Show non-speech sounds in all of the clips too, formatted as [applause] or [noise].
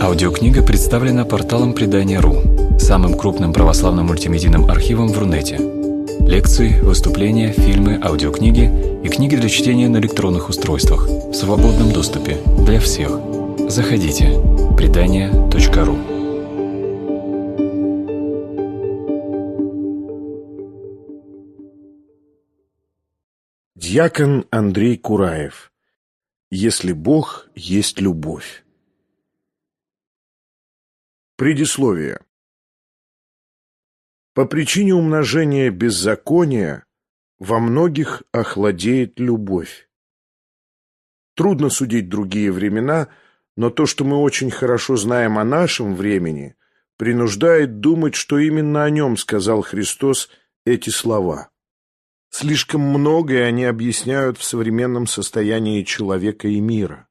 Аудиокнига представлена порталом Предания.ру, самым крупным православным мультимедийным архивом в Рунете. Лекции, выступления, фильмы, аудиокниги и книги для чтения на электронных устройствах в свободном доступе для всех. Заходите. Предания.ру Дьякон Андрей Кураев «Если Бог есть любовь» Предисловие. По причине умножения беззакония во многих охладеет любовь. Трудно судить другие времена, но то, что мы очень хорошо знаем о нашем времени, принуждает думать, что именно о нем сказал Христос эти слова. Слишком многое они объясняют в современном состоянии человека и мира.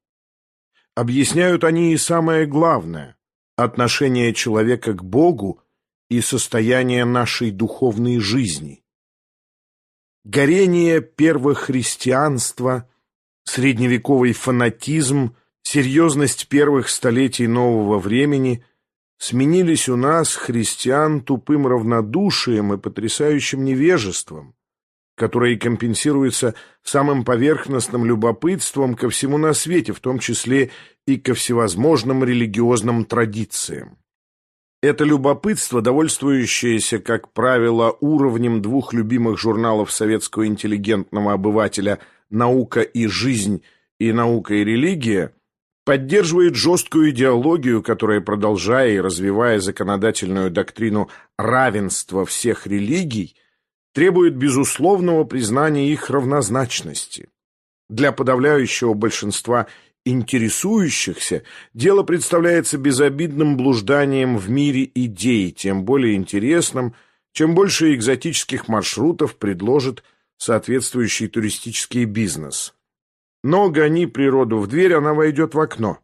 Объясняют они и самое главное отношение человека к Богу и состояние нашей духовной жизни. Горение первохристианства, средневековый фанатизм, серьезность первых столетий нового времени сменились у нас, христиан, тупым равнодушием и потрясающим невежеством, которое компенсируется самым поверхностным любопытством ко всему на свете, в том числе и ко всевозможным религиозным традициям. Это любопытство, довольствующееся, как правило, уровнем двух любимых журналов советского интеллигентного обывателя «Наука и жизнь» и «Наука и религия», поддерживает жесткую идеологию, которая, продолжая и развивая законодательную доктрину равенства всех религий, требует безусловного признания их равнозначности. Для подавляющего большинства интересующихся дело представляется безобидным блужданием в мире идей, тем более интересным, чем больше экзотических маршрутов предложит соответствующий туристический бизнес. Но гони природу в дверь, она войдет в окно.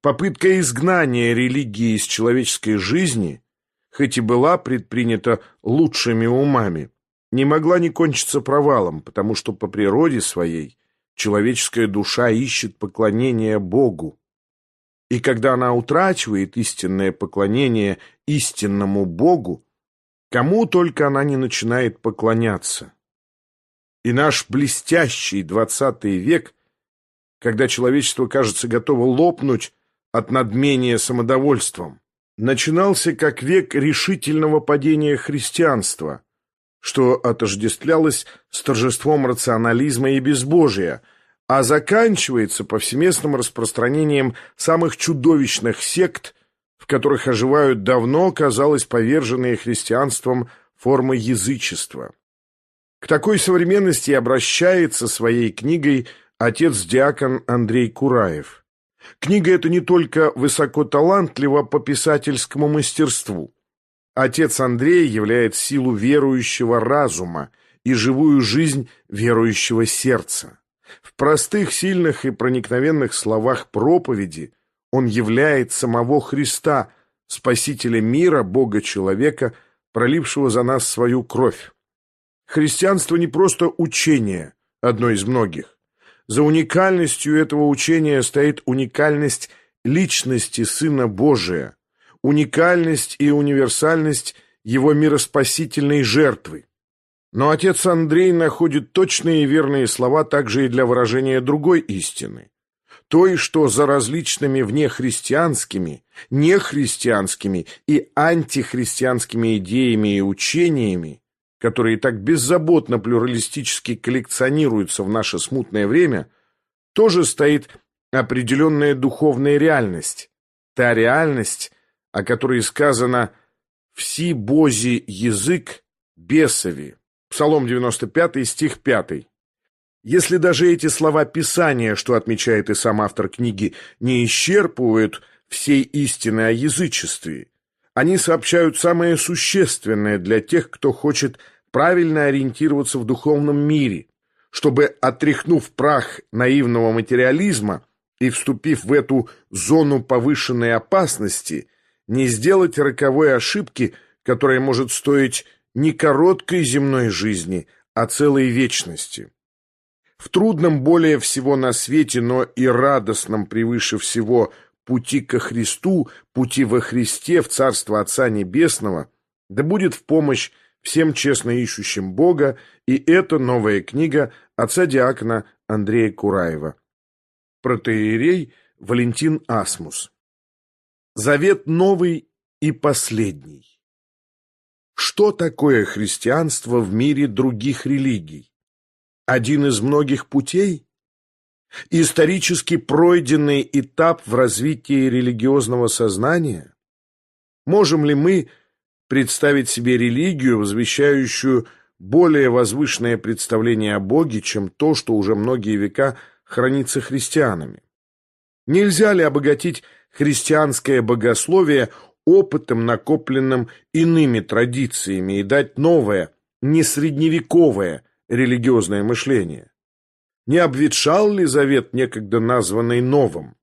Попытка изгнания религии из человеческой жизни, хоть и была предпринята лучшими умами, не могла не кончиться провалом, потому что по природе своей человеческая душа ищет поклонения Богу. И когда она утрачивает истинное поклонение истинному Богу, кому только она не начинает поклоняться. И наш блестящий двадцатый век, когда человечество, кажется, готово лопнуть от надмения самодовольством, начинался как век решительного падения христианства – что отождествлялось с торжеством рационализма и безбожия, а заканчивается повсеместным распространением самых чудовищных сект, в которых оживают давно, казалось, поверженные христианством формы язычества. К такой современности обращается своей книгой отец-диакон Андрей Кураев. Книга эта не только высоко талантлива по писательскому мастерству – Отец Андрей являет силу верующего разума и живую жизнь верующего сердца. В простых, сильных и проникновенных словах проповеди он являет самого Христа, Спасителя мира, Бога-человека, пролившего за нас свою кровь. Христианство не просто учение, одно из многих. За уникальностью этого учения стоит уникальность личности Сына Божия – уникальность и универсальность его мироспасительной жертвы. Но отец Андрей находит точные и верные слова также и для выражения другой истины. Той, что за различными внехристианскими, нехристианскими и антихристианскими идеями и учениями, которые так беззаботно плюралистически коллекционируются в наше смутное время, тоже стоит определенная духовная реальность. Та реальность, о которой сказано «Вси бози язык бесови». Псалом 95, стих 5. Если даже эти слова Писания, что отмечает и сам автор книги, не исчерпывают всей истины о язычестве, они сообщают самое существенное для тех, кто хочет правильно ориентироваться в духовном мире, чтобы, отряхнув прах наивного материализма и вступив в эту зону повышенной опасности – не сделать роковой ошибки, которая может стоить не короткой земной жизни, а целой вечности. В трудном более всего на свете, но и радостном превыше всего пути ко Христу, пути во Христе в Царство Отца Небесного, да будет в помощь всем честно ищущим Бога, и это новая книга отца диакона Андрея Кураева. Протеерей Валентин Асмус. Завет новый и последний. Что такое христианство в мире других религий? Один из многих путей? Исторически пройденный этап в развитии религиозного сознания? Можем ли мы представить себе религию, возвещающую более возвышенное представление о Боге, чем то, что уже многие века хранится христианами? Нельзя ли обогатить христианское богословие опытом, накопленным иными традициями, и дать новое, не средневековое религиозное мышление? Не обветшал ли завет, некогда названный новым?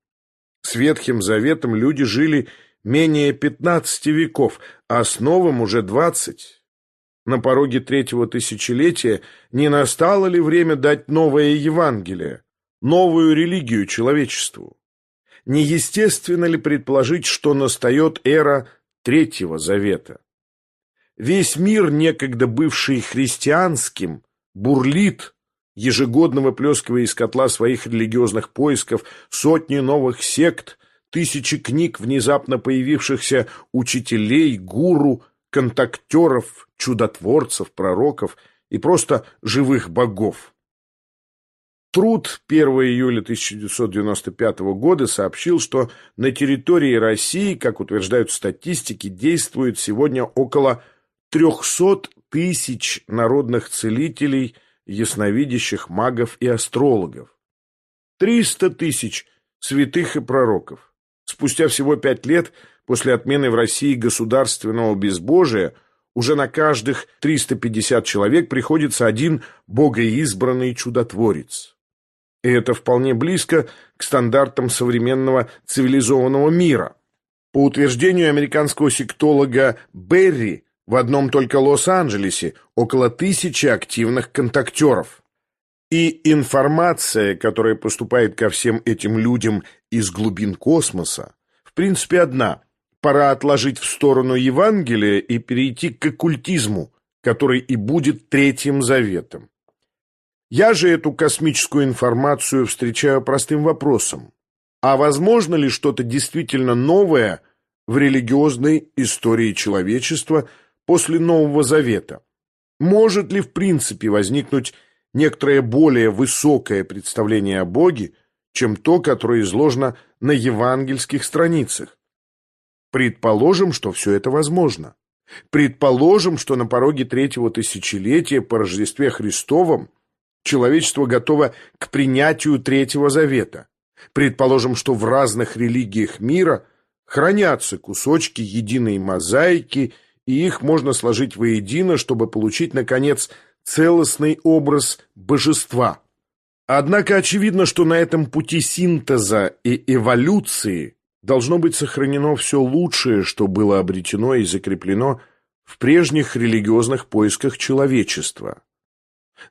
С Ветхим Заветом люди жили менее 15 веков, а с новым уже 20. На пороге третьего тысячелетия не настало ли время дать новое Евангелие, новую религию человечеству? Неестественно ли предположить, что настает эра Третьего Завета? Весь мир, некогда бывший христианским, бурлит, ежегодно выплескивая из котла своих религиозных поисков сотни новых сект, тысячи книг внезапно появившихся учителей, гуру, контактеров, чудотворцев, пророков и просто живых богов. Труд 1 июля 1995 года сообщил, что на территории России, как утверждают статистики, действует сегодня около 300 тысяч народных целителей, ясновидящих магов и астрологов. 300 тысяч святых и пророков. Спустя всего пять лет после отмены в России государственного безбожия уже на каждых 350 человек приходится один богоизбранный чудотворец. И это вполне близко к стандартам современного цивилизованного мира. По утверждению американского сектолога Берри, в одном только Лос-Анджелесе около тысячи активных контактеров. И информация, которая поступает ко всем этим людям из глубин космоса, в принципе одна. Пора отложить в сторону Евангелия и перейти к оккультизму, который и будет третьим заветом. Я же эту космическую информацию встречаю простым вопросом. А возможно ли что-то действительно новое в религиозной истории человечества после Нового Завета? Может ли в принципе возникнуть некоторое более высокое представление о Боге, чем то, которое изложено на евангельских страницах. Предположим, что все это возможно. Предположим, что на пороге третьего тысячелетия по Рождестве Христовом человечество готово к принятию Третьего Завета. Предположим, что в разных религиях мира хранятся кусочки единой мозаики, и их можно сложить воедино, чтобы получить, наконец, целостный образ божества. Однако очевидно, что на этом пути синтеза и эволюции должно быть сохранено все лучшее, что было обретено и закреплено в прежних религиозных поисках человечества.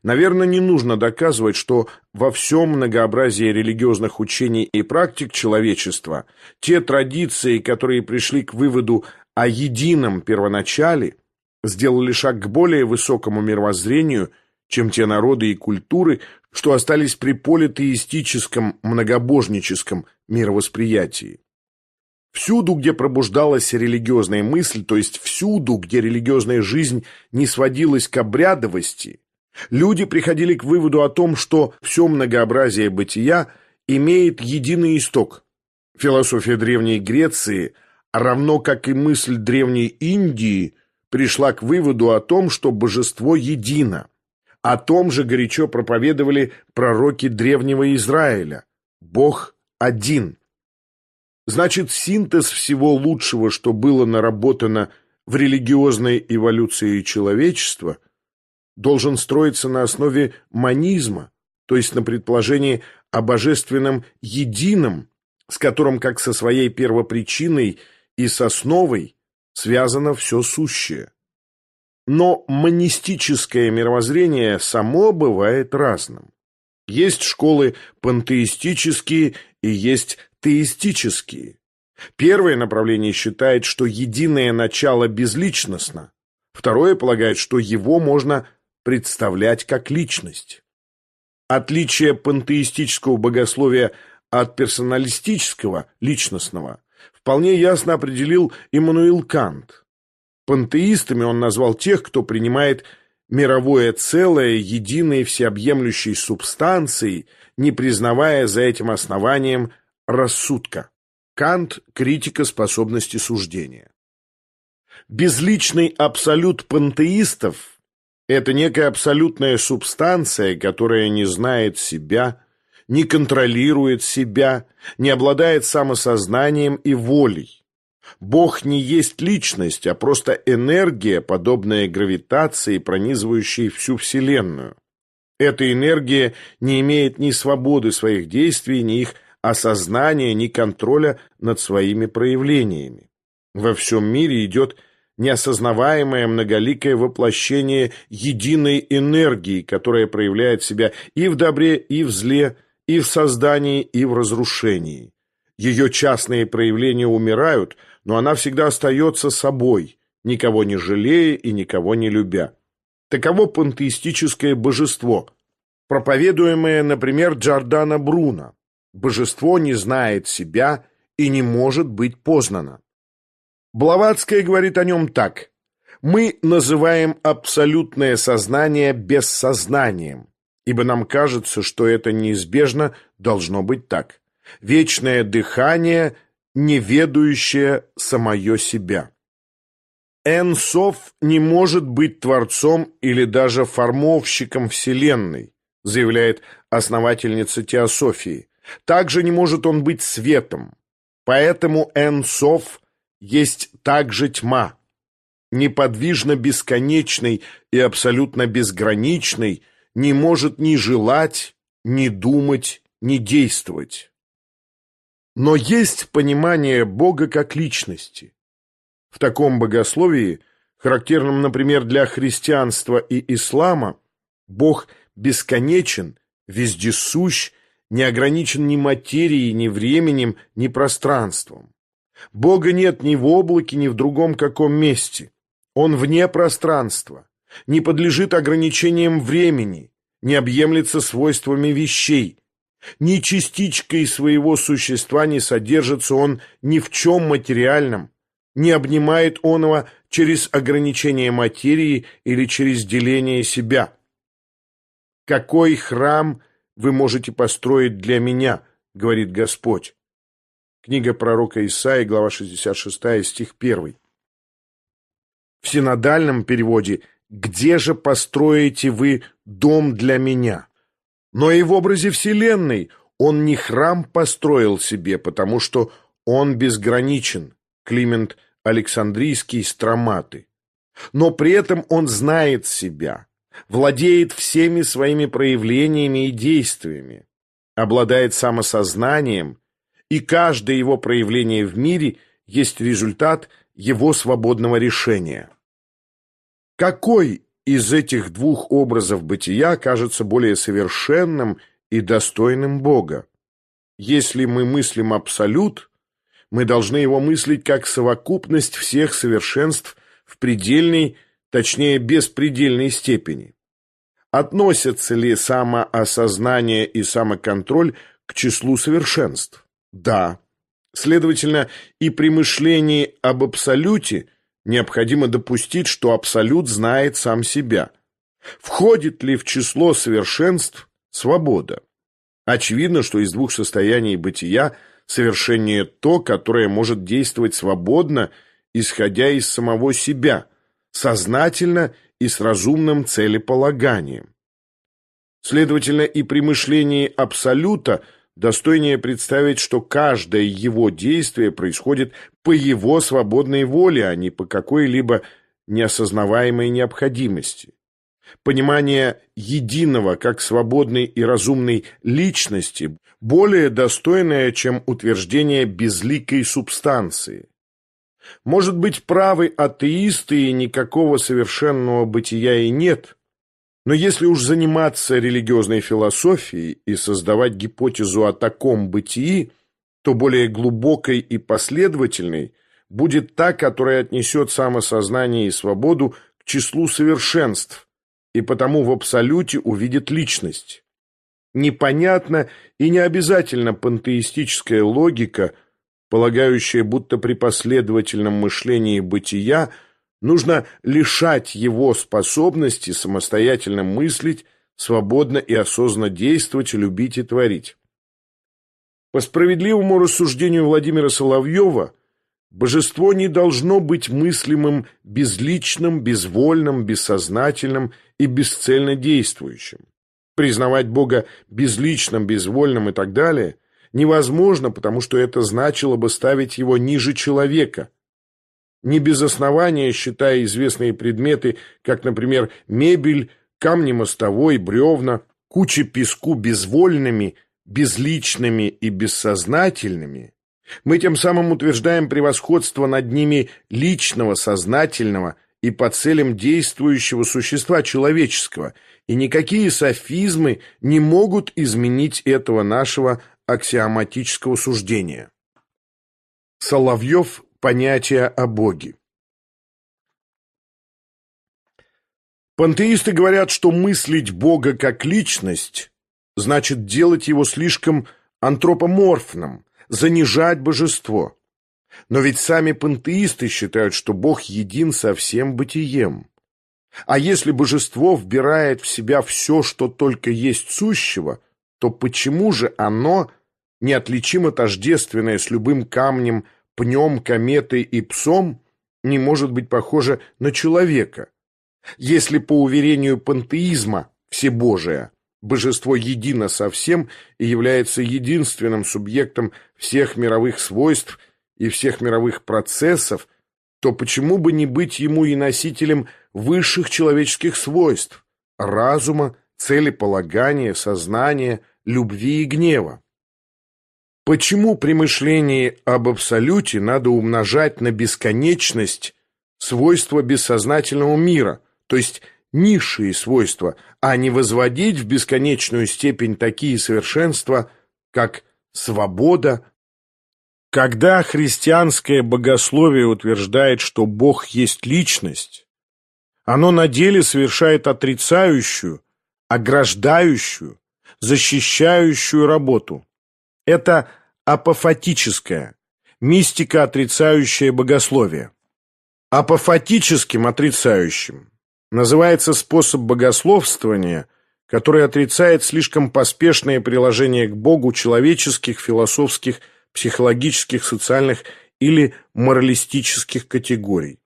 Наверное, не нужно доказывать, что во всем многообразии религиозных учений и практик человечества те традиции, которые пришли к выводу о едином первоначале – сделали шаг к более высокому мировоззрению, чем те народы и культуры, что остались при политеистическом, многобожническом мировосприятии. Всюду, где пробуждалась религиозная мысль, то есть всюду, где религиозная жизнь не сводилась к обрядовости, люди приходили к выводу о том, что все многообразие бытия имеет единый исток. Философия Древней Греции, равно как и мысль Древней Индии – пришла к выводу о том, что божество едино. О том же горячо проповедовали пророки древнего Израиля. Бог один. Значит, синтез всего лучшего, что было наработано в религиозной эволюции человечества, должен строиться на основе манизма, то есть на предположении о божественном едином, с которым, как со своей первопричиной и с основой, связано все сущее. Но монистическое мировоззрение само бывает разным. Есть школы пантеистические и есть теистические. Первое направление считает, что единое начало безличностно, второе полагает, что его можно представлять как личность. Отличие пантеистического богословия от персоналистического, личностного, вполне ясно определил Иммануил Кант. Пантеистами он назвал тех, кто принимает мировое целое, единой всеобъемлющей субстанцией, не признавая за этим основанием рассудка. Кант – критика способности суждения. Безличный абсолют пантеистов – это некая абсолютная субстанция, которая не знает себя, не контролирует себя, не обладает самосознанием и волей. Бог не есть личность, а просто энергия, подобная гравитации, пронизывающей всю Вселенную. Эта энергия не имеет ни свободы своих действий, ни их осознания, ни контроля над своими проявлениями. Во всем мире идет неосознаваемое многоликое воплощение единой энергии, которая проявляет себя и в добре, и в зле, и в создании, и в разрушении. Ее частные проявления умирают, но она всегда остается собой, никого не жалея и никого не любя. Таково пантеистическое божество, проповедуемое, например, Джордано Бруно. Божество не знает себя и не может быть познано. Блаватская говорит о нем так. «Мы называем абсолютное сознание бессознанием, ибо нам кажется, что это неизбежно должно быть так. Вечное дыхание, не ведающее самое себя». Энсов не может быть творцом или даже формовщиком Вселенной, заявляет основательница теософии. Также не может он быть светом. Поэтому Энсов есть также тьма. Неподвижно бесконечный и абсолютно безграничный не может ни желать, ни думать, ни действовать. Но есть понимание Бога как личности. В таком богословии, характерном, например, для христианства и ислама, Бог бесконечен, вездесущ, не ограничен ни материей, ни временем, ни пространством. Бога нет ни в облаке, ни в другом каком месте. Он вне пространства, не подлежит ограничениям времени, не объемлется свойствами вещей. Ни частичкой своего существа не содержится он ни в чем материальном, не обнимает он его через ограничение материи или через деление себя. «Какой храм вы можете построить для меня?» — говорит Господь. Книга пророка Исаии, глава 66, стих 1. В синодальном переводе «Где же построите вы дом для меня?» Но и в образе Вселенной он не храм построил себе, потому что он безграничен. Климент Александрийский Строматы. Но при этом он знает себя, владеет всеми своими проявлениями и действиями, обладает самосознанием, и каждое его проявление в мире есть результат его свободного решения. Какой из этих двух образов бытия кажется более совершенным и достойным Бога? Если мы мыслим абсолют, мы должны его мыслить как совокупность всех совершенств в предельной, точнее беспредельной степени. Относятся ли самоосознание и самоконтроль к числу совершенств? Да. Следовательно, и при мышлении об абсолюте необходимо допустить, что абсолют знает сам себя. Входит ли в число совершенств свобода? Очевидно, что из двух состояний бытия – совершение то, которое может действовать свободно, исходя из самого себя, сознательно и с разумным целеполаганием. Следовательно, и при мышлении абсолюта достойнее представить, что каждое его действие происходит по его свободной воле, а не по какой-либо неосознаваемой необходимости. Понимание единого как свободной и разумной личности более достойное, чем утверждение безликой субстанции. Может быть, правы атеисты и никакого совершенного бытия и нет, но если уж заниматься религиозной философией и создавать гипотезу о таком бытии, то более глубокой и последовательной будет та, которая отнесет самосознание и свободу к числу совершенств, и потому в абсолюте увидит личность. Непонятна и не обязательно пантеистическая логика, полагающая, будто при последовательном мышлении бытия нужно лишать его способности самостоятельно мыслить, свободно и осознанно действовать, любить и творить. По справедливому рассуждению Владимира Соловьева, божество не должно быть мыслимым безличным, безвольным, бессознательным и бесцельно действующим. Признавать Бога безличным, безвольным и так далее невозможно, потому что это значило бы ставить его ниже человека. Не без основания, считая известные предметы, как, например, мебель, камни мостовой, бревна, куча песку безвольными, безличными и бессознательными, мы тем самым утверждаем превосходство над ними личного, сознательного и по целям действующего существа человеческого, и никакие софизмы не могут изменить этого нашего аксиоматического суждения. Соловьев «Понятие о Боге» Пантеисты говорят, что мыслить Бога как личность значит делать его слишком антропоморфным, занижать божество. Но ведь сами пантеисты считают, что Бог един со всем бытием. А если божество вбирает в себя все, что только есть сущего, то почему же оно, неотличимо тождественное с любым камнем, пнем, кометой и псом, не может быть похоже на человека? Если по уверению пантеизма всебожие, божество едино со всем и является единственным субъектом всех мировых свойств и всех мировых процессов, то почему бы не быть ему и носителем высших человеческих свойств – разума, целеполагания, сознания, любви и гнева? Почему при мышлении об абсолюте надо умножать на бесконечность свойства бессознательного мира, то есть низшие свойства, а не возводить в бесконечную степень такие совершенства, как свобода. Когда христианское богословие утверждает, что Бог есть личность, оно на деле совершает отрицающую, ограждающую, защищающую работу. Это апофатическое, мистика, отрицающая богословие. Апофатическим отрицающим называется способ богословствования, который отрицает слишком поспешное приложение к Богу человеческих, философских, психологических, социальных или моралистических категорий.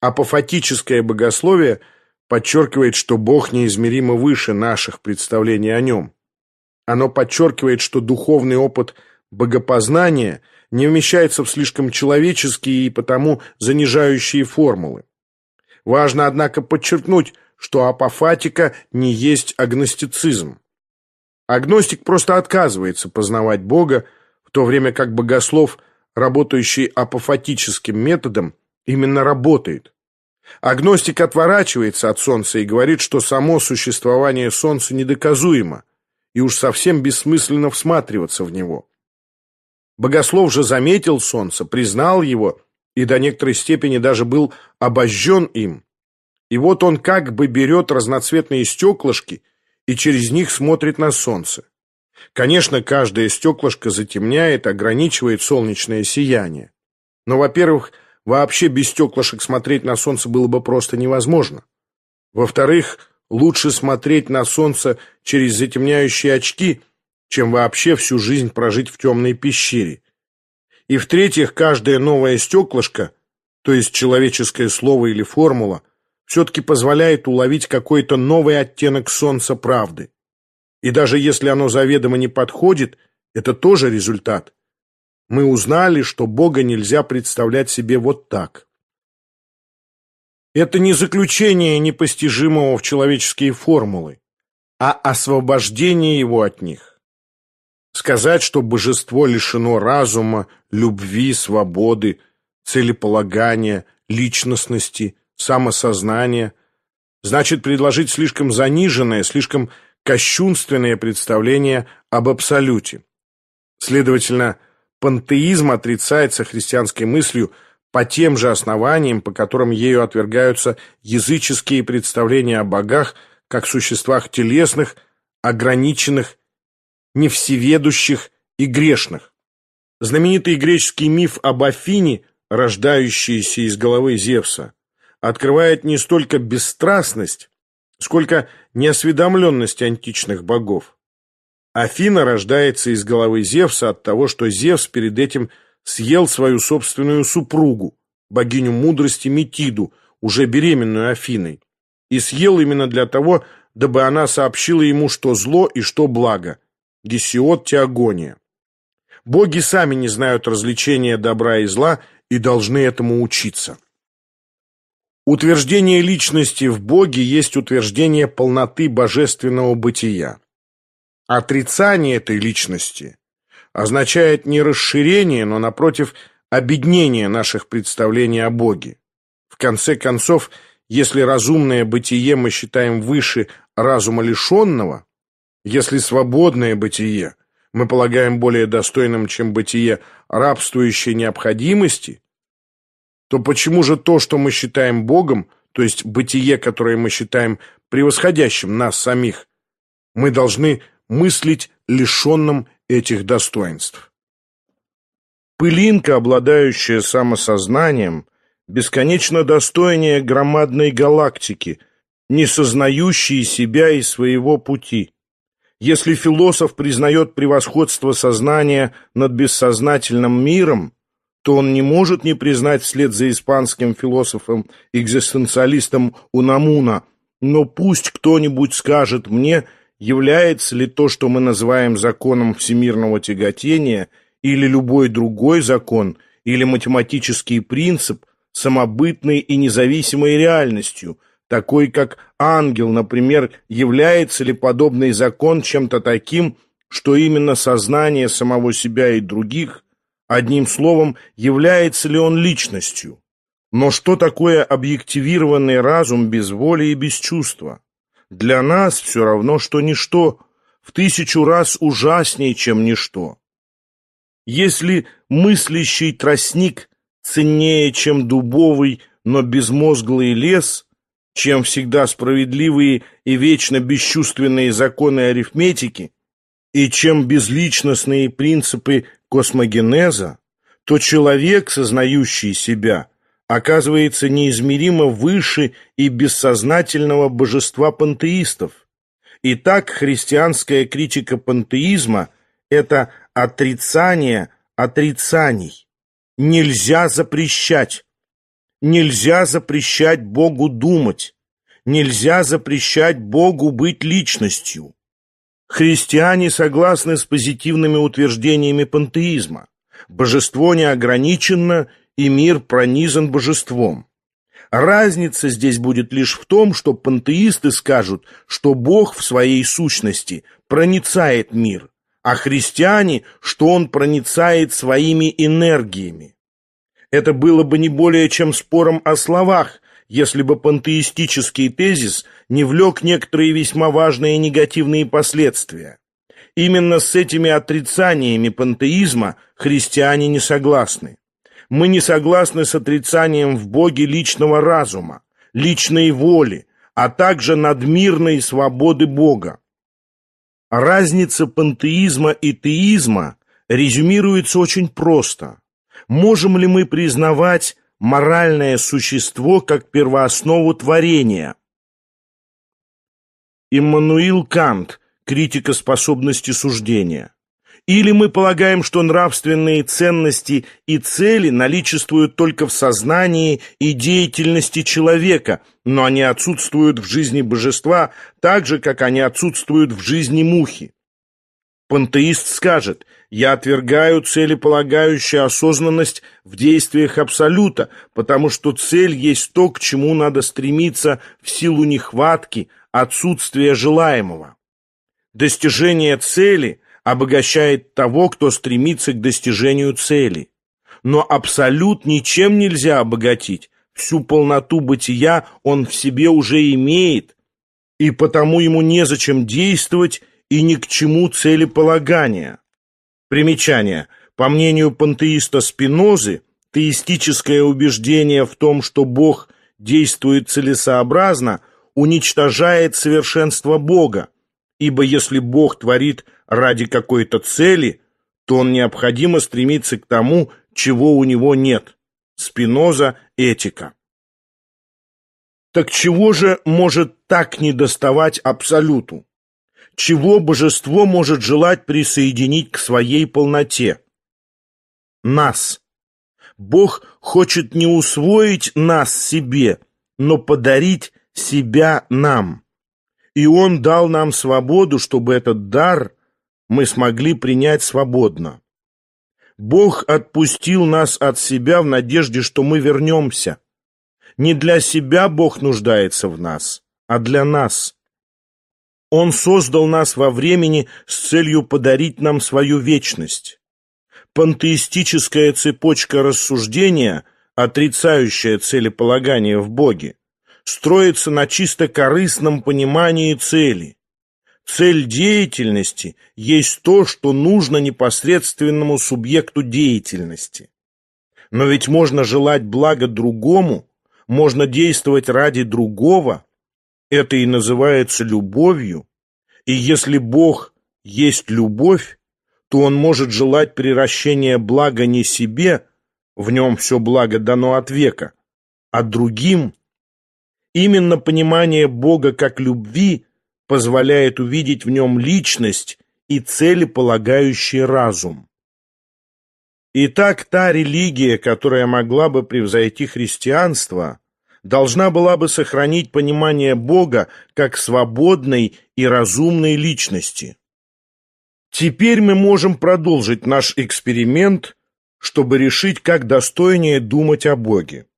Апофатическое богословие подчеркивает, что Бог неизмеримо выше наших представлений о нем. Оно подчеркивает, что духовный опыт богопознания не вмещается в слишком человеческие и потому занижающие формулы. Важно, однако, подчеркнуть, что апофатика не есть агностицизм. Агностик просто отказывается познавать Бога, в то время как богослов, работающий апофатическим методом, именно работает. Агностик отворачивается от Солнца и говорит, что само существование Солнца недоказуемо, и уж совсем бессмысленно всматриваться в него. Богослов же заметил Солнце, признал его и до некоторой степени даже был обожжен им. И вот он как бы берет разноцветные стеклышки и через них смотрит на солнце. Конечно, каждое стеклышко затемняет, ограничивает солнечное сияние. Но, во-первых, вообще без стеклышек смотреть на солнце было бы просто невозможно. Во-вторых, лучше смотреть на солнце через затемняющие очки, чем вообще всю жизнь прожить в темной пещере. И в-третьих, каждое новое стеклышко, то есть человеческое слово или формула, все-таки позволяет уловить какой-то новый оттенок солнца правды. И даже если оно заведомо не подходит, это тоже результат. Мы узнали, что Бога нельзя представлять себе вот так. Это не заключение непостижимого в человеческие формулы, а освобождение его от них. Сказать, что божество лишено разума, любви, свободы, целеполагания, личностности, самосознания, значит предложить слишком заниженное, слишком кощунственное представление об абсолюте. Следовательно, Пантеизм отрицается христианской мыслью по тем же основаниям, по которым ею отвергаются языческие представления о богах, как существах телесных, ограниченных, невсеведущих и грешных. Знаменитый греческий миф об Афине, рождающийся из головы Зевса, открывает не столько бесстрастность, сколько неосведомленность античных богов. Афина рождается из головы Зевса от того, что Зевс перед этим съел свою собственную супругу, богиню мудрости Метиду, уже беременную Афиной, и съел именно для того, дабы она сообщила ему, что зло и что благо. Гесиод Теогония. Боги сами не знают развлечения добра и зла и должны этому учиться. Утверждение личности в Боге есть утверждение полноты божественного бытия. Отрицание этой личности означает не расширение, но, напротив, обеднение наших представлений о Боге. В конце концов, если разумное бытие мы считаем выше разума лишенного, если свободное бытие мы полагаем более достойным, чем бытие рабствующей необходимости, то почему же то, что мы считаем Богом, то есть бытие, которое мы считаем превосходящим нас самих, мы должны мыслить лишенным этих достоинств? Пылинка, обладающая самосознанием, бесконечно достойнее громадной галактики, не сознающей себя и своего пути. Если философ признает превосходство сознания над бессознательным миром, то он не может не признать вслед за испанским философом-экзистенциалистом Унамуна, но пусть кто-нибудь скажет мне, является ли то, что мы называем законом всемирного тяготения, или любой другой закон, или математический принцип, самобытной и независимой реальностью, такой как ангел, например, является ли подобный закон чем-то таким, что именно сознание самого себя и других – Одним словом, является ли он личностью? Но что такое объективированный разум без воли и без чувства? Для нас все равно, что ничто, в тысячу раз ужаснее, чем ничто. Если мыслящий тростник ценнее, чем дубовый, но безмозглый лес, чем всегда справедливые и вечно бесчувственные законы арифметики, и чем безличностные принципы космогенеза, то человек, сознающий себя, оказывается неизмеримо выше и бессознательного божества пантеистов. Итак, христианская критика пантеизма – это отрицание отрицаний. Нельзя запрещать. Нельзя запрещать Богу думать. Нельзя запрещать Богу быть личностью. Христиане согласны с позитивными утверждениями пантеизма. Божество неограниченно, и мир пронизан божеством. Разница здесь будет лишь в том, что пантеисты скажут, что Бог в своей сущности проницает мир, а христиане, что Он проницает своими энергиями. Это было бы не более чем спором о словах, если бы пантеистический тезис не влек некоторые весьма важные негативные последствия. Именно с этими отрицаниями пантеизма христиане не согласны. Мы не согласны с отрицанием в Боге личного разума, личной воли, а также надмирной свободы Бога. Разница пантеизма и теизма резюмируется очень просто. Можем ли мы признавать моральное существо как первооснову творения. Иммануил Кант, критика способности суждения. Или мы полагаем, что нравственные ценности и цели наличествуют только в сознании и деятельности человека, но они отсутствуют в жизни божества так же, как они отсутствуют в жизни мухи. Пантеист скажет, я отвергаю целеполагающую осознанность в действиях Абсолюта, потому что цель есть то, к чему надо стремиться в силу нехватки, отсутствия желаемого. Достижение цели обогащает того, кто стремится к достижению цели. Но Абсолют ничем нельзя обогатить, всю полноту бытия он в себе уже имеет, и потому ему незачем действовать и ни к чему целеполагания. Примечание. По мнению пантеиста Спинозы, теистическое убеждение в том, что Бог действует целесообразно, уничтожает совершенство Бога, ибо если Бог творит ради какой-то цели, то он необходимо стремится к тому, чего у него нет. Спиноза «Этика». Так чего же может так недоставать Абсолюту? Чего божество может желать присоединить к своей полноте? Нас. Бог хочет не усвоить нас себе, но подарить себя нам. И Он дал нам свободу, чтобы этот дар мы смогли принять свободно. Бог отпустил нас от себя в надежде, что мы вернемся. Не для себя Бог нуждается в нас, а для нас. Он создал нас во времени с целью подарить нам свою вечность. Пантеистическая цепочка рассуждения, отрицающая целеполагание в Боге, строится на чисто корыстном понимании цели. Цель деятельности есть то, что нужно непосредственному субъекту деятельности. Но ведь можно желать блага другому, можно действовать ради другого. Это и называется любовью. И если Бог есть любовь, то Он может желать приращения блага не себе, в нем все благо дано от века, а другим. Именно понимание Бога как любви позволяет увидеть в нем личность и цели, полагающие разум. Итак, та религия, которая могла бы превзойти христианство, должна была бы сохранить понимание Бога как свободной и разумной личности. Теперь мы можем продолжить наш эксперимент, чтобы решить, как достойнее думать о Боге.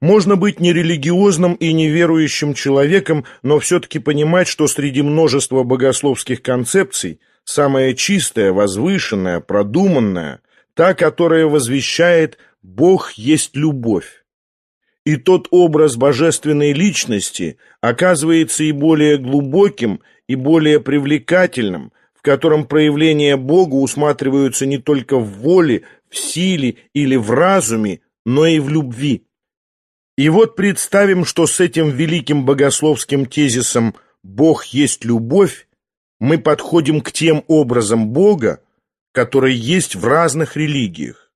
Можно быть нерелигиозным и неверующим человеком, но все-таки понимать, что среди множества богословских концепций самая чистая, возвышенная, продуманная, та, которая возвещает «Бог есть любовь». И тот образ божественной личности оказывается и более глубоким, и более привлекательным, в котором проявления Бога усматриваются не только в воле, в силе или в разуме, но и в любви. И вот представим, что с этим великим богословским тезисом «Бог есть любовь» мы подходим к тем образам Бога, которые есть в разных религиях.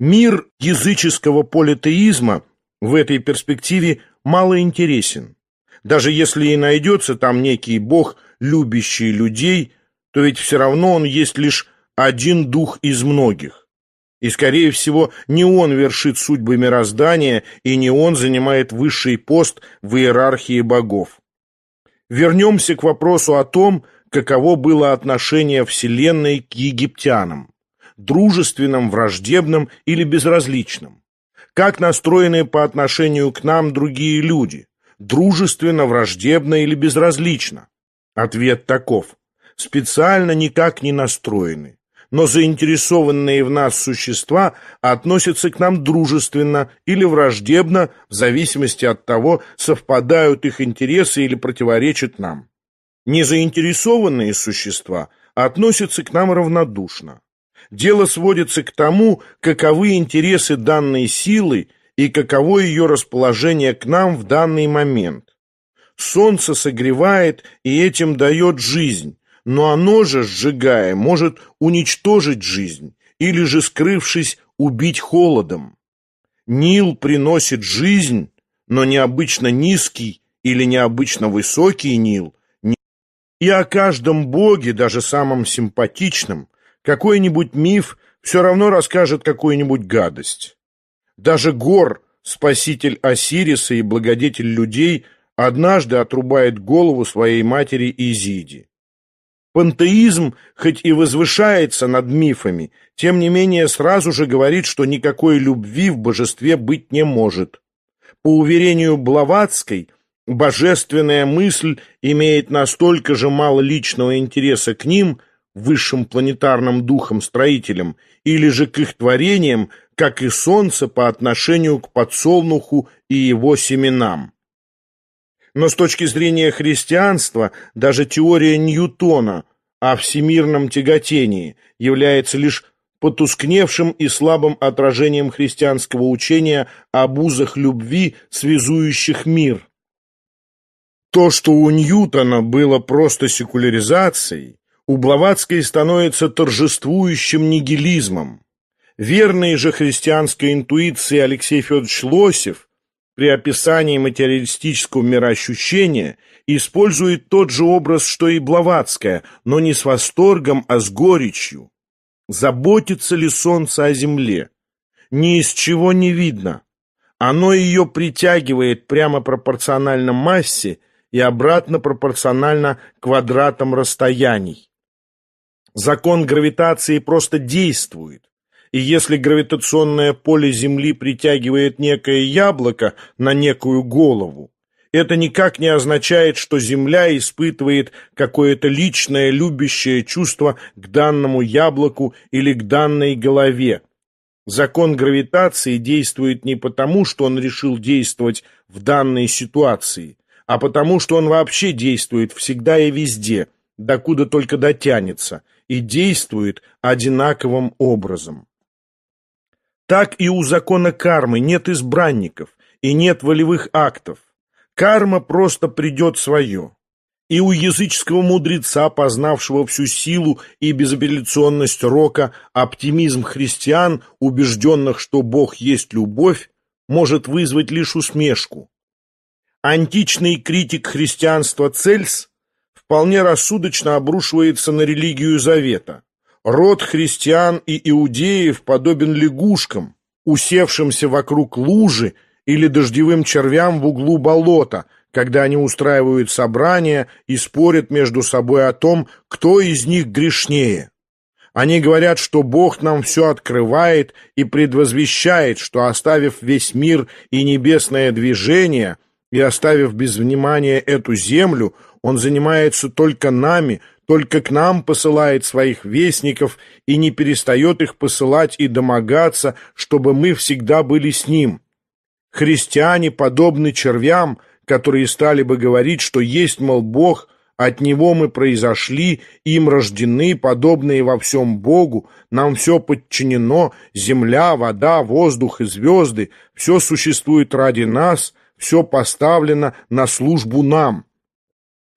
Мир языческого политеизма в этой перспективе мало интересен. Даже если и найдется там некий Бог, любящий людей, то ведь все равно он есть лишь один дух из многих. И, скорее всего, не он вершит судьбы мироздания, и не он занимает высший пост в иерархии богов. Вернемся к вопросу о том, каково было отношение Вселенной к египтянам – дружественным, враждебным или безразличным. Как настроены по отношению к нам другие люди – дружественно, враждебно или безразлично? Ответ таков – специально никак не настроены но заинтересованные в нас существа относятся к нам дружественно или враждебно, в зависимости от того, совпадают их интересы или противоречат нам. Незаинтересованные существа относятся к нам равнодушно. Дело сводится к тому, каковы интересы данной силы и каково ее расположение к нам в данный момент. Солнце согревает и этим дает жизнь, но оно же, сжигая, может уничтожить жизнь или же, скрывшись, убить холодом. Нил приносит жизнь, но необычно низкий или необычно высокий Нил. И о каждом боге, даже самом симпатичном, какой-нибудь миф все равно расскажет какую-нибудь гадость. Даже Гор, спаситель Осириса и благодетель людей, однажды отрубает голову своей матери Изиди. Пантеизм, хоть и возвышается над мифами, тем не менее сразу же говорит, что никакой любви в божестве быть не может. По уверению Блаватской, божественная мысль имеет настолько же мало личного интереса к ним, высшим планетарным духом-строителям, или же к их творениям, как и Солнце по отношению к подсолнуху и его семенам. Но с точки зрения христианства даже теория Ньютона о всемирном тяготении является лишь потускневшим и слабым отражением христианского учения об узах любви, связующих мир. То, что у Ньютона было просто секуляризацией, у Блаватской становится торжествующим нигилизмом. Верный же христианской интуиции Алексей Федорович Лосев при описании материалистического мироощущения использует тот же образ, что и Блаватская, но не с восторгом, а с горечью. Заботится ли солнце о земле? Ни из чего не видно. Оно ее притягивает прямо пропорционально массе и обратно пропорционально квадратам расстояний. Закон гравитации просто действует. И если гравитационное поле Земли притягивает некое яблоко на некую голову, это никак не означает, что Земля испытывает какое-то личное любящее чувство к данному яблоку или к данной голове. Закон гравитации действует не потому, что он решил действовать в данной ситуации, а потому, что он вообще действует всегда и везде, докуда только дотянется, и действует одинаковым образом. Так и у закона кармы нет избранников и нет волевых актов. Карма просто придет свое. И у языческого мудреца, познавшего всю силу и безапелляционность рока, оптимизм христиан, убежденных, что Бог есть любовь, может вызвать лишь усмешку. Античный критик христианства Цельс вполне рассудочно обрушивается на религию Завета. Род христиан и иудеев подобен лягушкам, усевшимся вокруг лужи или дождевым червям в углу болота, когда они устраивают собрания и спорят между собой о том, кто из них грешнее. Они говорят, что Бог нам все открывает и предвозвещает, что, оставив весь мир и небесное движение и оставив без внимания эту землю, Он занимается только нами, только к нам посылает своих вестников и не перестает их посылать и домогаться, чтобы мы всегда были с Ним. Христиане подобны червям, которые стали бы говорить, что есть, мол, Бог, от Него мы произошли, им рождены, подобные во всем Богу, нам все подчинено, земля, вода, воздух и звезды, все существует ради нас, все поставлено на службу нам.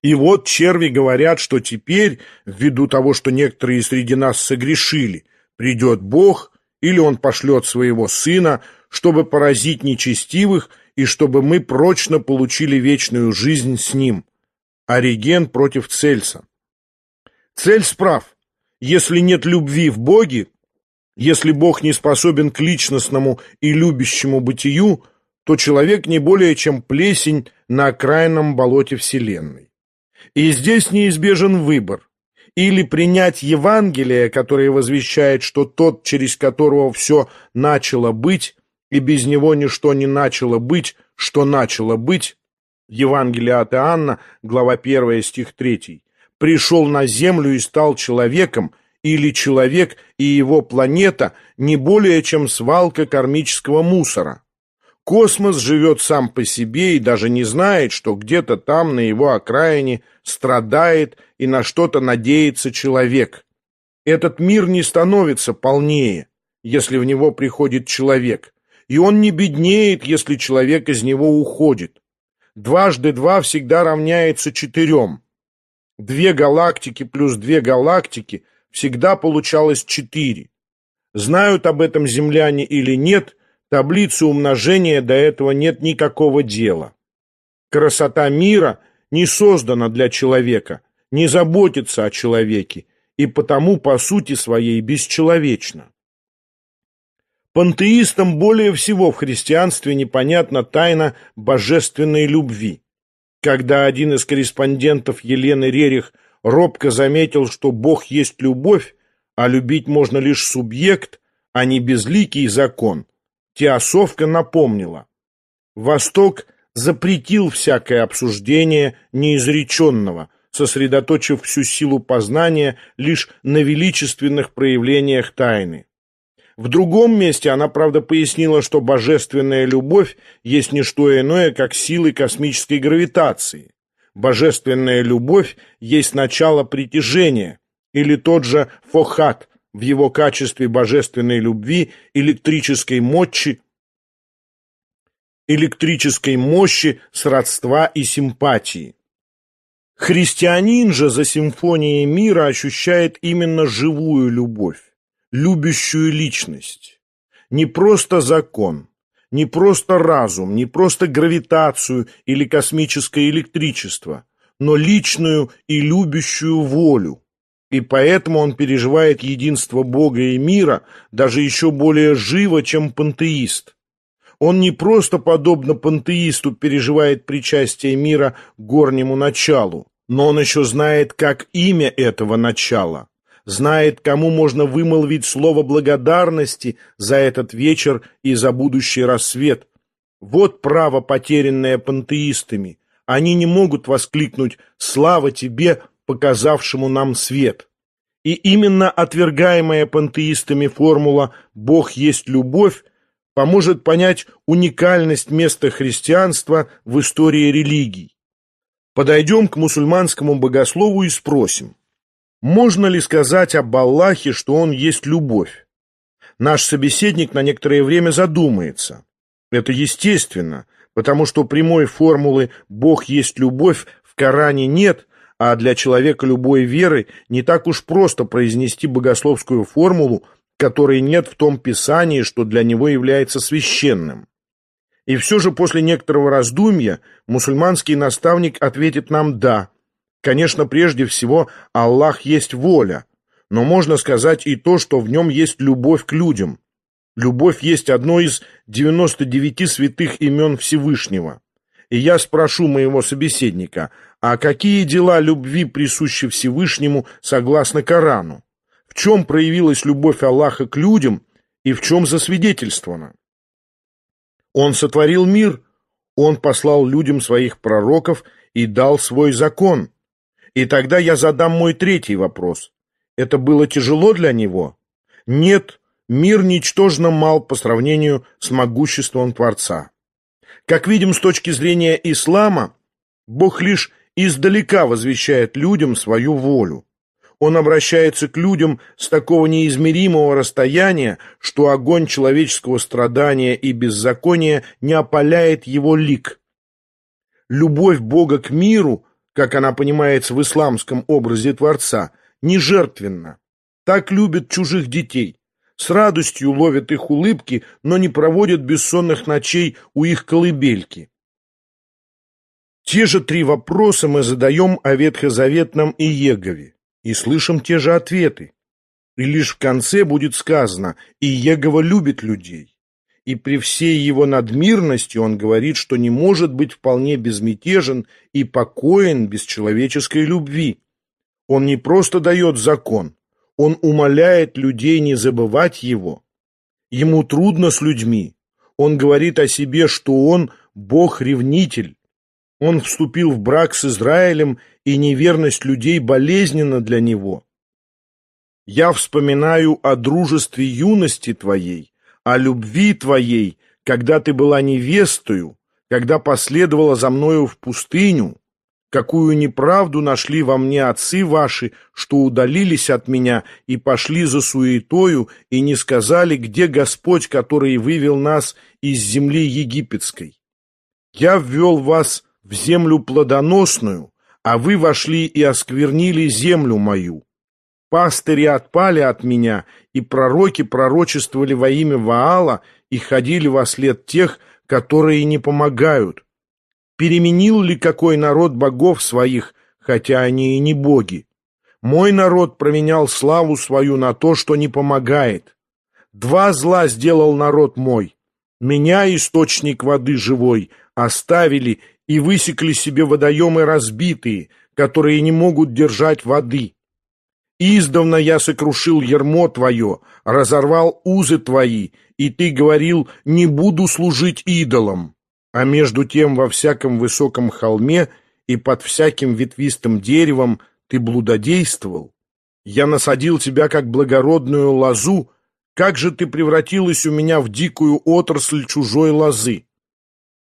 И вот черви говорят, что теперь, ввиду того, что некоторые среди нас согрешили, придет Бог, или Он пошлет своего Сына, чтобы поразить нечестивых и чтобы мы прочно получили вечную жизнь с ним. Ориген против Цельса. Цельс прав. Если нет любви в Боге, если Бог не способен к личностному и любящему бытию, то человек не более чем плесень на окраинном болоте Вселенной. И здесь неизбежен выбор. Или принять Евангелие, которое возвещает, что тот, через которого все начало быть, и без него ничто не начало быть, что начало быть, Евангелие от Иоанна, глава 1, стих 3, пришел на землю и стал человеком, или человек и его планета не более чем свалка кармического мусора. Космос живет сам по себе и даже не знает, что где-то там, на его окраине, страдает и на что-то надеется человек. Этот мир не становится полнее, если в него приходит человек и он не беднеет, если человек из него уходит. Дважды два всегда равняется четырем. Две галактики плюс две галактики всегда получалось четыре. Знают об этом земляне или нет, таблицы умножения до этого нет никакого дела. Красота мира не создана для человека, не заботится о человеке и потому по сути своей бесчеловечна. Пантеистам более всего в христианстве непонятна тайна божественной любви. Когда один из корреспондентов Елены Рерих робко заметил, что Бог есть любовь, а любить можно лишь субъект, а не безликий закон, Теософка напомнила. Восток запретил всякое обсуждение неизреченного, сосредоточив всю силу познания лишь на величественных проявлениях тайны. В другом месте она, правда, пояснила, что божественная любовь есть не что иное, как силы космической гравитации. Божественная любовь есть начало притяжения, или тот же фохат, в его качестве божественной любви, электрической мощи, электрической мощи, сродства и симпатии. Христианин же за симфонией мира ощущает именно живую любовь, любящую личность. Не просто закон, не просто разум, не просто гравитацию или космическое электричество, но личную и любящую волю. И поэтому он переживает единство Бога и мира даже еще более живо, чем пантеист. Он не просто, подобно пантеисту, переживает причастие мира к горнему началу, но он еще знает, как имя этого начала знает, кому можно вымолвить слово благодарности за этот вечер и за будущий рассвет. Вот право, потерянное пантеистами. Они не могут воскликнуть «Слава тебе, показавшему нам свет!» И именно отвергаемая пантеистами формула «Бог есть любовь» поможет понять уникальность места христианства в истории религий. Подойдем к мусульманскому богослову и спросим, можно ли сказать об Аллахе, что он есть любовь? Наш собеседник на некоторое время задумается. Это естественно, потому что прямой формулы «Бог есть любовь» в Коране нет, а для человека любой веры не так уж просто произнести богословскую формулу, которой нет в том писании, что для него является священным. И все же после некоторого раздумья мусульманский наставник ответит нам «да», Конечно, прежде всего, Аллах есть воля, но можно сказать и то, что в нем есть любовь к людям. Любовь есть одно из 99 святых имен Всевышнего. И я спрошу моего собеседника, а какие дела любви присущи Всевышнему согласно Корану? В чем проявилась любовь Аллаха к людям и в чем засвидетельствована? Он сотворил мир, он послал людям своих пророков и дал свой закон – и тогда я задам мой третий вопрос. Это было тяжело для него? Нет, мир ничтожно мал по сравнению с могуществом Творца. Как видим с точки зрения ислама, Бог лишь издалека возвещает людям свою волю. Он обращается к людям с такого неизмеримого расстояния, что огонь человеческого страдания и беззакония не опаляет его лик. Любовь Бога к миру как она понимается в исламском образе Творца, не жертвенна. Так любят чужих детей. С радостью ловят их улыбки, но не проводят бессонных ночей у их колыбельки. Те же три вопроса мы задаем о Ветхозаветном и Егове, и слышим те же ответы. И лишь в конце будет сказано «И Егова любит людей» и при всей его надмирности он говорит, что не может быть вполне безмятежен и покоен без человеческой любви. Он не просто дает закон, он умоляет людей не забывать его. Ему трудно с людьми. Он говорит о себе, что он Бог-ревнитель. Он вступил в брак с Израилем, и неверность людей болезненна для него. Я вспоминаю о дружестве юности твоей, о любви твоей, когда ты была невестою, когда последовала за мною в пустыню, какую неправду нашли во мне отцы ваши, что удалились от меня и пошли за суетою и не сказали, где Господь, который вывел нас из земли египетской. Я ввел вас в землю плодоносную, а вы вошли и осквернили землю мою. Пастыри отпали от меня, и пророки пророчествовали во имя Ваала и ходили во след тех, которые не помогают. Переменил ли какой народ богов своих, хотя они и не боги? Мой народ променял славу свою на то, что не помогает. Два зла сделал народ мой. Меня, источник воды живой, оставили и высекли себе водоемы разбитые, которые не могут держать воды. Издавна я сокрушил ермо твое, разорвал узы твои, и ты говорил, не буду служить идолам. А между тем во всяком высоком холме и под всяким ветвистым деревом ты блудодействовал. Я насадил тебя как благородную лозу, как же ты превратилась у меня в дикую отрасль чужой лозы?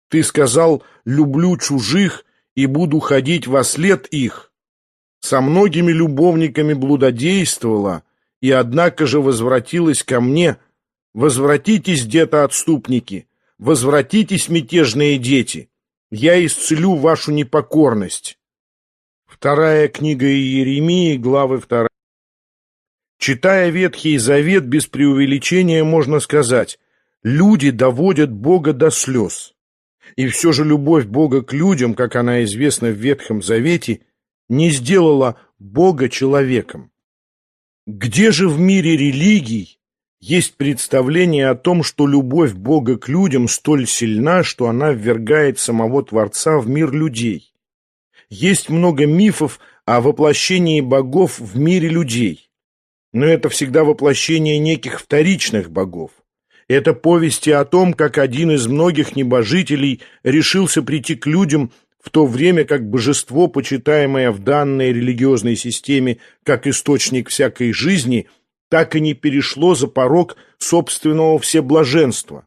Ты сказал, люблю чужих и буду ходить во след их, со многими любовниками блудодействовала, и однако же возвратилась ко мне. Возвратитесь, где-то отступники, возвратитесь, мятежные дети, я исцелю вашу непокорность. Вторая книга Иеремии, главы 2. Читая Ветхий Завет без преувеличения, можно сказать, люди доводят Бога до слез. И все же любовь Бога к людям, как она известна в Ветхом Завете, не сделала Бога человеком. Где же в мире религий есть представление о том, что любовь Бога к людям столь сильна, что она ввергает самого Творца в мир людей? Есть много мифов о воплощении богов в мире людей. Но это всегда воплощение неких вторичных богов. Это повести о том, как один из многих небожителей решился прийти к людям в то время как божество, почитаемое в данной религиозной системе как источник всякой жизни, так и не перешло за порог собственного всеблаженства.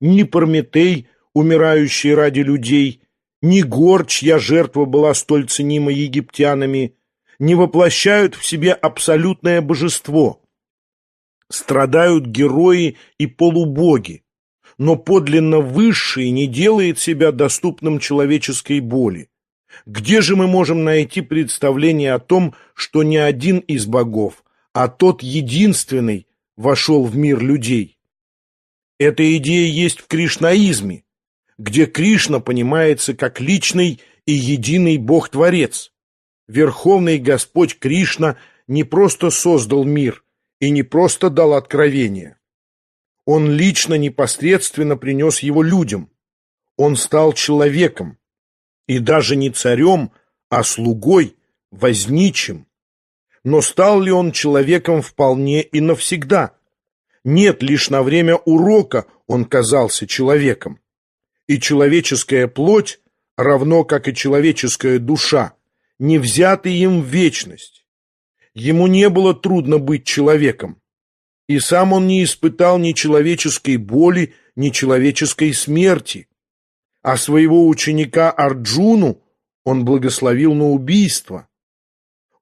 Ни Прометей, умирающий ради людей, ни гор, чья жертва была столь ценима египтянами, не воплощают в себе абсолютное божество. Страдают герои и полубоги, но подлинно высший не делает себя доступным человеческой боли. Где же мы можем найти представление о том, что не один из богов, а тот единственный вошел в мир людей? Эта идея есть в кришнаизме, где Кришна понимается как личный и единый Бог-творец. Верховный Господь Кришна не просто создал мир и не просто дал откровение. Он лично непосредственно принес его людям. Он стал человеком, и даже не царем, а слугой, возничим. Но стал ли он человеком вполне и навсегда? Нет, лишь на время урока он казался человеком и человеческая плоть, равно как и человеческая душа, не взяты им в вечность. Ему не было трудно быть человеком, и сам он не испытал ни человеческой боли, ни человеческой смерти, а своего ученика Арджуну он благословил на убийство.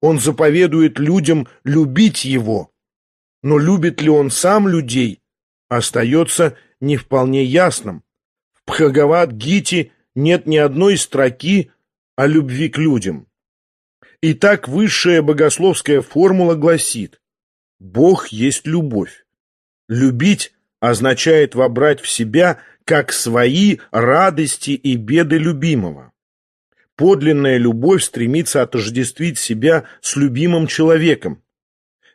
Он заповедует людям любить его, но любит ли он сам людей, остается не вполне ясным. Бхагават-гите нет ни одной строки о любви к людям. Итак, высшая богословская формула гласит «Бог есть любовь». Любить означает вобрать в себя как свои радости и беды любимого. Подлинная любовь стремится отождествить себя с любимым человеком.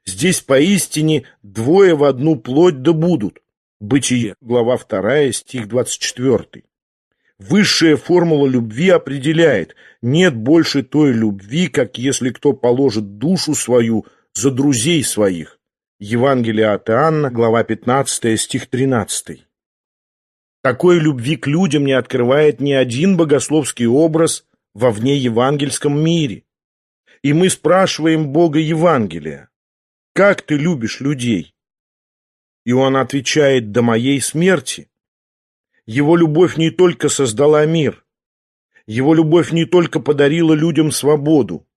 Здесь поистине двое в одну плоть да будут. Бытие, глава 2, стих 24. Высшая формула любви определяет, нет больше той любви, как если кто положит душу свою за друзей своих. Евангелие от Иоанна, глава 15, стих 13. Такой любви к людям не открывает ни один богословский образ во вне евангельском мире. И мы спрашиваем Бога Евангелия, как ты любишь людей? И он отвечает «до моей смерти». Его любовь не только создала мир, его любовь не только подарила людям свободу,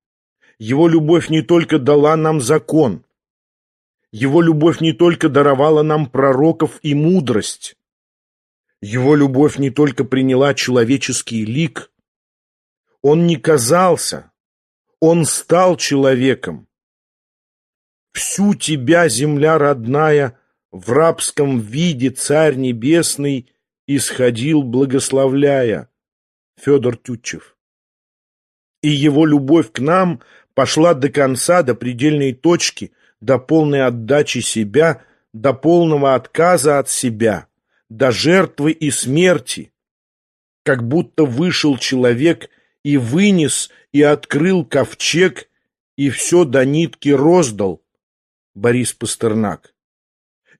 его любовь не только дала нам закон, его любовь не только даровала нам пророков и мудрость, его любовь не только приняла человеческий лик, он не казался, он стал человеком. Всю тебя, земля родная, в рабском виде Царь Небесный исходил, благословляя. Федор Тютчев. И его любовь к нам пошла до конца, до предельной точки, до полной отдачи себя, до полного отказа от себя, до жертвы и смерти. Как будто вышел человек и вынес, и открыл ковчег, и все до нитки роздал. Борис Пастернак.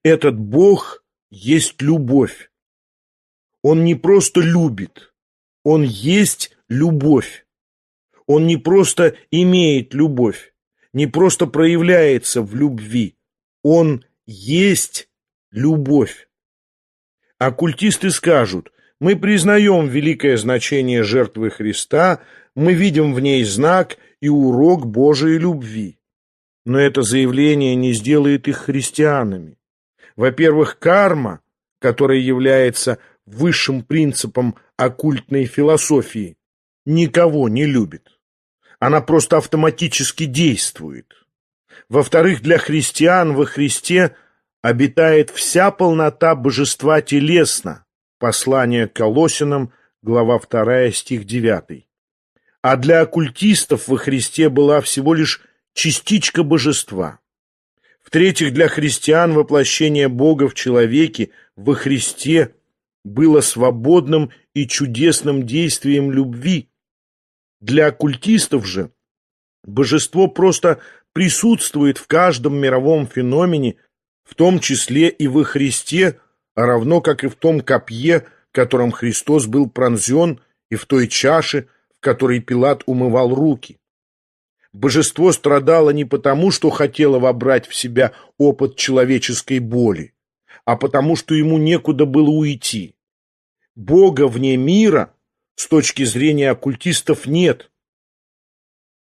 Этот Бог есть любовь. Он не просто любит, Он есть любовь. Он не просто имеет любовь, не просто проявляется в любви. Он есть любовь. Оккультисты скажут, мы признаем великое значение жертвы Христа, мы видим в ней знак и урок Божией любви. но это заявление не сделает их христианами. Во-первых, карма, которая является высшим принципом оккультной философии, никого не любит. Она просто автоматически действует. Во-вторых, для христиан во Христе обитает вся полнота божества телесно. Послание к Колосинам, глава 2, стих 9. А для оккультистов во Христе была всего лишь частичка божества. В-третьих, для христиан воплощение Бога в человеке во Христе было свободным и чудесным действием любви. Для оккультистов же божество просто присутствует в каждом мировом феномене, в том числе и во Христе, а равно как и в том копье, которым Христос был пронзен, и в той чаше, в которой Пилат умывал руки. Божество страдало не потому, что хотело вобрать в себя опыт человеческой боли, а потому, что ему некуда было уйти. Бога вне мира с точки зрения оккультистов нет.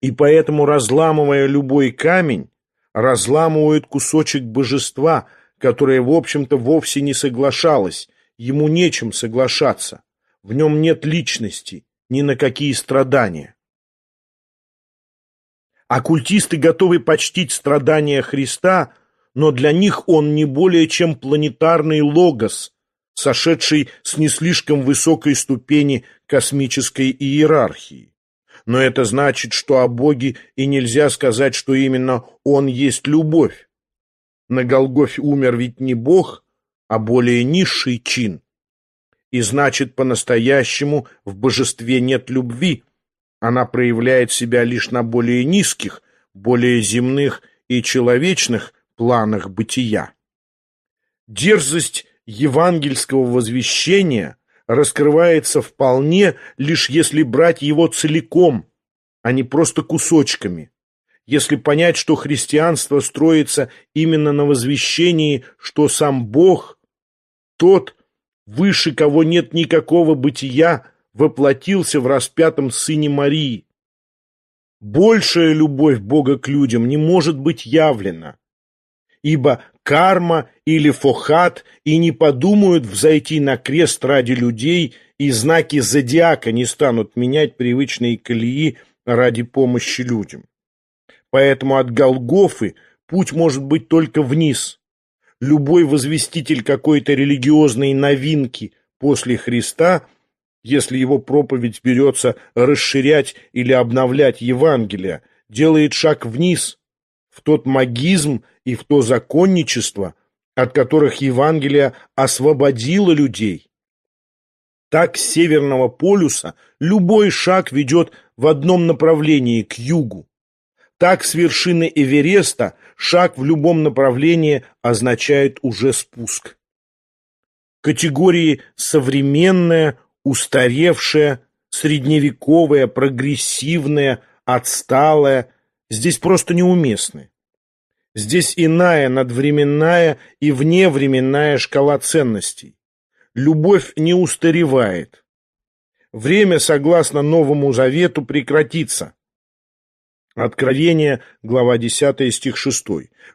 И поэтому, разламывая любой камень, разламывают кусочек божества, которое, в общем-то, вовсе не соглашалось, ему нечем соглашаться, в нем нет личности, ни на какие страдания. Оккультисты готовы почтить страдания Христа, но для них он не более чем планетарный логос, сошедший с не слишком высокой ступени космической иерархии. Но это значит, что о Боге и нельзя сказать, что именно Он есть любовь. На Голгофе умер ведь не Бог, а более низший чин. И значит, по-настоящему в божестве нет любви, она проявляет себя лишь на более низких, более земных и человечных планах бытия. Дерзость евангельского возвещения раскрывается вполне, лишь если брать его целиком, а не просто кусочками. Если понять, что христианство строится именно на возвещении, что сам Бог, тот, выше кого нет никакого бытия, воплотился в распятом сыне Марии. Большая любовь Бога к людям не может быть явлена, ибо карма или фохат и не подумают взойти на крест ради людей, и знаки зодиака не станут менять привычные колеи ради помощи людям. Поэтому от Голгофы путь может быть только вниз. Любой возвеститель какой-то религиозной новинки после Христа если его проповедь берется расширять или обновлять Евангелие, делает шаг вниз, в тот магизм и в то законничество, от которых Евангелие освободило людей. Так с Северного полюса любой шаг ведет в одном направлении, к югу. Так с вершины Эвереста шаг в любом направлении означает уже спуск. Категории «современное», устаревшая, средневековая, прогрессивная, отсталая, здесь просто неуместны. Здесь иная надвременная и вневременная шкала ценностей. Любовь не устаревает. Время, согласно Новому Завету, прекратится. Откровение, глава 10, стих 6.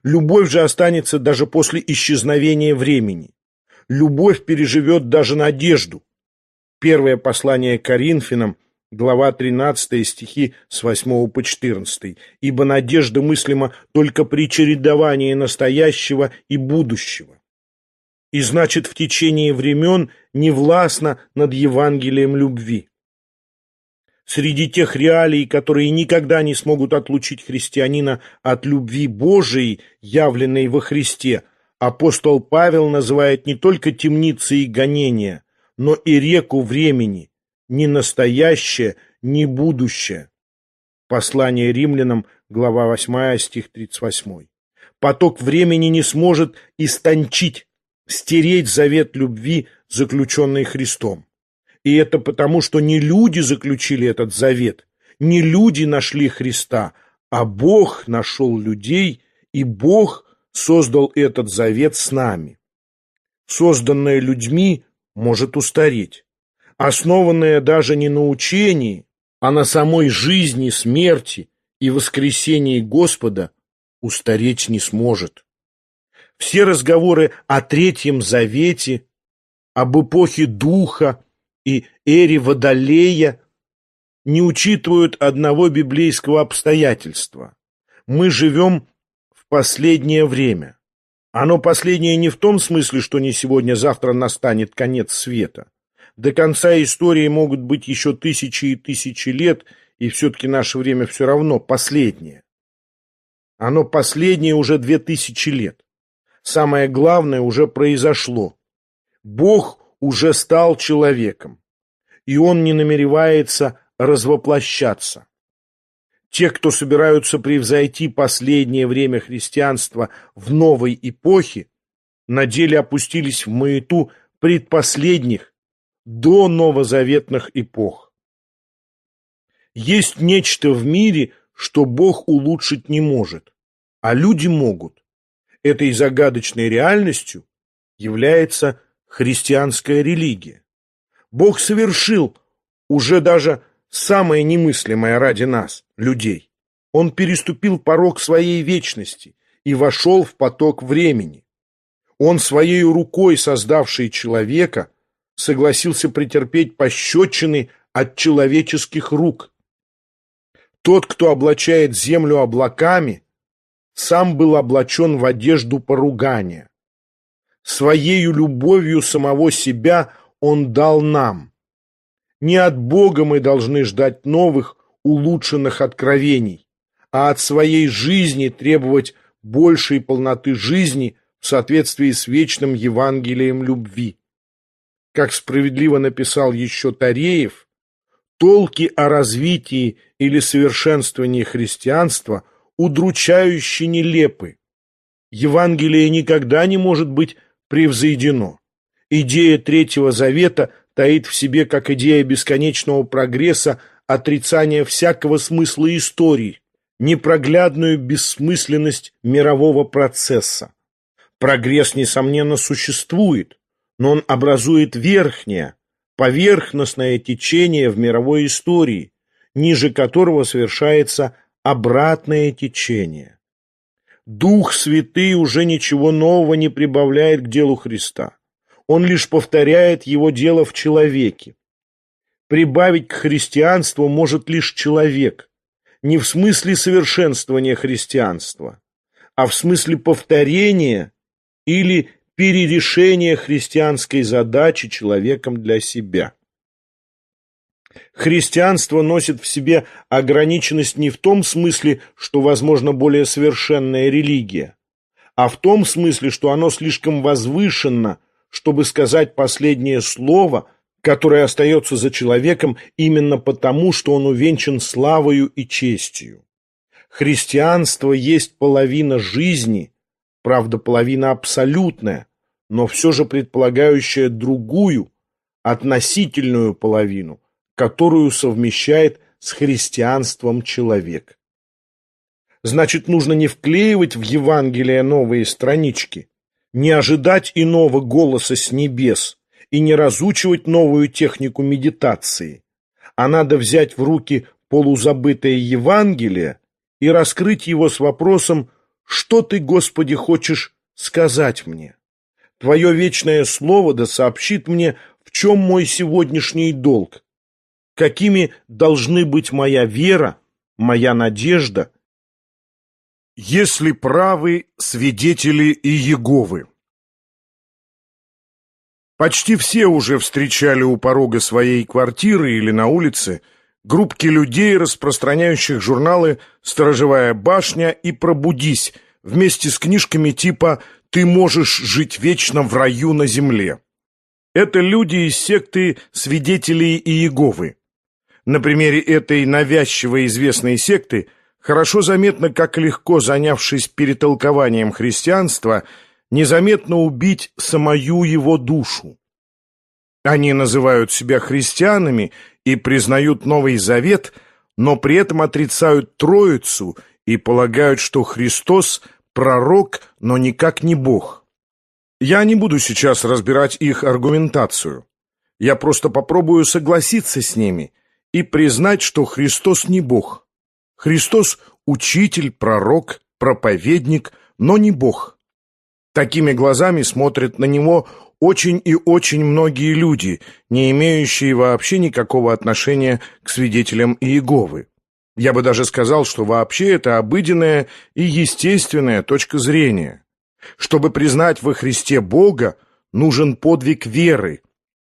Любовь же останется даже после исчезновения времени. Любовь переживет даже надежду. Первое послание Коринфянам, глава 13, стихи с 8 по 14. «Ибо надежда мыслима только при чередовании настоящего и будущего». И значит, в течение времен не властно над Евангелием любви. Среди тех реалий, которые никогда не смогут отлучить христианина от любви Божией, явленной во Христе, апостол Павел называет не только темницы и гонения – но и реку времени, ни настоящее, ни будущее. Послание римлянам, глава 8, стих 38. Поток времени не сможет истончить, стереть завет любви, заключенный Христом. И это потому, что не люди заключили этот завет, не люди нашли Христа, а Бог нашел людей, и Бог создал этот завет с нами. Созданное людьми, может устареть, основанная даже не на учении, а на самой жизни, смерти и воскресении Господа, устареть не сможет. Все разговоры о Третьем Завете, об эпохе Духа и эре Водолея не учитывают одного библейского обстоятельства. Мы живем в последнее время. Оно последнее не в том смысле, что не сегодня-завтра настанет конец света. До конца истории могут быть еще тысячи и тысячи лет, и все-таки наше время все равно последнее. Оно последнее уже две тысячи лет. Самое главное уже произошло. Бог уже стал человеком, и он не намеревается развоплощаться. Те, кто собираются превзойти последнее время христианства в новой эпохе, на деле опустились в маяту предпоследних, до новозаветных эпох. Есть нечто в мире, что Бог улучшить не может, а люди могут. Этой загадочной реальностью является христианская религия. Бог совершил уже даже самое немыслимое ради нас, людей. Он переступил порог своей вечности и вошел в поток времени. Он своей рукой, создавший человека, согласился претерпеть пощечины от человеческих рук. Тот, кто облачает землю облаками, сам был облачен в одежду поругания. Своею любовью самого себя он дал нам. Не от Бога мы должны ждать новых, улучшенных откровений, а от своей жизни требовать большей полноты жизни в соответствии с вечным Евангелием любви. Как справедливо написал еще Тареев, толки о развитии или совершенствовании христианства удручающе нелепы. Евангелие никогда не может быть превзойдено. Идея Третьего Завета таит в себе, как идея бесконечного прогресса, отрицание всякого смысла истории, непроглядную бессмысленность мирового процесса. Прогресс, несомненно, существует, но он образует верхнее, поверхностное течение в мировой истории, ниже которого совершается обратное течение. Дух Святый уже ничего нового не прибавляет к делу Христа он лишь повторяет его дело в человеке. Прибавить к христианству может лишь человек, не в смысле совершенствования христианства, а в смысле повторения или перерешения христианской задачи человеком для себя. Христианство носит в себе ограниченность не в том смысле, что, возможно, более совершенная религия, а в том смысле, что оно слишком возвышенно – чтобы сказать последнее слово, которое остается за человеком именно потому, что он увенчан славою и честью. Христианство есть половина жизни, правда, половина абсолютная, но все же предполагающая другую, относительную половину, которую совмещает с христианством человек. Значит, нужно не вклеивать в Евангелие новые странички, не ожидать иного голоса с небес и не разучивать новую технику медитации, а надо взять в руки полузабытое Евангелие и раскрыть его с вопросом «Что ты, Господи, хочешь сказать мне?» Твое вечное слово да сообщит мне, в чем мой сегодняшний долг, какими должны быть моя вера, моя надежда если правы свидетели Иеговы. Почти все уже встречали у порога своей квартиры или на улице группки людей, распространяющих журналы «Сторожевая башня» и «Пробудись» вместе с книжками типа «Ты можешь жить вечно в раю на земле». Это люди из секты свидетелей Иеговы. На примере этой навязчиво известной секты – Хорошо заметно, как легко, занявшись перетолкованием христианства, незаметно убить самую его душу. Они называют себя христианами и признают Новый Завет, но при этом отрицают Троицу и полагают, что Христос – пророк, но никак не Бог. Я не буду сейчас разбирать их аргументацию. Я просто попробую согласиться с ними и признать, что Христос не Бог. Христос – учитель, пророк проповедник, но не Бог. Такими глазами смотрят на него очень и очень многие люди, не имеющие вообще никакого отношения к свидетелям Иеговы. Я бы даже сказал, что вообще это обыденная и естественная точка зрения. Чтобы признать во Христе Бога, нужен подвиг веры,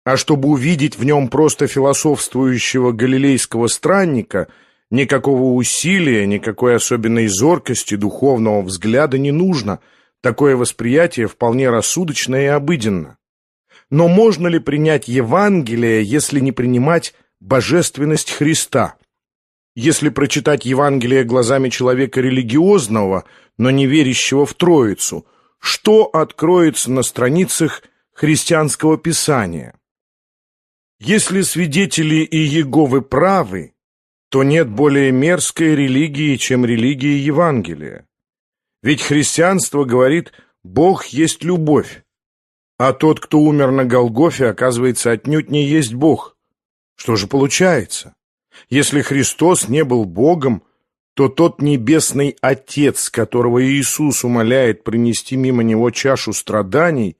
а чтобы увидеть в нем просто философствующего галилейского странника, никакого усилия, никакой особенной зоркости, духовного взгляда не нужно. Такое восприятие вполне рассудочно и обыденно. Но можно ли принять Евангелие, если не принимать божественность Христа? Если прочитать Евангелие глазами человека религиозного, но не верящего в Троицу, что откроется на страницах христианского писания? Если свидетели Иеговы правы, то нет более мерзкой религии, чем религия Евангелия. Ведь христианство говорит «Бог есть любовь», а тот, кто умер на Голгофе, оказывается, отнюдь не есть Бог. Что же получается? Если Христос не был Богом, то тот небесный Отец, которого Иисус умоляет принести мимо него чашу страданий,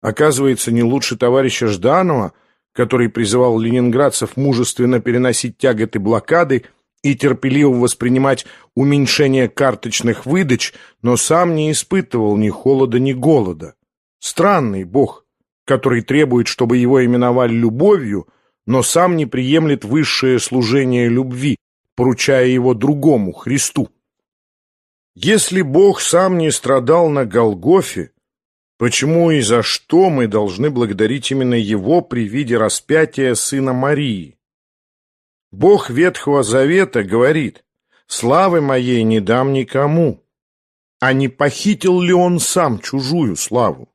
оказывается не лучше товарища Жданова – который призывал ленинградцев мужественно переносить тяготы блокады и терпеливо воспринимать уменьшение карточных выдач, но сам не испытывал ни холода, ни голода. Странный бог, который требует, чтобы его именовали любовью, но сам не приемлет высшее служение любви, поручая его другому, Христу. Если Бог сам не страдал на Голгофе, Почему и за что мы должны благодарить именно Его при виде распятия Сына Марии? Бог Ветхого Завета говорит, «Славы моей не дам никому». А не похитил ли Он сам чужую славу?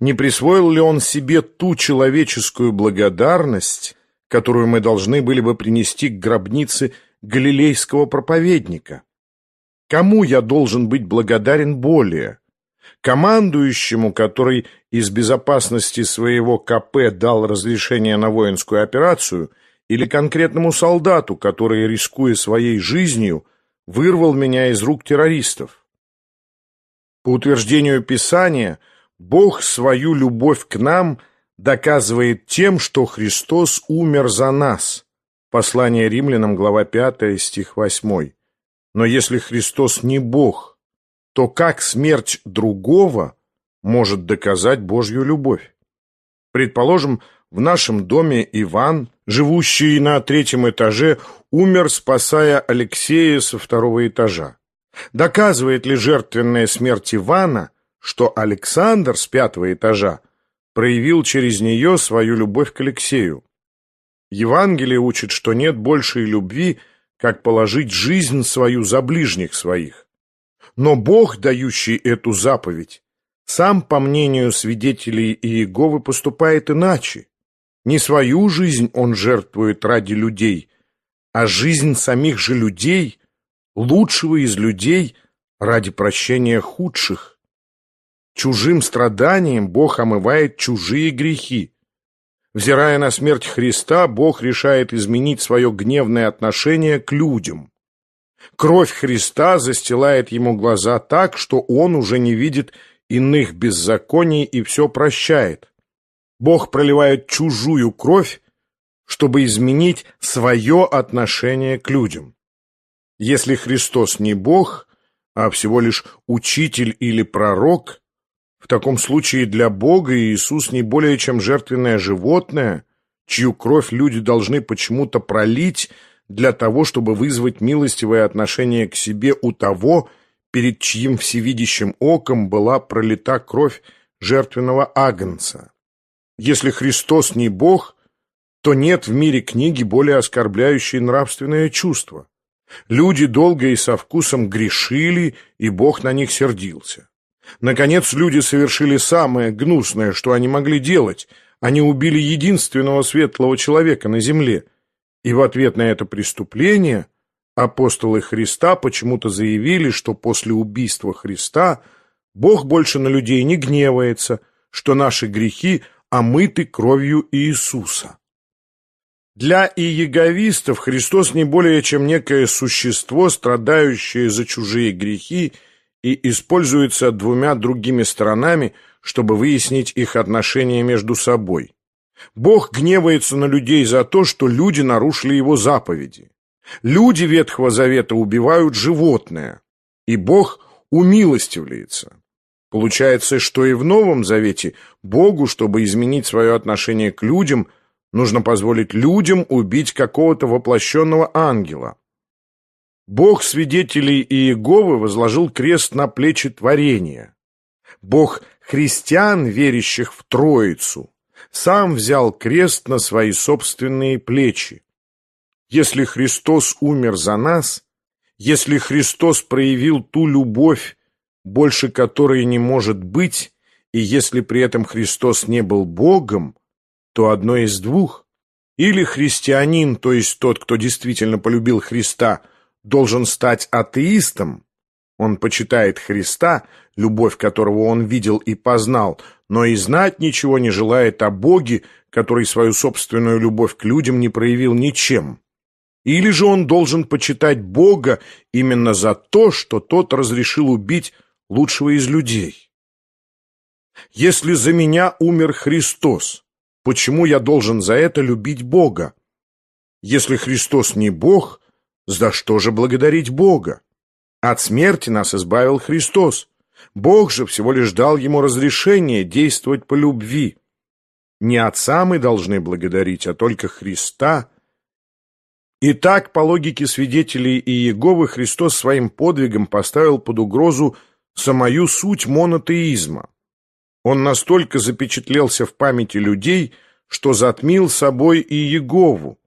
Не присвоил ли Он себе ту человеческую благодарность, которую мы должны были бы принести к гробнице галилейского проповедника? Кому я должен быть благодарен более – командующему, который из безопасности своего КП дал разрешение на воинскую операцию, или конкретному солдату, который, рискуя своей жизнью, вырвал меня из рук террористов. По утверждению Писания, Бог свою любовь к нам доказывает тем, что Христос умер за нас. Послание римлянам, глава 5, стих 8. Но если Христос не Бог – то как смерть другого может доказать Божью любовь? Предположим, в нашем доме Иван, живущий на третьем этаже, умер, спасая Алексея со второго этажа. Доказывает ли жертвенная смерть Ивана, что Александр с пятого этажа проявил через нее свою любовь к Алексею? Евангелие учит, что нет большей любви, как положить жизнь свою за ближних своих. Но Бог, дающий эту заповедь, сам, по мнению свидетелей Иеговы, поступает иначе. Не свою жизнь он жертвует ради людей, а жизнь самих же людей, лучшего из людей, ради прощения худших. Чужим страданием Бог омывает чужие грехи. Взирая на смерть Христа, Бог решает изменить свое гневное отношение к людям. Кровь Христа застилает ему глаза так, что он уже не видит иных беззаконий и все прощает. Бог проливает чужую кровь, чтобы изменить свое отношение к людям. Если Христос не Бог, а всего лишь учитель или пророк, в таком случае для Бога Иисус не более чем жертвенное животное, чью кровь люди должны почему-то пролить, для того, чтобы вызвать милостивое отношение к себе у того, перед чьим всевидящим оком была пролита кровь жертвенного агнца. Если Христос не Бог, то нет в мире книги, более оскорбляющей нравственное чувство. Люди долго и со вкусом грешили, и Бог на них сердился. Наконец, люди совершили самое гнусное, что они могли делать. Они убили единственного светлого человека на земле – и в ответ на это преступление апостолы Христа почему-то заявили, что после убийства Христа Бог больше на людей не гневается, что наши грехи омыты кровью Иисуса. Для иеговистов Христос не более чем некое существо, страдающее за чужие грехи и используется двумя другими сторонами, чтобы выяснить их отношения между собой. Бог гневается на людей за то, что люди нарушили его заповеди. Люди Ветхого Завета убивают животное, и Бог умилостивляется. Получается, что и в Новом Завете Богу, чтобы изменить свое отношение к людям, нужно позволить людям убить какого-то воплощенного ангела. Бог свидетелей Иеговы возложил крест на плечи творения. Бог христиан, верящих в Троицу, сам взял крест на свои собственные плечи. Если Христос умер за нас, если Христос проявил ту любовь, больше которой не может быть, и если при этом Христос не был Богом, то одно из двух. Или христианин, то есть тот, кто действительно полюбил Христа, должен стать атеистом, он почитает Христа, любовь которого он видел и познал, но и знать ничего не желает о Боге, который свою собственную любовь к людям не проявил ничем. Или же он должен почитать Бога именно за то, что тот разрешил убить лучшего из людей. Если за меня умер Христос, почему я должен за это любить Бога? Если Христос не Бог, за что же благодарить Бога? От смерти нас избавил Христос. Бог же всего лишь дал ему разрешение действовать по любви. Не Отца мы должны благодарить, а только Христа. Итак, по логике свидетелей Иеговы, Христос своим подвигом поставил под угрозу самую суть монотеизма. Он настолько запечатлелся в памяти людей, что затмил собой и Иегову.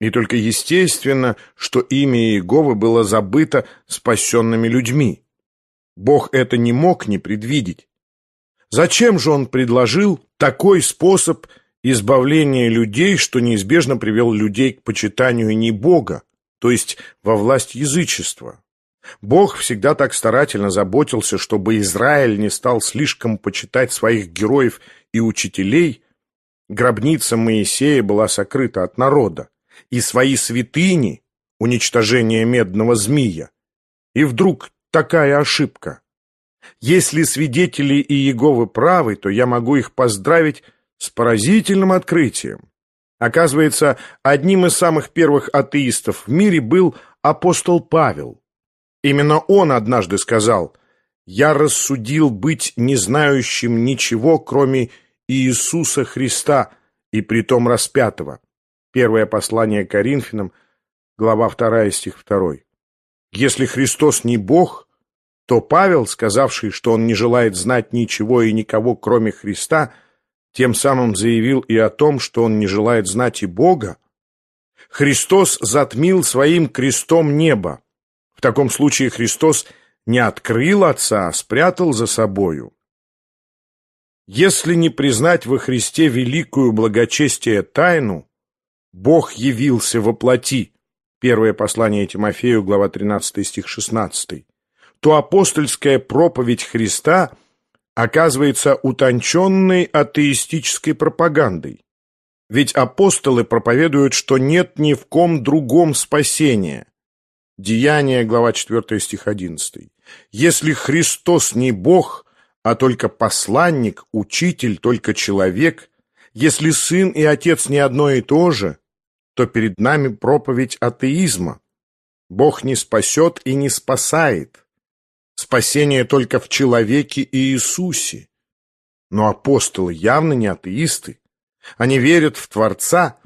И только естественно, что имя Иеговы было забыто спасенными людьми. Бог это не мог не предвидеть. Зачем же он предложил такой способ избавления людей, что неизбежно привел людей к почитанию не Бога, то есть во власть язычества? Бог всегда так старательно заботился, чтобы Израиль не стал слишком почитать своих героев и учителей. Гробница Моисея была сокрыта от народа, и свои святыни, уничтожение медного змея. И вдруг такая ошибка. Если свидетели и Иеговы правы, то я могу их поздравить с поразительным открытием. Оказывается, одним из самых первых атеистов в мире был апостол Павел. Именно он однажды сказал «Я рассудил быть не знающим ничего, кроме Иисуса Христа, и притом распятого». Первое послание Коринфянам, глава 2, стих 2. Если Христос не Бог, то Павел, сказавший, что он не желает знать ничего и никого, кроме Христа, тем самым заявил и о том, что он не желает знать и Бога. Христос затмил своим крестом небо. В таком случае Христос не открыл Отца, а спрятал за собою. Если не признать во Христе великую благочестие тайну, Бог явился во плоти, первое послание Тимофею, глава 13, стих 16, то апостольская проповедь Христа оказывается утонченной атеистической пропагандой. Ведь апостолы проповедуют, что нет ни в ком другом спасения. Деяние, глава 4, стих 11. Если Христос не Бог, а только посланник, учитель, только человек, если сын и отец не одно и то же, то перед нами проповедь атеизма. Бог не спасет и не спасает. Спасение только в человеке Иисусе. Но апостолы явно не атеисты. Они верят в Творца,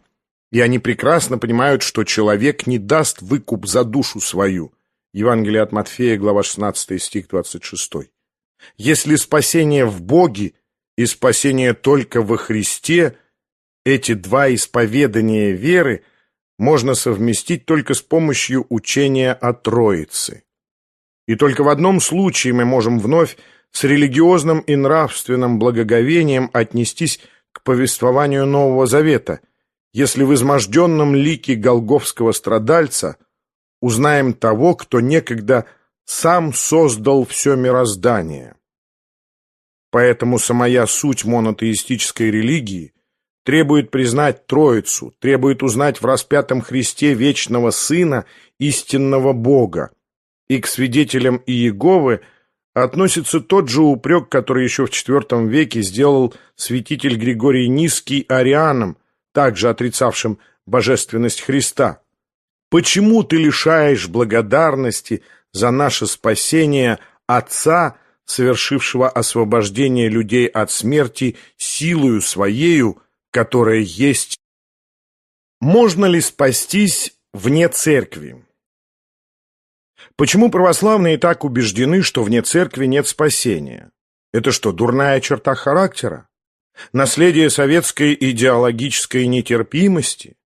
и они прекрасно понимают, что человек не даст выкуп за душу свою. Евангелие от Матфея, глава 16, стих 26. Если спасение в Боге и спасение только во Христе, эти два исповедания веры можно совместить только с помощью учения о Троице. И только в одном случае мы можем вновь с религиозным и нравственным благоговением отнестись к повествованию Нового Завета, если в изможденном лике голговского страдальца узнаем того, кто некогда сам создал все мироздание. Поэтому самая суть монотеистической религии требует признать Троицу, требует узнать в распятом Христе вечного Сына, истинного Бога. И к свидетелям Иеговы относится тот же упрек, который еще в IV веке сделал святитель Григорий Низкий арианам, также отрицавшим божественность Христа. Почему ты лишаешь благодарности за наше спасение Отца, совершившего освобождение людей от смерти силою Своею, которая есть? Можно ли спастись вне церкви? Почему православные так убеждены, что вне церкви нет спасения? Это что, дурная черта характера? Наследие советской идеологической нетерпимости?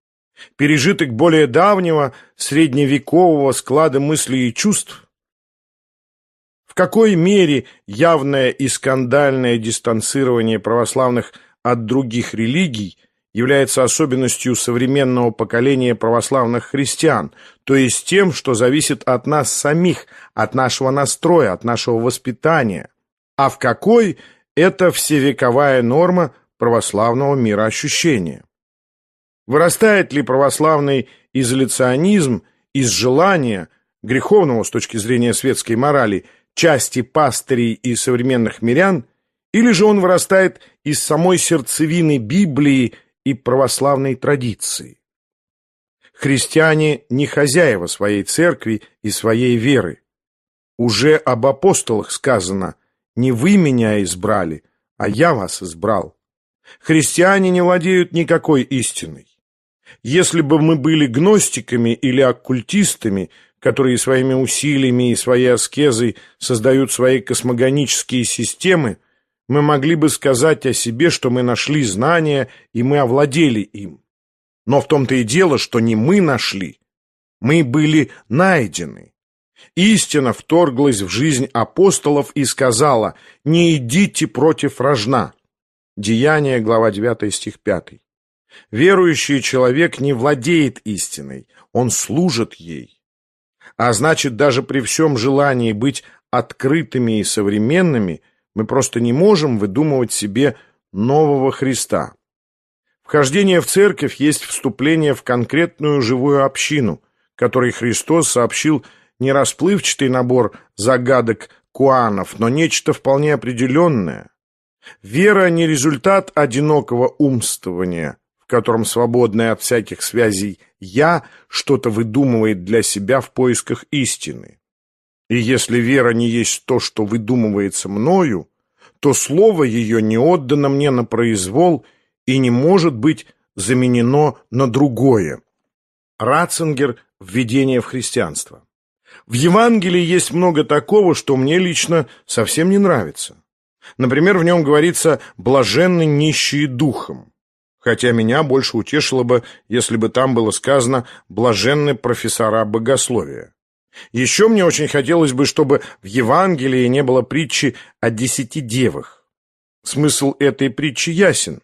Пережиток более давнего, средневекового склада мыслей и чувств? В какой мере явное и скандальное дистанцирование православных от других религий – является особенностью современного поколения православных христиан, то есть тем, что зависит от нас самих, от нашего настроя, от нашего воспитания. А в какой – это всевековая норма православного мироощущения. Вырастает ли православный изоляционизм из желания, греховного с точки зрения светской морали, части пастырей и современных мирян, или же он вырастает из самой сердцевины Библии и православной традиции. Христиане не хозяева своей церкви и своей веры. Уже об апостолах сказано «Не вы меня избрали, а я вас избрал». Христиане не владеют никакой истиной. Если бы мы были гностиками или оккультистами, которые своими усилиями и своей аскезой создают свои космогонические системы, мы могли бы сказать о себе, что мы нашли знания, и мы овладели им. Но в том-то и дело, что не мы нашли, мы были найдены. Истина вторглась в жизнь апостолов и сказала «Не идите против рожна». Деяние, глава 9, стих 5. Верующий человек не владеет истиной, он служит ей. А значит, даже при всем желании быть открытыми и современными – мы просто не можем выдумывать себе нового Христа. Вхождение в церковь есть вступление в конкретную живую общину, которой Христос сообщил не расплывчатый набор загадок куанов, но нечто вполне определенное. Вера не результат одинокого умствования, в котором свободное от всяких связей «я» что-то выдумывает для себя в поисках истины. И если вера не есть то, что выдумывается мною, то слово ее не отдано мне на произвол и не может быть заменено на другое. Ратцингер «Введение в христианство». В Евангелии есть много такого, что мне лично совсем не нравится. Например, в нем говорится «блаженны нищие духом», хотя меня больше утешило бы, если бы там было сказано «блаженны профессора богословия». Еще мне очень хотелось бы, чтобы в Евангелии не было притчи о десяти девах. Смысл этой притчи ясен.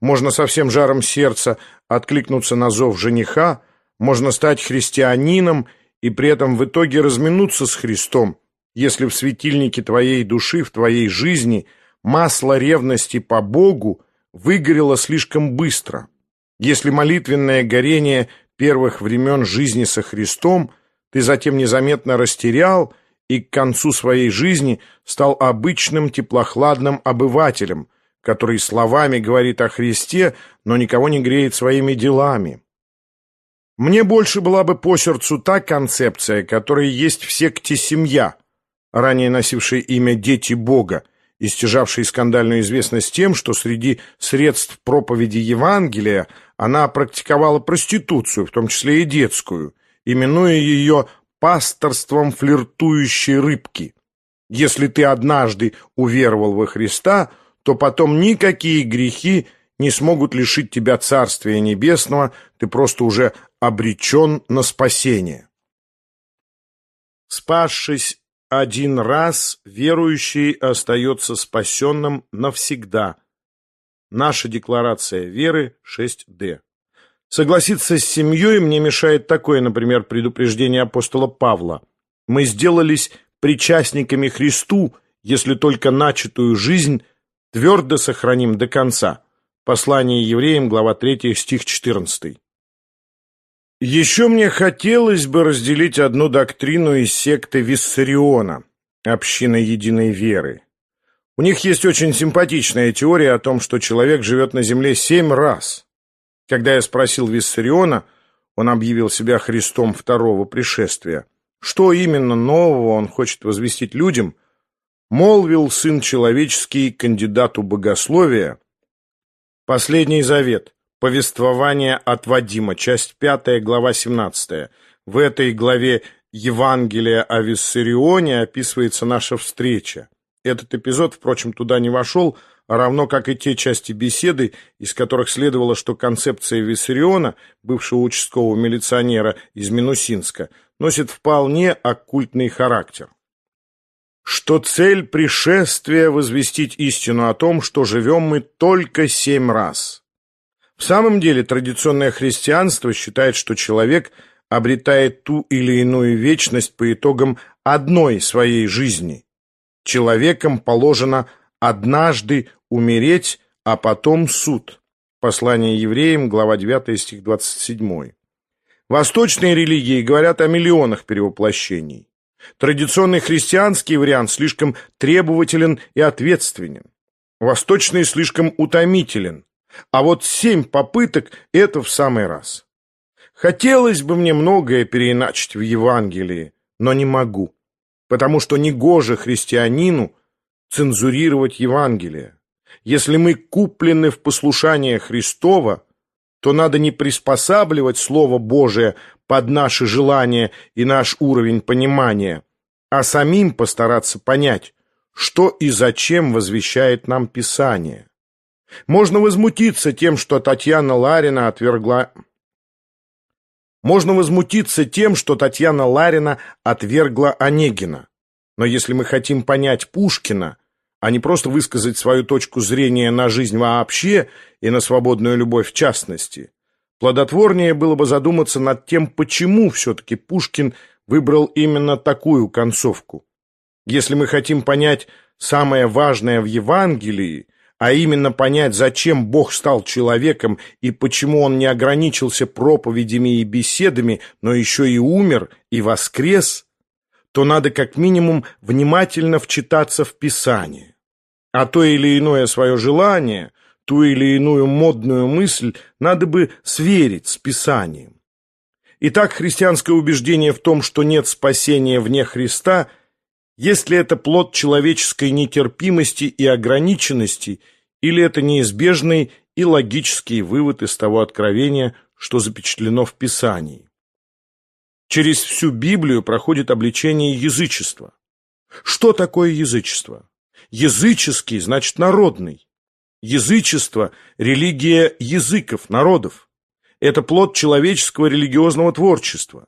Можно со всем жаром сердца откликнуться на зов жениха, можно стать христианином и при этом в итоге разминуться с Христом, если в светильнике твоей души, в твоей жизни масло ревности по Богу выгорело слишком быстро. Если молитвенное горение первых времен жизни со Христом – ты затем незаметно растерял и к концу своей жизни стал обычным теплохладным обывателем, который словами говорит о Христе, но никого не греет своими делами. Мне больше была бы по сердцу та концепция, которая есть в секте «Семья», ранее носившей имя «Дети Бога», и стяжавшей скандальную известность тем, что среди средств проповеди Евангелия она практиковала проституцию, в том числе и детскую, именуя ее пасторством флиртующей рыбки. Если ты однажды уверовал во Христа, то потом никакие грехи не смогут лишить тебя Царствия Небесного, ты просто уже обречен на спасение. Спасшись один раз, верующий остается спасенным навсегда. Наша декларация веры 6D. Согласиться с семьей мне мешает такое, например, предупреждение апостола Павла. Мы сделались причастниками Христу, если только начатую жизнь твердо сохраним до конца. Послание евреям, глава 3, стих 14. Еще мне хотелось бы разделить одну доктрину из секты Виссариона. община единой веры. У них есть очень симпатичная теория о том, что человек живет на земле семь раз. Когда я спросил Виссариона, он объявил себя Христом второго пришествия. Что именно нового он хочет возвестить людям? Молвил сын человеческий кандидату богословия. Последний завет. Повествование от Вадима. Часть 5, глава 17. В этой главе Евангелия о Виссарионе описывается наша встреча. Этот эпизод, впрочем, туда не вошел, равно как и те части беседы, из которых следовало, что концепция Виссариона, бывшего участкового милиционера из Минусинска, носит вполне оккультный характер. Что цель пришествия – возвестить истину о том, что живем мы только семь раз. В самом деле традиционное христианство считает, что человек – обретает ту или иную вечность по итогам одной своей жизни. Человеком положено однажды умереть, а потом суд. Послание евреям, глава 9, стих 27. Восточные религии говорят о миллионах перевоплощений. Традиционный христианский вариант слишком требователен и ответственен. Восточный слишком утомителен. А вот семь попыток – это в самый раз. Хотелось бы мне многое переиначить в Евангелии, но не могу, потому что негоже христианину цензурировать Евангелие. Если мы куплены в послушание Христова, то надо не приспосабливать Слово Божие под наши желания и наш уровень понимания, а самим постараться понять, что и зачем возвещает нам Писание. Можно возмутиться тем, что Татьяна Ларина отвергла можно возмутиться тем, что Татьяна Ларина отвергла Онегина. Но если мы хотим понять Пушкина, а не просто высказать свою точку зрения на жизнь вообще и на свободную любовь в частности, плодотворнее было бы задуматься над тем, почему все-таки Пушкин выбрал именно такую концовку. Если мы хотим понять самое важное в Евангелии – а именно понять, зачем Бог стал человеком и почему Он не ограничился проповедями и беседами, но еще и умер и воскрес, то надо как минимум внимательно вчитаться в Писание. А то или иное свое желание, ту или иную модную мысль надо бы сверить с Писанием. Итак, христианское убеждение в том, что нет спасения вне Христа – если это плод человеческой нетерпимости и ограниченности, или это неизбежный и логический вывод из того откровения, что запечатлено в Писании. Через всю Библию проходит обличение язычества. Что такое язычество? Языческий значит народный. Язычество – религия языков, народов. Это плод человеческого религиозного творчества.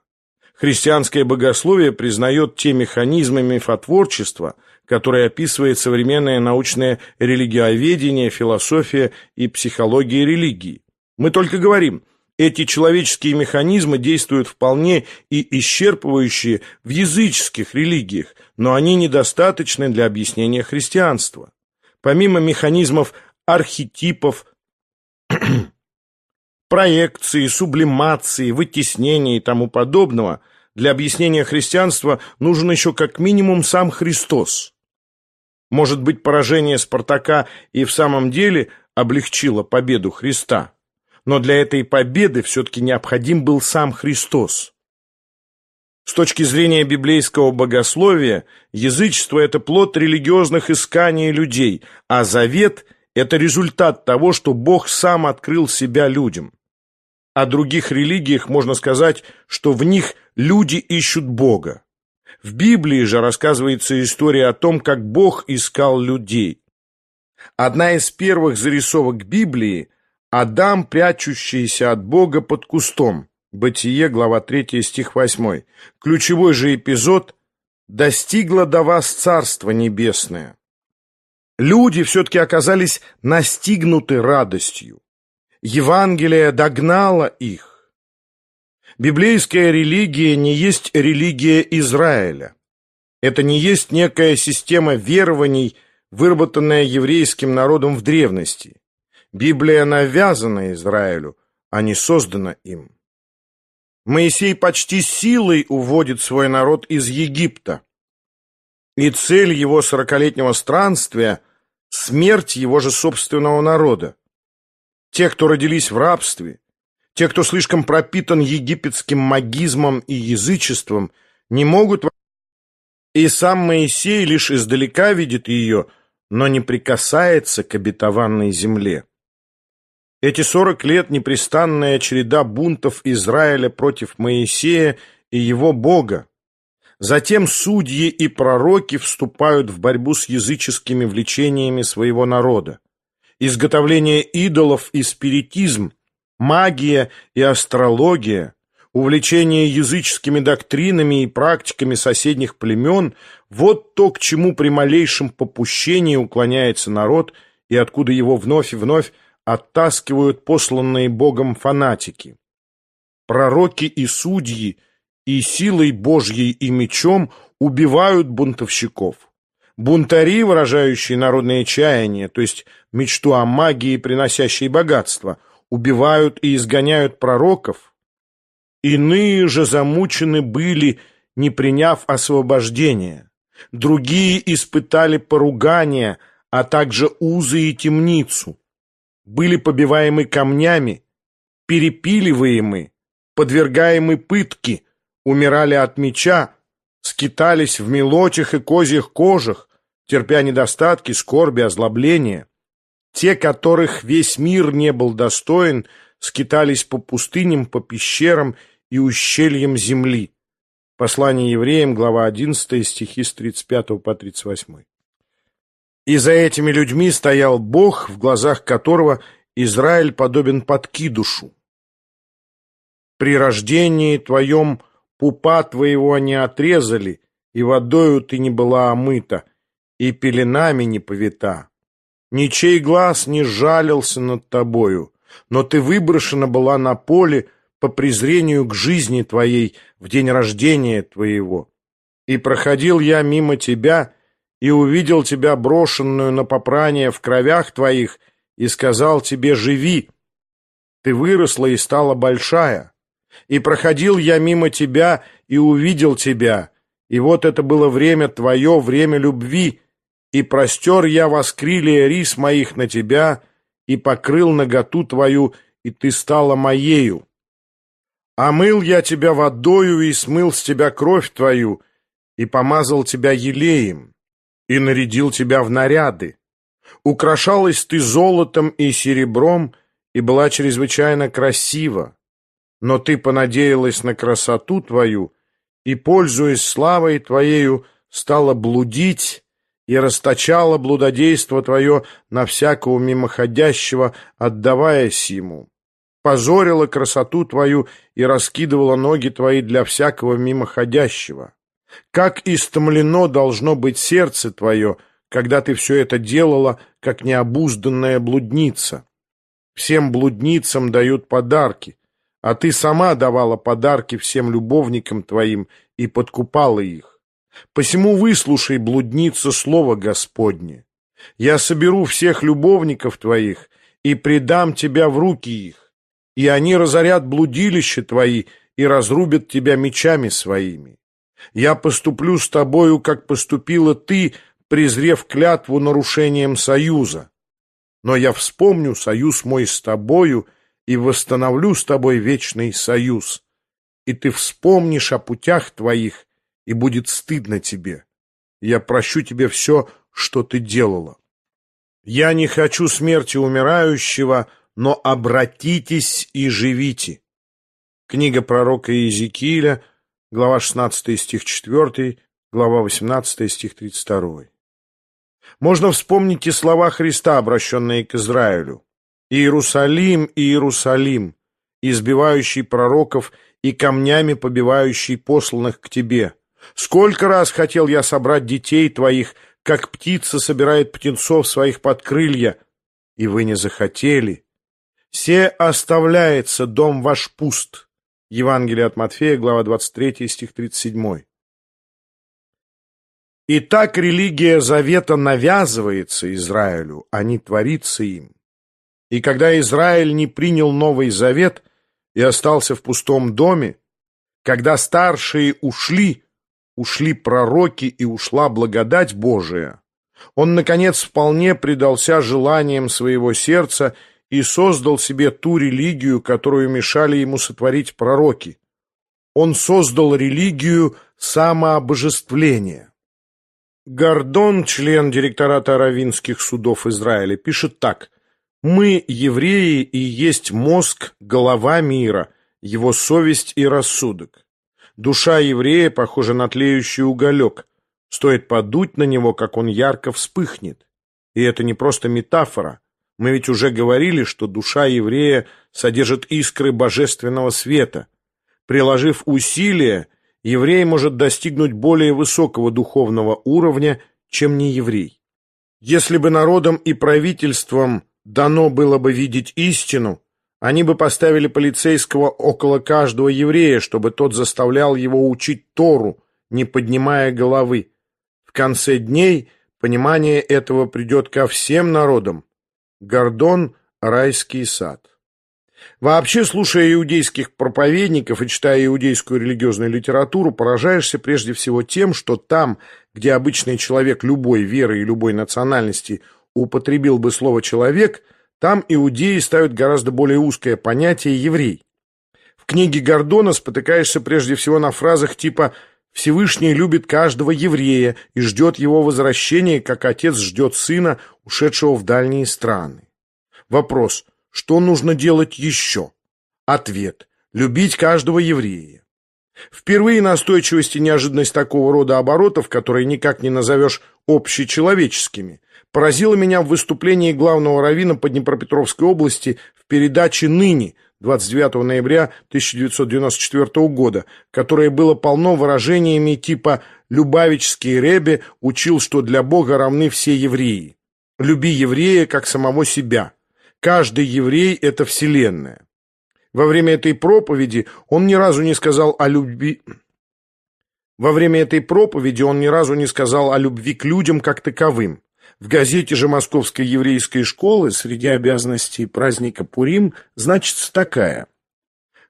Христианское богословие признает те механизмы мифотворчества, которые описывает современное научное религиоведение, философия и психология религии. Мы только говорим, эти человеческие механизмы действуют вполне и исчерпывающие в языческих религиях, но они недостаточны для объяснения христианства. Помимо механизмов архетипов, [clears throat] проекции, сублимации, вытеснения и тому подобного – для объяснения христианства нужен еще как минимум сам Христос. Может быть, поражение Спартака и в самом деле облегчило победу Христа, но для этой победы все-таки необходим был сам Христос. С точки зрения библейского богословия, язычество – это плод религиозных исканий людей, а завет – это результат того, что Бог сам открыл себя людям. О других религиях можно сказать, что в них люди ищут Бога. В Библии же рассказывается история о том, как Бог искал людей. Одна из первых зарисовок Библии – Адам, прячущийся от Бога под кустом. Бытие, глава 3, стих 8. Ключевой же эпизод – «Достигло до вас Царство Небесное». Люди все-таки оказались настигнуты радостью. Евангелие догнало их. Библейская религия не есть религия Израиля. Это не есть некая система верований, выработанная еврейским народом в древности. Библия навязана Израилю, а не создана им. Моисей почти силой уводит свой народ из Египта. И цель его сорокалетнего странствия — смерть его же собственного народа. Те, кто родились в рабстве, те, кто слишком пропитан египетским магизмом и язычеством, не могут... И сам Моисей лишь издалека видит ее, но не прикасается к обетованной земле. Эти сорок лет непрестанная череда бунтов Израиля против Моисея и его Бога. Затем судьи и пророки вступают в борьбу с языческими влечениями своего народа. Изготовление идолов и спиритизм, магия и астрология, увлечение языческими доктринами и практиками соседних племен – вот то, к чему при малейшем попущении уклоняется народ и откуда его вновь и вновь оттаскивают посланные Богом фанатики. Пророки и судьи и силой Божьей и мечом убивают бунтовщиков. Бунтари, выражающие народное чаяние, то есть мечту о магии, приносящей богатство, убивают и изгоняют пророков. Иные же замучены были, не приняв освобождения. Другие испытали поругание, а также узы и темницу были побиваемы камнями, перепиливаемы, подвергаемы пытки, умирали от меча, скитались в мелочах и козьих кожах, терпя недостатки, скорби, озлобления. Те, которых весь мир не был достоин, скитались по пустыням, по пещерам и ущельям земли. Послание евреям, глава 11, стихи с 35 по 38. И за этими людьми стоял Бог, в глазах которого Израиль подобен подкидушу. При рождении твоем пупа твоего не отрезали, и водою ты не была омыта, и пеленами не повита. Ничей глаз не жалился над тобою, но ты выброшена была на поле по презрению к жизни твоей в день рождения твоего. И проходил я мимо тебя, и увидел тебя брошенную на попрание в кровях твоих, и сказал тебе «Живи!» Ты выросла и стала большая. И проходил я мимо тебя и увидел тебя, и вот это было время твое, время любви, и простер я воскрилие рис моих на тебя, и покрыл наготу твою, и ты стала моею. Омыл я тебя водою и смыл с тебя кровь твою, и помазал тебя елеем и нарядил тебя в наряды. Украшалась ты золотом и серебром и была чрезвычайно красива. Но ты понадеялась на красоту твою и, пользуясь славой твоею, стала блудить и расточала блудодейство твое на всякого мимоходящего, отдаваясь ему. Позорила красоту твою и раскидывала ноги твои для всякого мимоходящего. Как истомлено должно быть сердце твое, когда ты все это делала, как необузданная блудница. Всем блудницам дают подарки, а ты сама давала подарки всем любовникам твоим и подкупала их. Посему выслушай, блудница, слово Господне. Я соберу всех любовников твоих и предам тебя в руки их, и они разорят блудилища твои и разрубят тебя мечами своими. Я поступлю с тобою, как поступила ты, презрев клятву нарушением союза. Но я вспомню союз мой с тобою и восстановлю с тобой вечный союз. И ты вспомнишь о путях твоих, и будет стыдно тебе. Я прощу тебе все, что ты делала. Я не хочу смерти умирающего, но обратитесь и живите. Книга пророка Иезекииля, глава 16 стих 4, глава 18 стих 32. Можно вспомнить и слова Христа, обращенные к Израилю. «Иерусалим, Иерусалим, избивающий пророков и камнями побивающий посланных к тебе. Сколько раз хотел я собрать детей твоих, как птица собирает птенцов своих под крылья, и вы не захотели. Се оставляется дом ваш пуст, Евангелие от Матфея, глава 23, стих 37. И так религия Завета навязывается Израилю, а не творится им. И когда Израиль не принял Новый Завет и остался в пустом доме, когда старшие ушли, ушли пророки и ушла благодать Божия, он, наконец, вполне предался желаниям своего сердца и создал себе ту религию, которую мешали ему сотворить пророки. Он создал религию самообожествления. Гордон, член директората равинских судов Израиля, пишет так. «Мы, евреи, и есть мозг, голова мира, его совесть и рассудок. Душа еврея похожа на тлеющий уголек. Стоит подуть на него, как он ярко вспыхнет. И это не просто метафора. Мы ведь уже говорили, что душа еврея содержит искры божественного света. Приложив усилия, еврей может достигнуть более высокого духовного уровня, чем не еврей. Если бы народом и правительством дано было бы видеть истину, они бы поставили полицейского около каждого еврея, чтобы тот заставлял его учить Тору, не поднимая головы. В конце дней понимание этого придет ко всем народам. Гордон – райский сад. Вообще, слушая иудейских проповедников и читая иудейскую религиозную литературу, поражаешься прежде всего тем, что там, где обычный человек любой веры и любой национальности употребил бы слово «человек», там иудеи ставят гораздо более узкое понятие «еврей». В книге Гордона спотыкаешься прежде всего на фразах типа «Всевышний любит каждого еврея и ждет его возвращения, как отец ждет сына, ушедшего в дальние страны». Вопрос – что нужно делать еще? Ответ – любить каждого еврея. Впервые настойчивость и неожиданность такого рода оборотов, которые никак не назовешь общечеловеческими, поразило меня в выступлении главного раввина по Днепропетровской области в передаче «Ныне» 29 ноября 1994 года, которое было полно выражениями типа «Любавический Ребе учил, что для Бога равны все евреи». «Люби еврея, как самого себя». Каждый еврей – это вселенная. Во время этой проповеди он ни разу не сказал о любви... Во время этой проповеди он ни разу не сказал о любви к людям как таковым. В газете же Московской еврейской школы среди обязанностей праздника Пурим значится такая.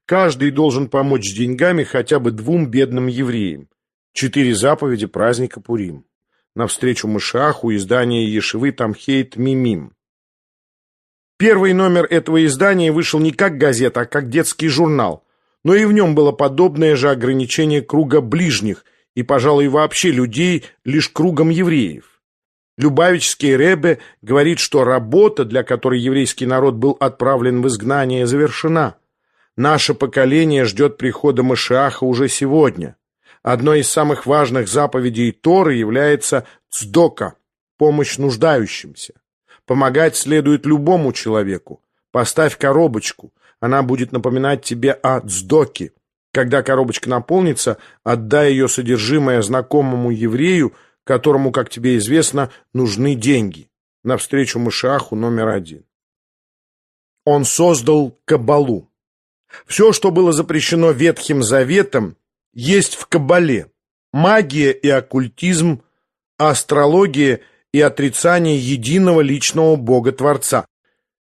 Каждый должен помочь деньгами хотя бы двум бедным евреям. Четыре заповеди праздника Пурим. Навстречу Мышаху издание Ешивы Тамхейт Мимим. Первый номер этого издания вышел не как газета, а как детский журнал, но и в нем было подобное же ограничение круга ближних и, пожалуй, вообще людей лишь кругом евреев. Любавический Ребе говорит, что работа, для которой еврейский народ был отправлен в изгнание, завершена. Наше поколение ждет прихода Машиаха уже сегодня. Одной из самых важных заповедей Торы является цдока – помощь нуждающимся. Помогать следует любому человеку. Поставь коробочку, она будет напоминать тебе о дздоке. Когда коробочка наполнится, отдай ее содержимое знакомому еврею, которому, как тебе известно, нужны деньги. Навстречу Мышаху номер один. Он создал Кабалу. Все, что было запрещено Ветхим Заветом, есть в Кабале. Магия и оккультизм, астрология и отрицание единого личного Бога-Творца.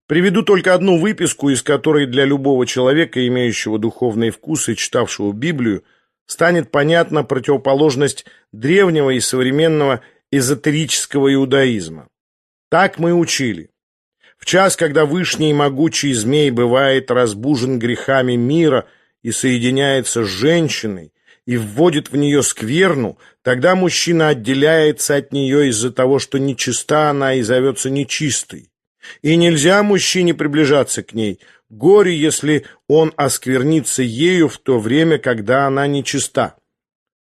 Приведу только одну выписку, из которой для любого человека, имеющего духовный вкус и читавшего Библию, станет понятна противоположность древнего и современного эзотерического иудаизма. Так мы учили. В час, когда вышний и могучий змей бывает разбужен грехами мира и соединяется с женщиной, и вводит в нее скверну, тогда мужчина отделяется от нее из-за того, что нечиста она и зовется нечистой. И нельзя мужчине приближаться к ней. Горе, если он осквернится ею в то время, когда она нечиста.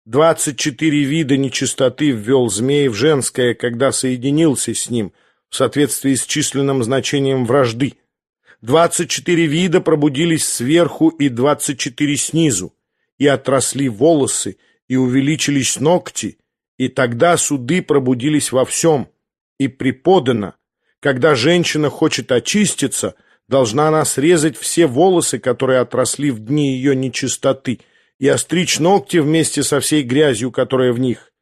Двадцать четыре вида нечистоты ввел змей в женское, когда соединился с ним, в соответствии с численным значением вражды. Двадцать четыре вида пробудились сверху и двадцать четыре снизу и отросли волосы, и увеличились ногти, и тогда суды пробудились во всем, и преподано, когда женщина хочет очиститься, должна она срезать все волосы, которые отросли в дни ее нечистоты, и остричь ногти вместе со всей грязью, которая в них.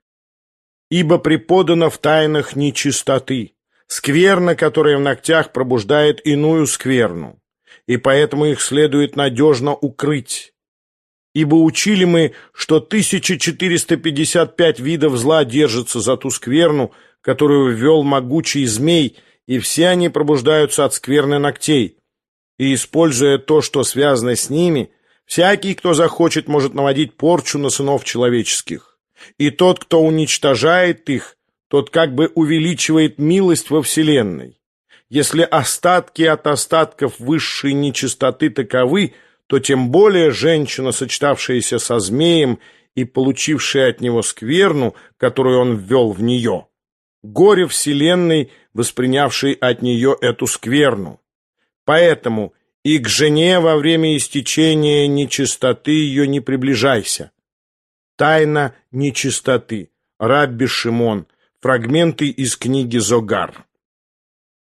Ибо преподано в тайнах нечистоты, скверна, которая в ногтях пробуждает иную скверну, и поэтому их следует надежно укрыть. ибо учили мы, что 1455 видов зла держатся за ту скверну, которую ввел могучий змей, и все они пробуждаются от скверны ногтей. И, используя то, что связано с ними, всякий, кто захочет, может наводить порчу на сынов человеческих. И тот, кто уничтожает их, тот как бы увеличивает милость во Вселенной. Если остатки от остатков высшей нечистоты таковы, то тем более женщина, сочетавшаяся со змеем и получившая от него скверну, которую он ввел в нее. Горе Вселенной, воспринявшей от нее эту скверну. Поэтому и к жене во время истечения нечистоты ее не приближайся. Тайна нечистоты. Рабби Шимон. Фрагменты из книги Зогар.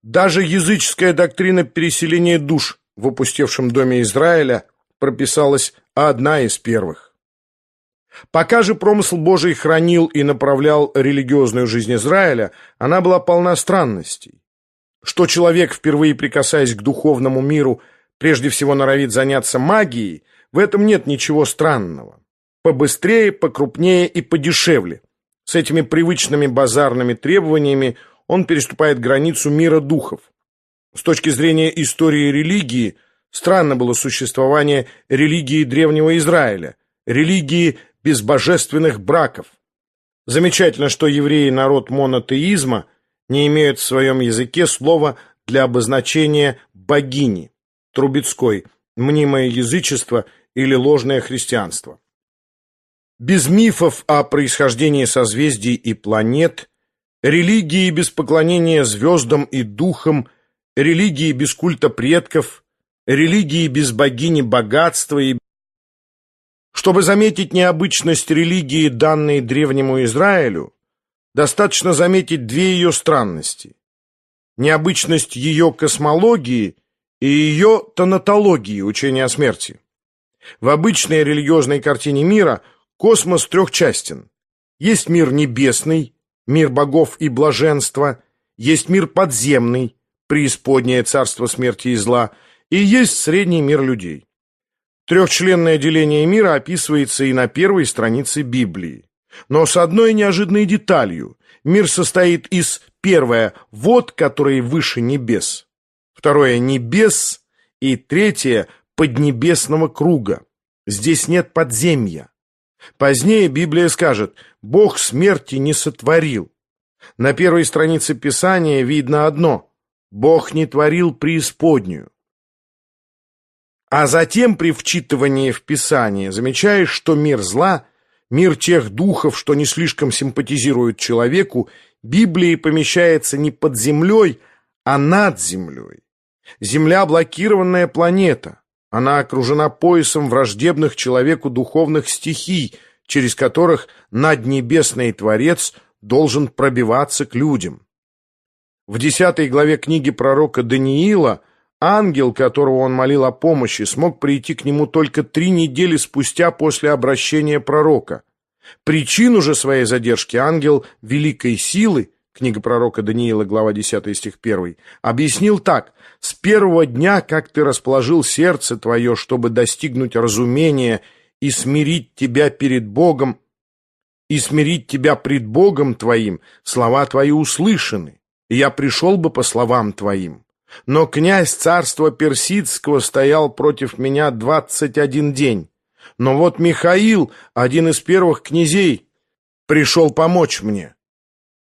Даже языческая доктрина переселения душ в опустевшем доме Израиля прописалась одна из первых. Пока же промысл Божий хранил и направлял религиозную жизнь Израиля, она была полна странностей. Что человек, впервые прикасаясь к духовному миру, прежде всего норовит заняться магией, в этом нет ничего странного. Побыстрее, покрупнее и подешевле. С этими привычными базарными требованиями он переступает границу мира духов. С точки зрения истории религии, странно было существование религии Древнего Израиля, религии безбожественных браков. Замечательно, что евреи народ монотеизма не имеют в своем языке слова для обозначения богини, Трубецкой, мнимое язычество или ложное христианство. Без мифов о происхождении созвездий и планет религии без поклонения звездам и духам, религии без культа предков, религии без богини богатства и чтобы заметить необычность религии, данной древнему Израилю, достаточно заметить две ее странности. Необычность ее космологии и ее тонатологии, учения о смерти. В обычной религиозной картине мира космос трехчастен. Есть мир небесный, мир богов и блаженства, есть мир подземный, преисподнее царство смерти и зла, и есть средний мир людей. Трехчленное деление мира описывается и на первой странице Библии. Но с одной неожиданной деталью. Мир состоит из, первое, вод, которые выше небес, второе, небес, и третье, поднебесного круга. Здесь нет подземья. Позднее Библия скажет «Бог смерти не сотворил». На первой странице Писания видно одно «Бог не творил преисподнюю». А затем при вчитывании в Писание замечаешь, что мир зла, мир тех духов, что не слишком симпатизируют человеку, Библии помещается не под землей, а над землей. Земля – блокированная планета. Она окружена поясом враждебных человеку духовных стихий, через которых наднебесный Творец должен пробиваться к людям. В десятой главе книги пророка Даниила ангел, которого он молил о помощи, смог прийти к нему только три недели спустя после обращения пророка. Причину же своей задержки ангел великой силы Книга пророка Даниила, глава 10, стих 1, объяснил так. «С первого дня, как ты расположил сердце твое, чтобы достигнуть разумения и смирить тебя перед Богом, и смирить тебя пред Богом твоим, слова твои услышаны, и я пришел бы по словам твоим. Но князь царства персидского стоял против меня двадцать один день. Но вот Михаил, один из первых князей, пришел помочь мне».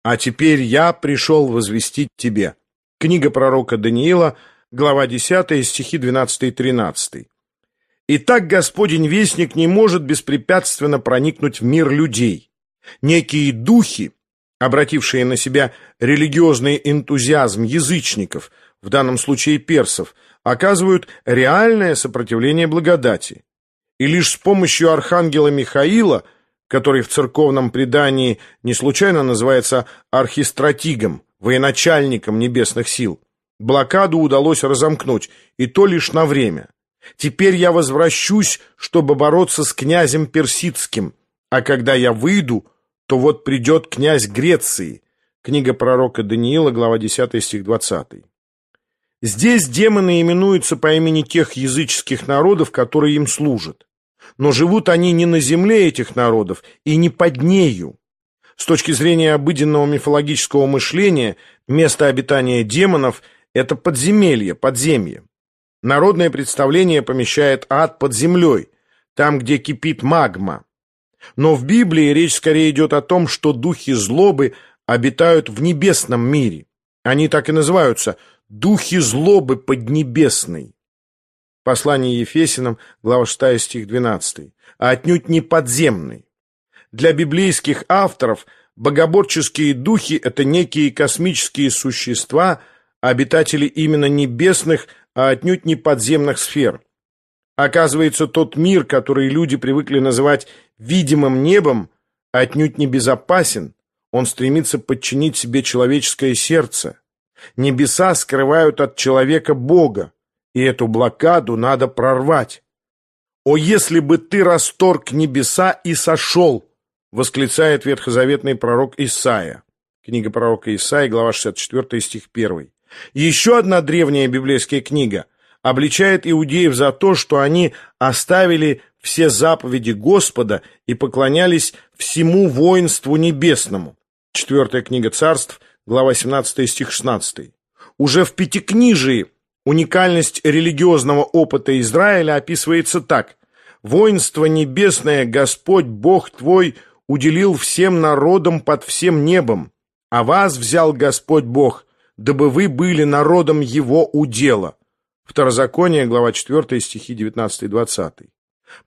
А теперь я пришел возвестить тебе. Книга пророка Даниила, глава 10, стихи 12 и 13. Итак, Господень Вестник не может беспрепятственно проникнуть в мир людей. Некие духи, обратившие на себя религиозный энтузиазм язычников, в данном случае персов, оказывают реальное сопротивление благодати. И лишь с помощью архангела Михаила – который в церковном предании не случайно называется архистратигом, военачальником небесных сил. Блокаду удалось разомкнуть, и то лишь на время. Теперь я возвращусь, чтобы бороться с князем персидским, а когда я выйду, то вот придет князь Греции. Книга пророка Даниила, глава 10, стих 20. Здесь демоны именуются по имени тех языческих народов, которые им служат. Но живут они не на земле этих народов и не под нею. С точки зрения обыденного мифологического мышления, место обитания демонов – это подземелье, подземье. Народное представление помещает ад под землей, там, где кипит магма. Но в Библии речь скорее идет о том, что духи злобы обитают в небесном мире. Они так и называются «духи злобы поднебесной». Послание Ефесиным, глава 6, стих 12, а отнюдь не подземный. Для библейских авторов богоборческие духи – это некие космические существа, обитатели именно небесных, а отнюдь не подземных сфер. Оказывается, тот мир, который люди привыкли называть видимым небом, отнюдь не безопасен, он стремится подчинить себе человеческое сердце. Небеса скрывают от человека Бога, и эту блокаду надо прорвать. «О, если бы ты расторг небеса и сошел!» восклицает ветхозаветный пророк Исаия. Книга пророка Исаии, глава 64, стих 1. Еще одна древняя библейская книга обличает иудеев за то, что они оставили все заповеди Господа и поклонялись всему воинству небесному. Четвертая книга царств, глава 17, стих 16. Уже в Пятикнижии уникальность религиозного опыта Израиля описывается так. «Воинство небесное Господь Бог твой уделил всем народам под всем небом, а вас взял Господь Бог, дабы вы были народом Его удела». Второзаконие, глава 4, стихи 19-20.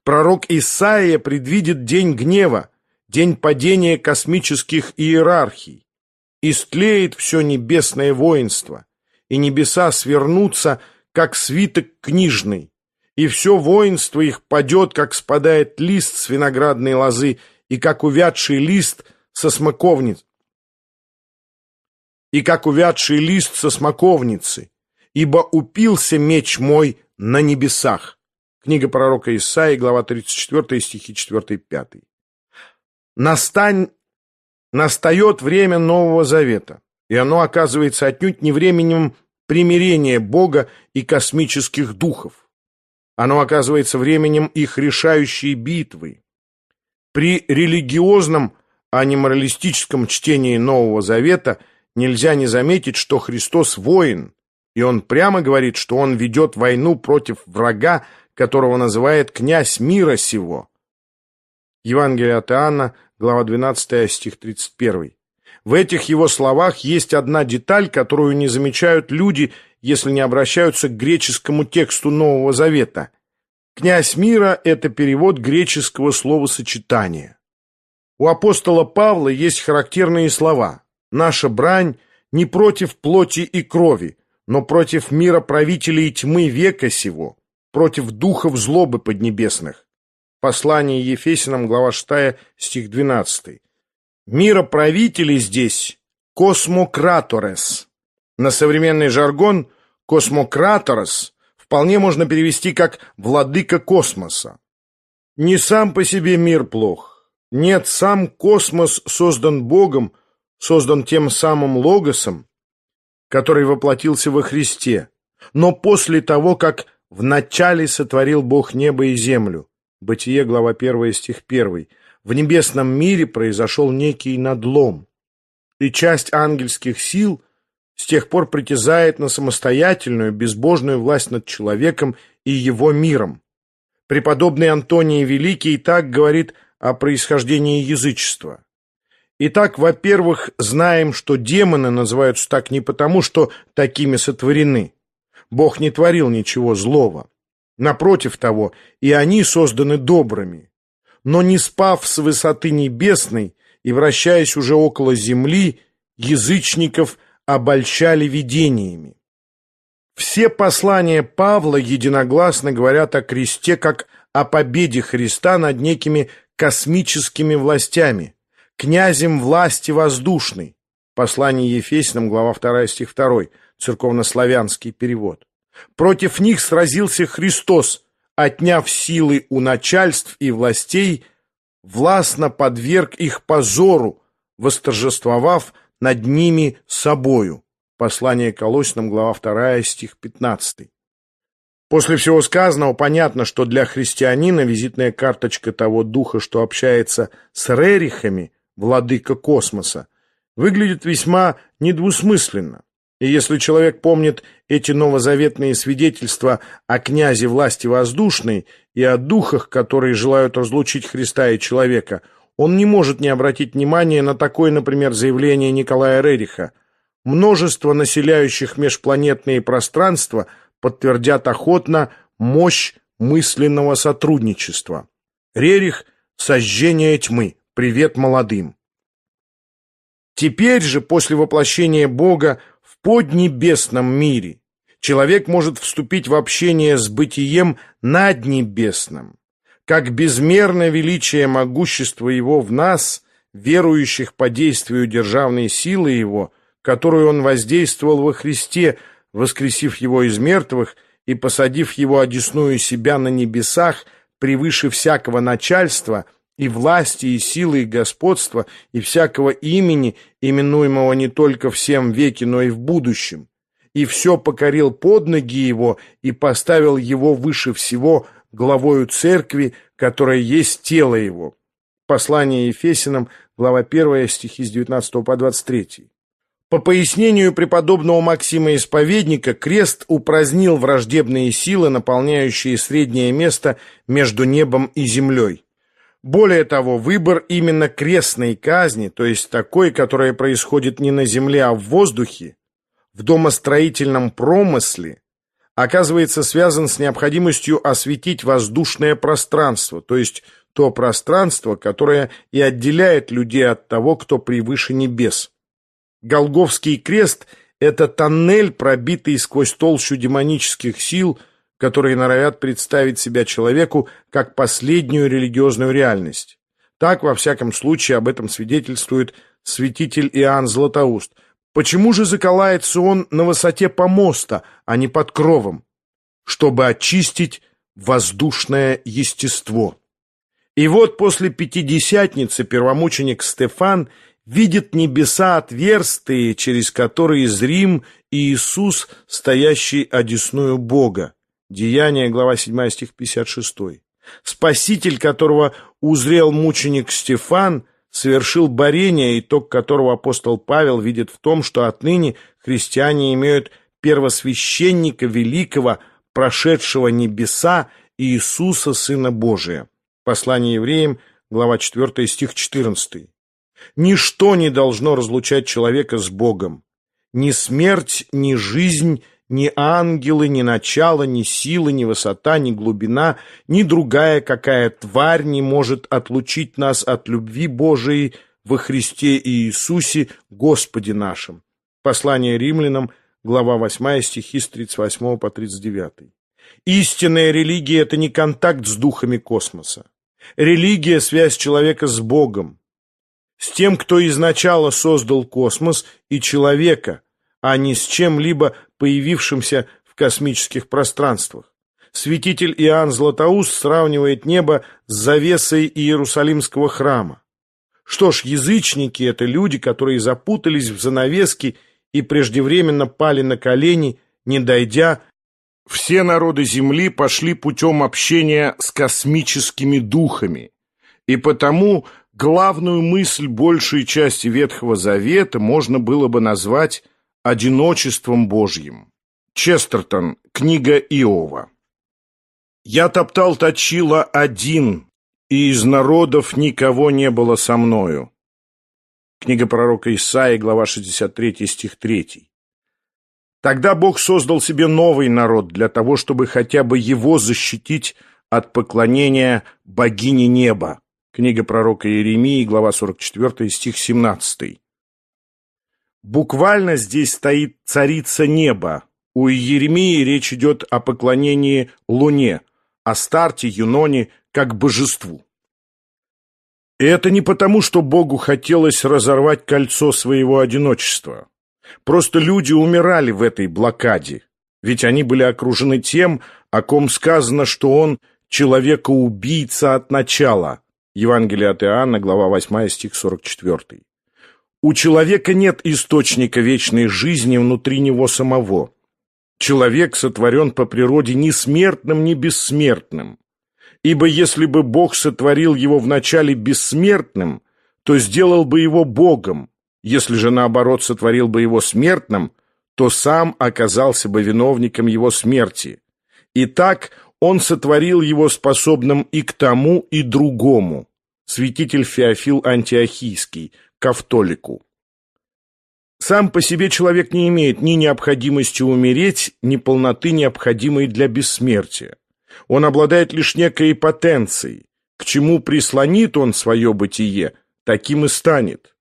Пророк Исаия предвидит день гнева, день падения космических иерархий. Истлеет все небесное воинство, и небеса свернутся, как свиток книжный, и все воинство их падет, как спадает лист с виноградной лозы, и как увядший лист со смоковниц, и как увядший лист со смоковницы, ибо упился меч мой на небесах. Книга пророка Исаии, глава 34, стихи 4-5. Настань... Настает время Нового Завета, и оно оказывается отнюдь не временем примирения Бога и космических духов. Оно оказывается временем их решающей битвы. При религиозном, а не моралистическом чтении Нового Завета нельзя не заметить, что Христос воин, и он прямо говорит, что он ведет войну против врага, которого называет князь мира сего. Евангелие от Иоанна, глава 12, стих 31. В этих его словах есть одна деталь, которую не замечают люди, если не обращаются к греческому тексту Нового Завета – Князь мира – это перевод греческого словосочетания. У апостола Павла есть характерные слова «Наша брань не против плоти и крови, но против мира правителей тьмы века сего, против духов злобы поднебесных». Послание Ефесиным, глава 6, стих 12. Мира правителей здесь – космократорес. На современный жаргон – космократорес вполне можно перевести как «владыка космоса». Не сам по себе мир плох. Нет, сам космос создан Богом, создан тем самым Логосом, который воплотился во Христе. Но после того, как вначале сотворил Бог небо и землю, Бытие, глава 1, стих 1, в небесном мире произошел некий надлом, и часть ангельских сил – с тех пор притязает на самостоятельную, безбожную власть над человеком и его миром. Преподобный Антоний Великий так говорит о происхождении язычества. Итак, во-первых, знаем, что демоны называются так не потому, что такими сотворены. Бог не творил ничего злого. Напротив того, и они созданы добрыми. Но не спав с высоты небесной и вращаясь уже около земли, язычников – обольщали видениями. Все послания Павла единогласно говорят о кресте как о победе Христа над некими космическими властями, князем власти воздушной. Послание Ефесиным, глава 2, стих 2, церковнославянский перевод. Против них сразился Христос, отняв силы у начальств и властей, властно подверг их позору, восторжествовав над ними собою. Послание Колосинам, глава 2, стих 15. После всего сказанного понятно, что для христианина визитная карточка того духа, что общается с Рерихами, владыка космоса, выглядит весьма недвусмысленно. И если человек помнит эти новозаветные свидетельства о князе власти воздушной и о духах, которые желают разлучить Христа и человека, он не может не обратить внимания на такое, например, заявление Николая Рериха. Множество населяющих межпланетные пространства – подтвердят охотно мощь мысленного сотрудничества. Рерих «Сожжение тьмы. Привет молодым». Теперь же, после воплощения Бога поднебесном мире, человек может вступить в общение с бытием наднебесным, как безмерное величие могущества Его в нас, верующих по действию державной силы Его, которую Он воздействовал во Христе, воскресив его из мертвых и посадив его одесную себя на небесах превыше всякого начальства и власти, и силы, и господства, и всякого имени, именуемого не только в всем веке, но и в будущем, и все покорил под ноги его и поставил его выше всего главою церкви, которая есть тело его. Послание Ефесиным, глава 1, стихи с 19 по 23. По пояснению преподобного Максима Исповедника, крест упразднил враждебные силы, наполняющие среднее место между небом и землей. Более того, выбор именно крестной казни, то есть такой, которая происходит не на земле, а в воздухе, в домостроительном промысле, оказывается связан с необходимостью осветить воздушное пространство, то есть то пространство, которое и отделяет людей от того, кто превыше небес. Голговский крест — это тоннель, пробитый сквозь толщу демонических сил, которые норовят представить себя человеку как последнюю религиозную реальность. Так, во всяком случае, об этом свидетельствует святитель Иоанн Златоуст. Почему же заколается он на высоте помоста, а не под кровом? Чтобы очистить воздушное естество. И вот после Пятидесятницы первомученик Стефан – видит небеса отверстые, через которые зрим Иисус, стоящий одесную Бога. Деяние, глава 7, стих 56. Спаситель, которого узрел мученик Стефан, совершил борение, итог которого апостол Павел видит в том, что отныне христиане имеют первосвященника великого, прошедшего небеса, Иисуса, Сына Божия. Послание евреям, глава 4, стих 14. Ничто не должно разлучать человека с Богом. Ни смерть, ни жизнь, ни ангелы, ни начало, ни сила, ни высота, ни глубина, ни другая какая тварь не может отлучить нас от любви Божией во Христе Иисусе, Господе нашим. Послание римлянам, глава 8, стихи с 38 по 39. Истинная религия – это не контакт с духами космоса. Религия – связь человека с Богом с тем, кто изначально создал космос и человека, а не с чем-либо появившимся в космических пространствах. Святитель Иоанн Златоуст сравнивает небо с завесой Иерусалимского храма. Что ж, язычники – это люди, которые запутались в занавеске и преждевременно пали на колени, не дойдя. Все народы Земли пошли путем общения с космическими духами, и потому главную мысль большей части Ветхого Завета можно было бы назвать «одиночеством Божьим». Честертон, книга Иова. «Я топтал точила один, и из народов никого не было со мною». Книга пророка Исаии, глава 63, стих 3. Тогда Бог создал себе новый народ для того, чтобы хотя бы его защитить от поклонения богине неба. Книга пророка Иеремии, глава 44, стих 17. Буквально здесь стоит царица неба. У Иеремии речь идет о поклонении Луне, о старте Юноне как божеству. И это не потому, что Богу хотелось разорвать кольцо своего одиночества. Просто люди умирали в этой блокаде, ведь они были окружены тем, о ком сказано, что он человека-убийца от начала, Евангелие от Иоанна, глава 8, стих 44. У человека нет источника вечной жизни внутри него самого. Человек сотворен по природе ни смертным, ни бессмертным. Ибо если бы Бог сотворил его вначале бессмертным, то сделал бы его Богом. Если же, наоборот, сотворил бы его смертным, то сам оказался бы виновником его смерти. Итак, он сотворил его способным и к тому, и другому. Святитель Феофил Антиохийский, кавтолику. Сам по себе человек не имеет ни необходимости умереть, ни полноты, необходимой для бессмертия. Он обладает лишь некой потенцией. К чему прислонит он свое бытие, таким и станет.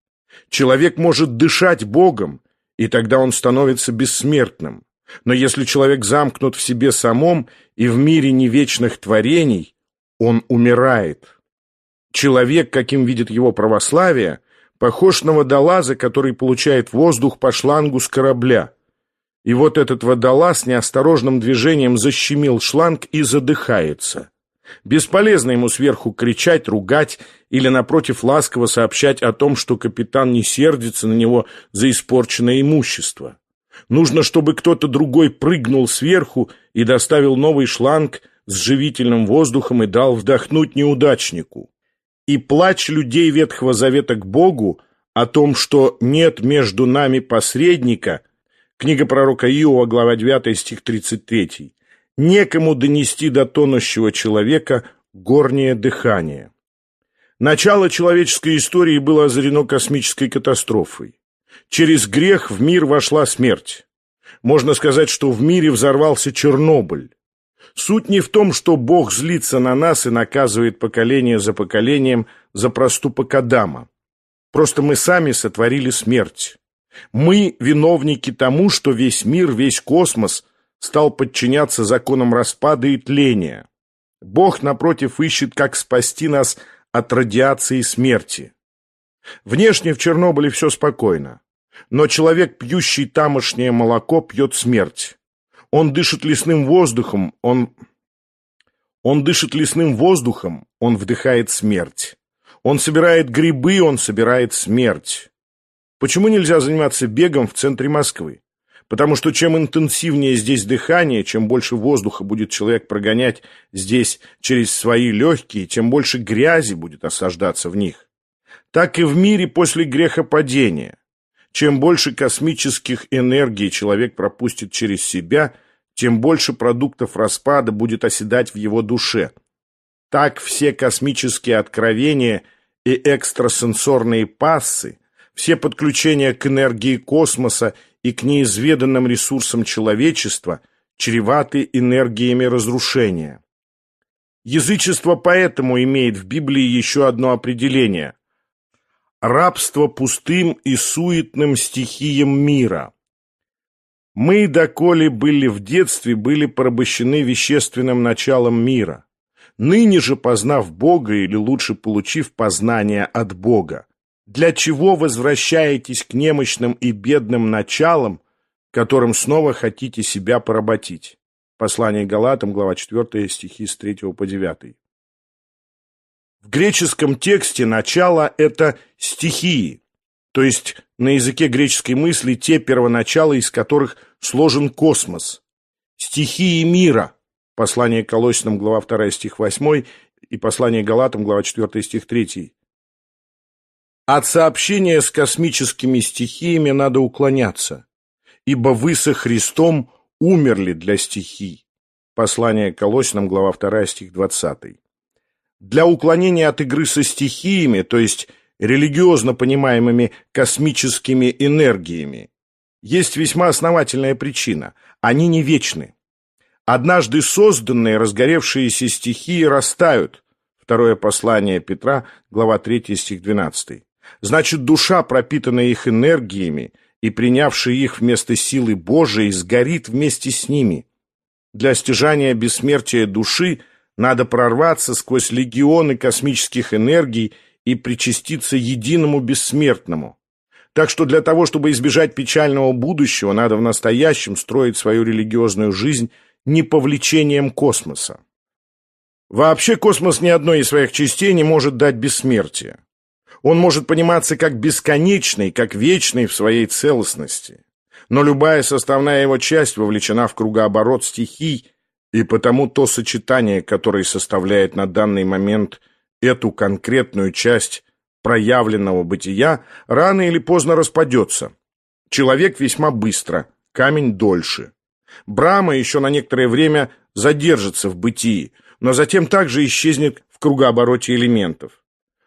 Человек может дышать Богом, и тогда он становится бессмертным. Но если человек замкнут в себе самом и в мире невечных творений, он умирает. Человек, каким видит его православие – похож на водолаза, который получает воздух по шлангу с корабля. И вот этот водолаз неосторожным движением защемил шланг и задыхается. Бесполезно ему сверху кричать, ругать или, напротив, ласково сообщать о том, что капитан не сердится на него за испорченное имущество. Нужно, чтобы кто-то другой прыгнул сверху и доставил новый шланг с живительным воздухом и дал вдохнуть неудачнику и плач людей Ветхого Завета к Богу о том, что нет между нами посредника, книга пророка Иова, глава 9, стих 33, некому донести до тонущего человека горнее дыхание. Начало человеческой истории было озарено космической катастрофой. Через грех в мир вошла смерть. Можно сказать, что в мире взорвался Чернобыль. Суть не в том, что Бог злится на нас и наказывает поколение за поколением за проступок Адама. Просто мы сами сотворили смерть. Мы виновники тому, что весь мир, весь космос стал подчиняться законам распада и тления. Бог, напротив, ищет, как спасти нас от радиации смерти. Внешне в Чернобыле все спокойно, но человек, пьющий тамошнее молоко, пьет смерть. Он дышит лесным воздухом, он... Он дышит лесным воздухом, он вдыхает смерть. Он собирает грибы, он собирает смерть. Почему нельзя заниматься бегом в центре Москвы? Потому что чем интенсивнее здесь дыхание, чем больше воздуха будет человек прогонять здесь через свои легкие, тем больше грязи будет осаждаться в них. Так и в мире после грехопадения. Чем больше космических энергий человек пропустит через себя, тем больше продуктов распада будет оседать в его душе. Так все космические откровения и экстрасенсорные пассы, все подключения к энергии космоса и к неизведанным ресурсам человечества чреваты энергиями разрушения. Язычество поэтому имеет в Библии еще одно определение – рабство пустым и суетным стихиям мира. Мы, доколе были в детстве, были порабощены вещественным началом мира. Ныне же, познав Бога, или лучше получив познание от Бога, для чего возвращаетесь к немощным и бедным началам, которым снова хотите себя поработить? Послание Галатам, глава 4, стихи с 3 по 9. В греческом тексте начало – это стихии, то есть на языке греческой мысли те первоначала, из которых сложен космос. Стихии мира. Послание Колосинам, глава 2, стих 8, и послание Галатам, глава 4, стих 3. От сообщения с космическими стихиями надо уклоняться, ибо вы со Христом умерли для стихий. Послание Колосинам, глава 2, стих 20. Для уклонения от игры со стихиями, то есть религиозно понимаемыми космическими энергиями, есть весьма основательная причина. Они не вечны. Однажды созданные разгоревшиеся стихии растают. Второе послание Петра, глава 3, стих 12. Значит, душа, пропитанная их энергиями и принявшая их вместо силы Божией, сгорит вместе с ними. Для стяжания бессмертия души – надо прорваться сквозь легионы космических энергий и причаститься единому бессмертному. Так что для того, чтобы избежать печального будущего, надо в настоящем строить свою религиозную жизнь не повлечением космоса. Вообще космос ни одной из своих частей не может дать бессмертие. Он может пониматься как бесконечный, как вечный в своей целостности. но любая составная его часть вовлечена в кругооборот стихий, и потому то сочетание, которое составляет на данный момент эту конкретную часть проявленного бытия, рано или поздно распадется. Человек весьма быстро, камень дольше. Брама еще на некоторое время задержится в бытии, но затем также исчезнет в кругообороте элементов.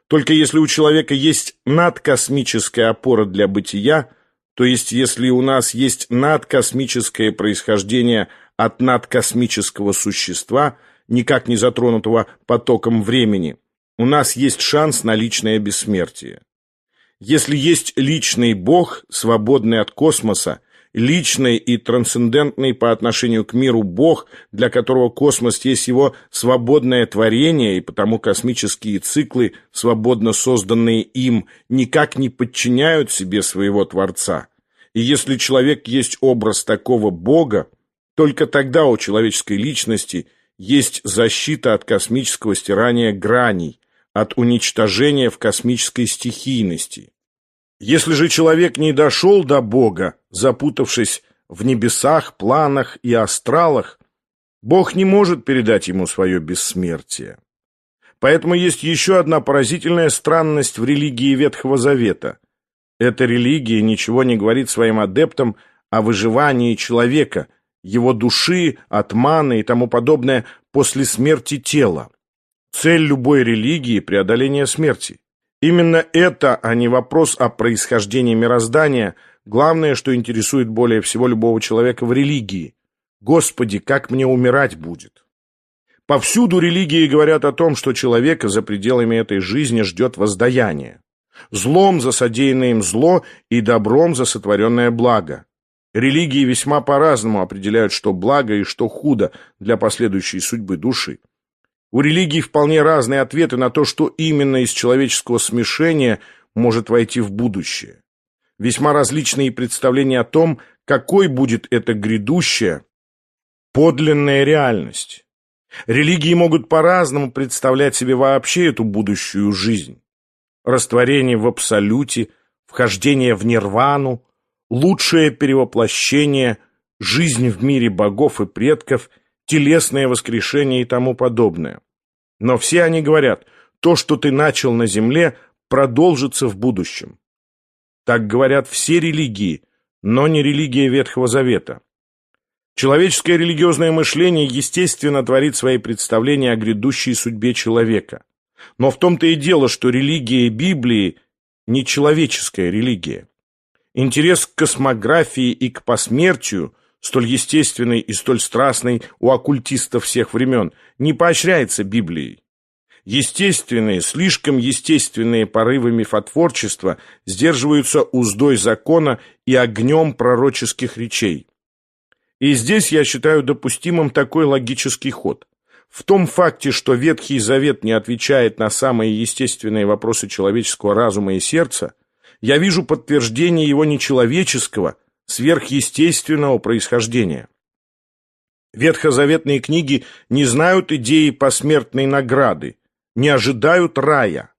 Только если у человека есть надкосмическая опора для бытия, то есть если у нас есть надкосмическое происхождение от надкосмического существа, никак не затронутого потоком времени, у нас есть шанс на личное бессмертие. Если есть личный Бог, свободный от космоса, личный и трансцендентный по отношению к миру Бог, для которого космос есть его свободное творение, и потому космические циклы, свободно созданные им, никак не подчиняют себе своего Творца. И если человек есть образ такого Бога, только тогда у человеческой личности есть защита от космического стирания граней, от уничтожения в космической стихийности. Если же человек не дошел до Бога, запутавшись в небесах, планах и астралах, Бог не может передать ему свое бессмертие. Поэтому есть еще одна поразительная странность в религии Ветхого Завета. Эта религия ничего не говорит своим адептам о выживании человека, его души, отманы и тому подобное после смерти тела. Цель любой религии – преодоление смерти. Именно это, а не вопрос о происхождении мироздания, главное, что интересует более всего любого человека в религии. Господи, как мне умирать будет? Повсюду религии говорят о том, что человека за пределами этой жизни ждет воздаяние. Злом за содеянное им зло и добром за сотворенное благо. Религии весьма по-разному определяют, что благо и что худо для последующей судьбы души. У религий вполне разные ответы на то, что именно из человеческого смешения может войти в будущее. Весьма различные представления о том, какой будет эта грядущая, подлинная реальность. Религии могут по-разному представлять себе вообще эту будущую жизнь. Растворение в абсолюте, вхождение в нирвану, лучшее перевоплощение, жизнь в мире богов и предков, телесное воскрешение и тому подобное. Но все они говорят, то, что ты начал на земле, продолжится в будущем. Так говорят все религии, но не религия Ветхого Завета. Человеческое религиозное мышление, естественно, творит свои представления о грядущей судьбе человека. Но в том-то и дело, что религия Библии не человеческая религия. Интерес к космографии и к посмертию – столь естественный и столь страстный у оккультистов всех времен, не поощряется Библией. Естественные, слишком естественные порывы мифотворчества сдерживаются уздой закона и огнем пророческих речей. И здесь я считаю допустимым такой логический ход. В том факте, что Ветхий Завет не отвечает на самые естественные вопросы человеческого разума и сердца, я вижу подтверждение его нечеловеческого – сверхъестественного происхождения. Ветхозаветные книги не знают идеи посмертной награды, не ожидают рая.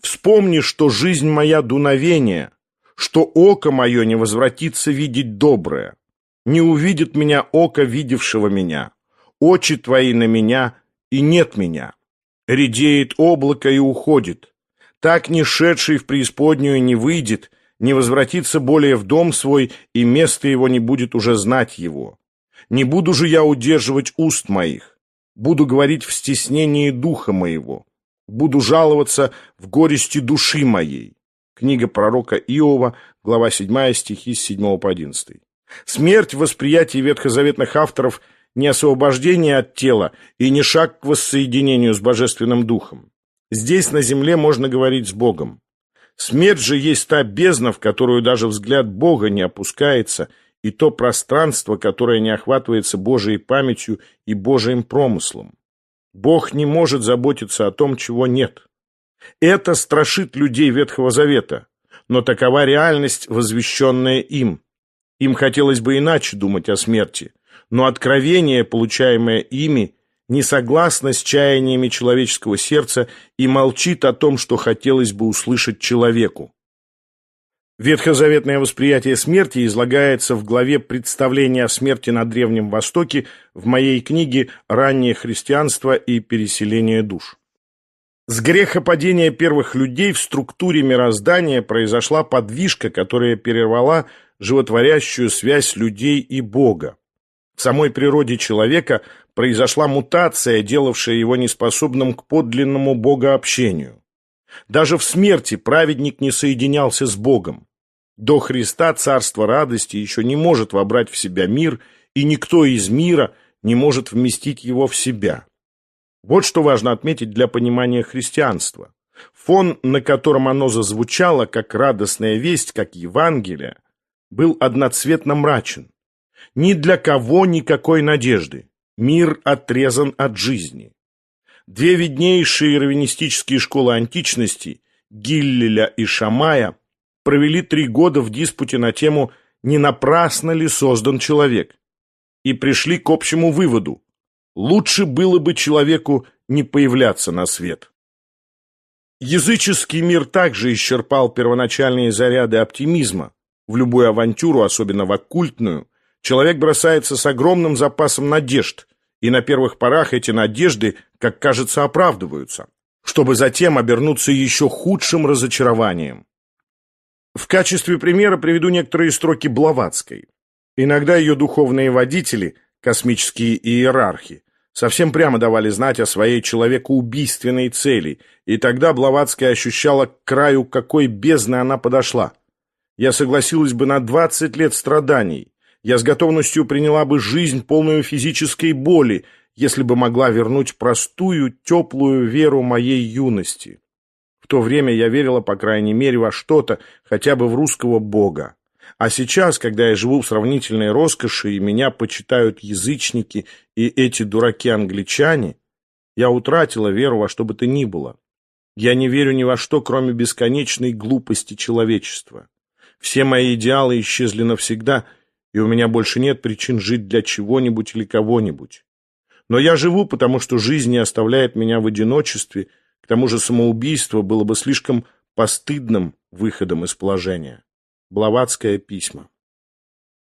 Вспомни, что жизнь моя дуновение, что око мое не возвратится видеть доброе. Не увидит меня око, видевшего меня. Очи твои на меня, и нет меня. Редеет облако и уходит. Так не шедший в преисподнюю не выйдет, не возвратится более в дом свой, и место его не будет уже знать его. Не буду же я удерживать уст моих, буду говорить в стеснении духа моего, буду жаловаться в горести души моей. Книга пророка Иова, глава 7, стихи с 7 по 11. Смерть в восприятии ветхозаветных авторов не освобождение от тела и не шаг к воссоединению с Божественным Духом. Здесь на земле можно говорить с Богом. Смерть же есть та бездна, в которую даже взгляд Бога не опускается, и то пространство, которое не охватывается Божией памятью и Божиим промыслом. Бог не может заботиться о том, чего нет. Это страшит людей Ветхого Завета, но такова реальность, возвещенная им. Им хотелось бы иначе думать о смерти, но откровение, получаемое ими, не согласна с чаяниями человеческого сердца и молчит о том, что хотелось бы услышать человеку. Ветхозаветное восприятие смерти излагается в главе «Представление о смерти на Древнем Востоке» в моей книге «Раннее христианство и переселение душ». С грехопадения первых людей в структуре мироздания произошла подвижка, которая перервала животворящую связь людей и Бога. В самой природе человека произошла мутация, делавшая его неспособным к подлинному богообщению. Даже в смерти праведник не соединялся с Богом. До Христа царство радости еще не может вобрать в себя мир, и никто из мира не может вместить его в себя. Вот что важно отметить для понимания христианства. Фон, на котором оно зазвучало, как радостная весть, как Евангелие, был одноцветно мрачен. Ни для кого никакой надежды. Мир отрезан от жизни. Две виднейшие раввинистические школы античности, Гиллеля и Шамая, провели три года в диспуте на тему «Не напрасно ли создан человек?» и пришли к общему выводу «Лучше было бы человеку не появляться на свет». Языческий мир также исчерпал первоначальные заряды оптимизма. В любую авантюру, особенно в оккультную, человек бросается с огромным запасом надежд, и на первых порах эти надежды, как кажется, оправдываются, чтобы затем обернуться еще худшим разочарованием. В качестве примера приведу некоторые строки Блаватской. Иногда ее духовные водители, космические иерархи, совсем прямо давали знать о своей человекоубийственной цели, и тогда Блаватская ощущала к краю, какой бездны она подошла. Я согласилась бы на 20 лет страданий, я с готовностью приняла бы жизнь, полную физической боли, если бы могла вернуть простую, теплую веру моей юности. В то время я верила, по крайней мере, во что-то, хотя бы в русского бога. А сейчас, когда я живу в сравнительной роскоши, и меня почитают язычники и эти дураки-англичане, я утратила веру во что бы то ни было. Я не верю ни во что, кроме бесконечной глупости человечества. Все мои идеалы исчезли навсегда — и у меня больше нет причин жить для чего-нибудь или кого-нибудь. Но я живу, потому что жизнь не оставляет меня в одиночестве, к тому же самоубийство было бы слишком постыдным выходом из положения. Блаватское письмо.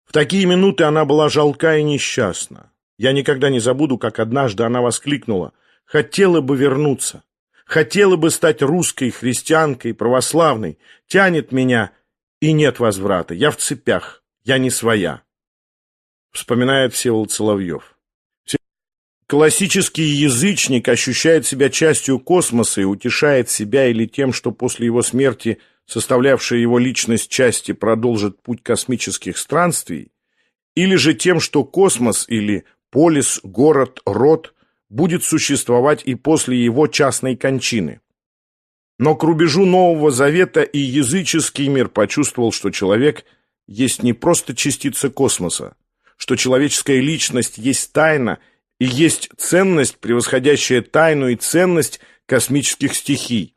В такие минуты она была жалка и несчастна. Я никогда не забуду, как однажды она воскликнула «Хотела бы вернуться, хотела бы стать русской, христианкой, православной, тянет меня, и нет возврата, я в цепях, я не своя», вспоминает Всеволод Соловьев. Классический язычник ощущает себя частью космоса и утешает себя или тем, что после его смерти составлявшая его личность части продолжит путь космических странствий, или же тем, что космос или полис, город, род будет существовать и после его частной кончины. Но к рубежу Нового Завета и языческий мир почувствовал, что человек – есть не просто частица космоса, что человеческая личность есть тайна и есть ценность, превосходящая тайну и ценность космических стихий.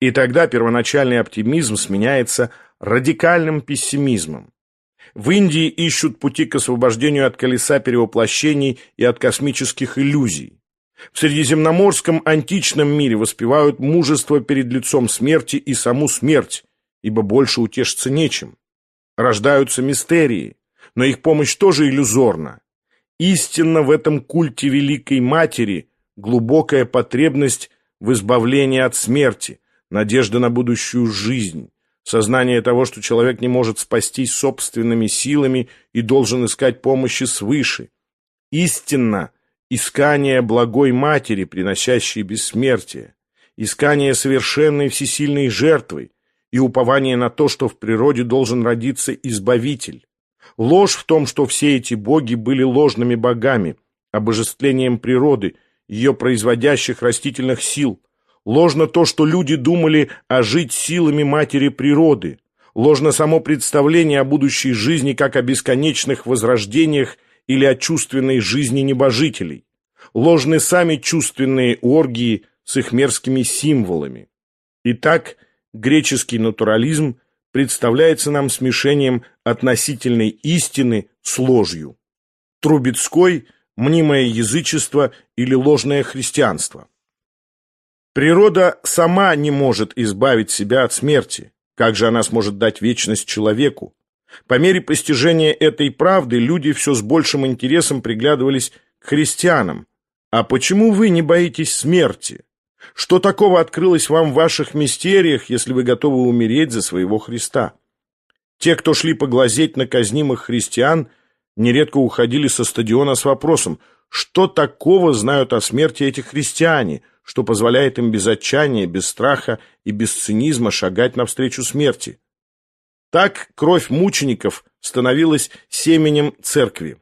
И тогда первоначальный оптимизм сменяется радикальным пессимизмом. В Индии ищут пути к освобождению от колеса перевоплощений и от космических иллюзий. В Средиземноморском античном мире воспевают мужество перед лицом смерти и саму смерть, ибо больше утешиться нечем рождаются мистерии, но их помощь тоже иллюзорна. Истинно в этом культе Великой Матери глубокая потребность в избавлении от смерти, надежда на будущую жизнь, сознание того, что человек не может спастись собственными силами и должен искать помощи свыше. Истинно искание благой Матери, приносящей бессмертие, искание совершенной всесильной жертвы, и упование на то, что в природе должен родиться Избавитель. Ложь в том, что все эти боги были ложными богами, обожествлением природы, ее производящих растительных сил. Ложно то, что люди думали ожить силами матери природы. Ложно само представление о будущей жизни как о бесконечных возрождениях или о чувственной жизни небожителей. Ложны сами чувственные оргии с их мерзкими символами. Итак, греческий натурализм представляется нам смешением относительной истины с ложью. Трубецкой – мнимое язычество или ложное христианство. Природа сама не может избавить себя от смерти, Как же она сможет дать вечность человеку? По мере постижения этой правды люди все с большим интересом приглядывались к христианам. А почему вы не боитесь смерти? Что такого открылось вам в ваших мистериях, если вы готовы умереть за своего Христа? Те, кто шли поглазеть на казнимых христиан, нередко уходили со стадиона с вопросом, что такого знают о смерти эти христиане, что позволяет им без отчаяния, без страха и без цинизма шагать навстречу смерти. Так кровь мучеников становилась семенем церкви.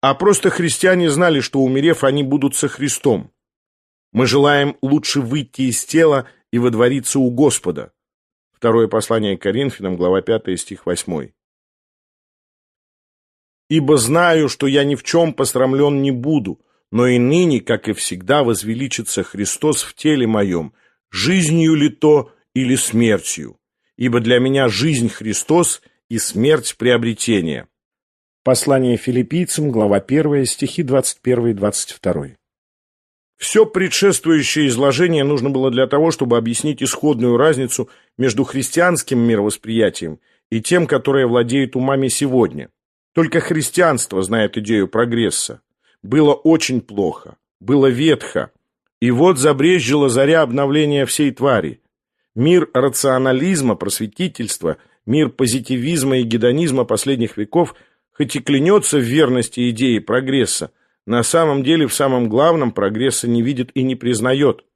А просто христиане знали, что умерев, они будут со Христом. Мы желаем лучше выйти из тела и водвориться у Господа. Второе послание к Коринфянам, глава 5, стих 8. «Ибо знаю, что я ни в чем посрамлен не буду, но и ныне, как и всегда, возвеличится Христос в теле моем, жизнью ли то или смертью, ибо для меня жизнь Христос и смерть приобретение». Послание филиппийцам, глава 1, стихи 21 и 22. Все предшествующее изложение нужно было для того, чтобы объяснить исходную разницу между христианским мировосприятием и тем, которое владеет умами сегодня. Только христианство знает идею прогресса. Было очень плохо, было ветхо. И вот забрезжила заря обновления всей твари. Мир рационализма, просветительства, мир позитивизма и гедонизма последних веков хоть и клянется в верности идеи прогресса, на самом деле в самом главном прогресса не видит и не признает.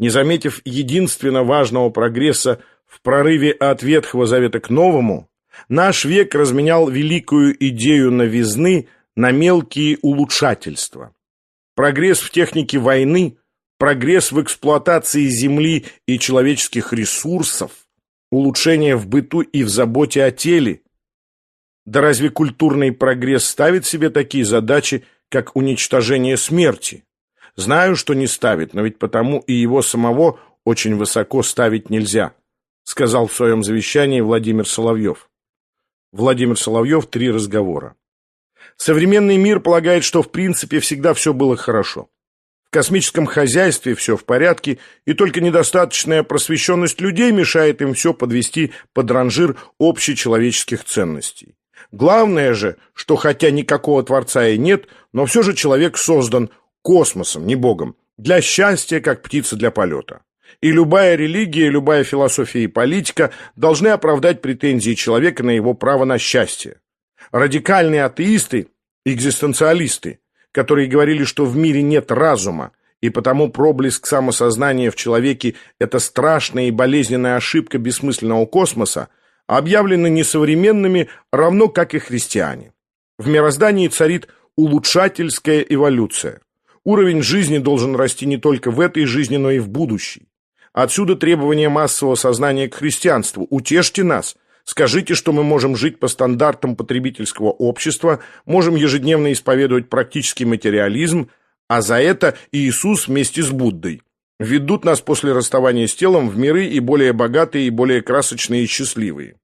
Не заметив единственно важного прогресса в прорыве от Ветхого Завета к Новому, наш век разменял великую идею новизны на мелкие улучшательства. Прогресс в технике войны, прогресс в эксплуатации земли и человеческих ресурсов, улучшение в быту и в заботе о теле. Да разве культурный прогресс ставит себе такие задачи, как уничтожение смерти. Знаю, что не ставит, но ведь потому и его самого очень высоко ставить нельзя, сказал в своем завещании Владимир Соловьев. Владимир Соловьев «Три разговора». Современный мир полагает, что в принципе всегда все было хорошо. В космическом хозяйстве все в порядке, и только недостаточная просвещенность людей мешает им все подвести под ранжир общечеловеческих ценностей. Главное же, что хотя никакого Творца и нет, но все же человек создан космосом, не Богом, для счастья, как птица для полета. И любая религия, любая философия и политика должны оправдать претензии человека на его право на счастье. Радикальные атеисты, экзистенциалисты, которые говорили, что в мире нет разума, и потому проблеск самосознания в человеке – это страшная и болезненная ошибка бессмысленного космоса, объявлены несовременными, равно как и христиане. В мироздании царит улучшательская эволюция. Уровень жизни должен расти не только в этой жизни, но и в будущей. Отсюда требование массового сознания к христианству. Утешьте нас. Скажите, что мы можем жить по стандартам потребительского общества, можем ежедневно исповедовать практический материализм, а за это Иисус вместе с Буддой ведут нас после расставания с телом в миры и более богатые, и более красочные и счастливые.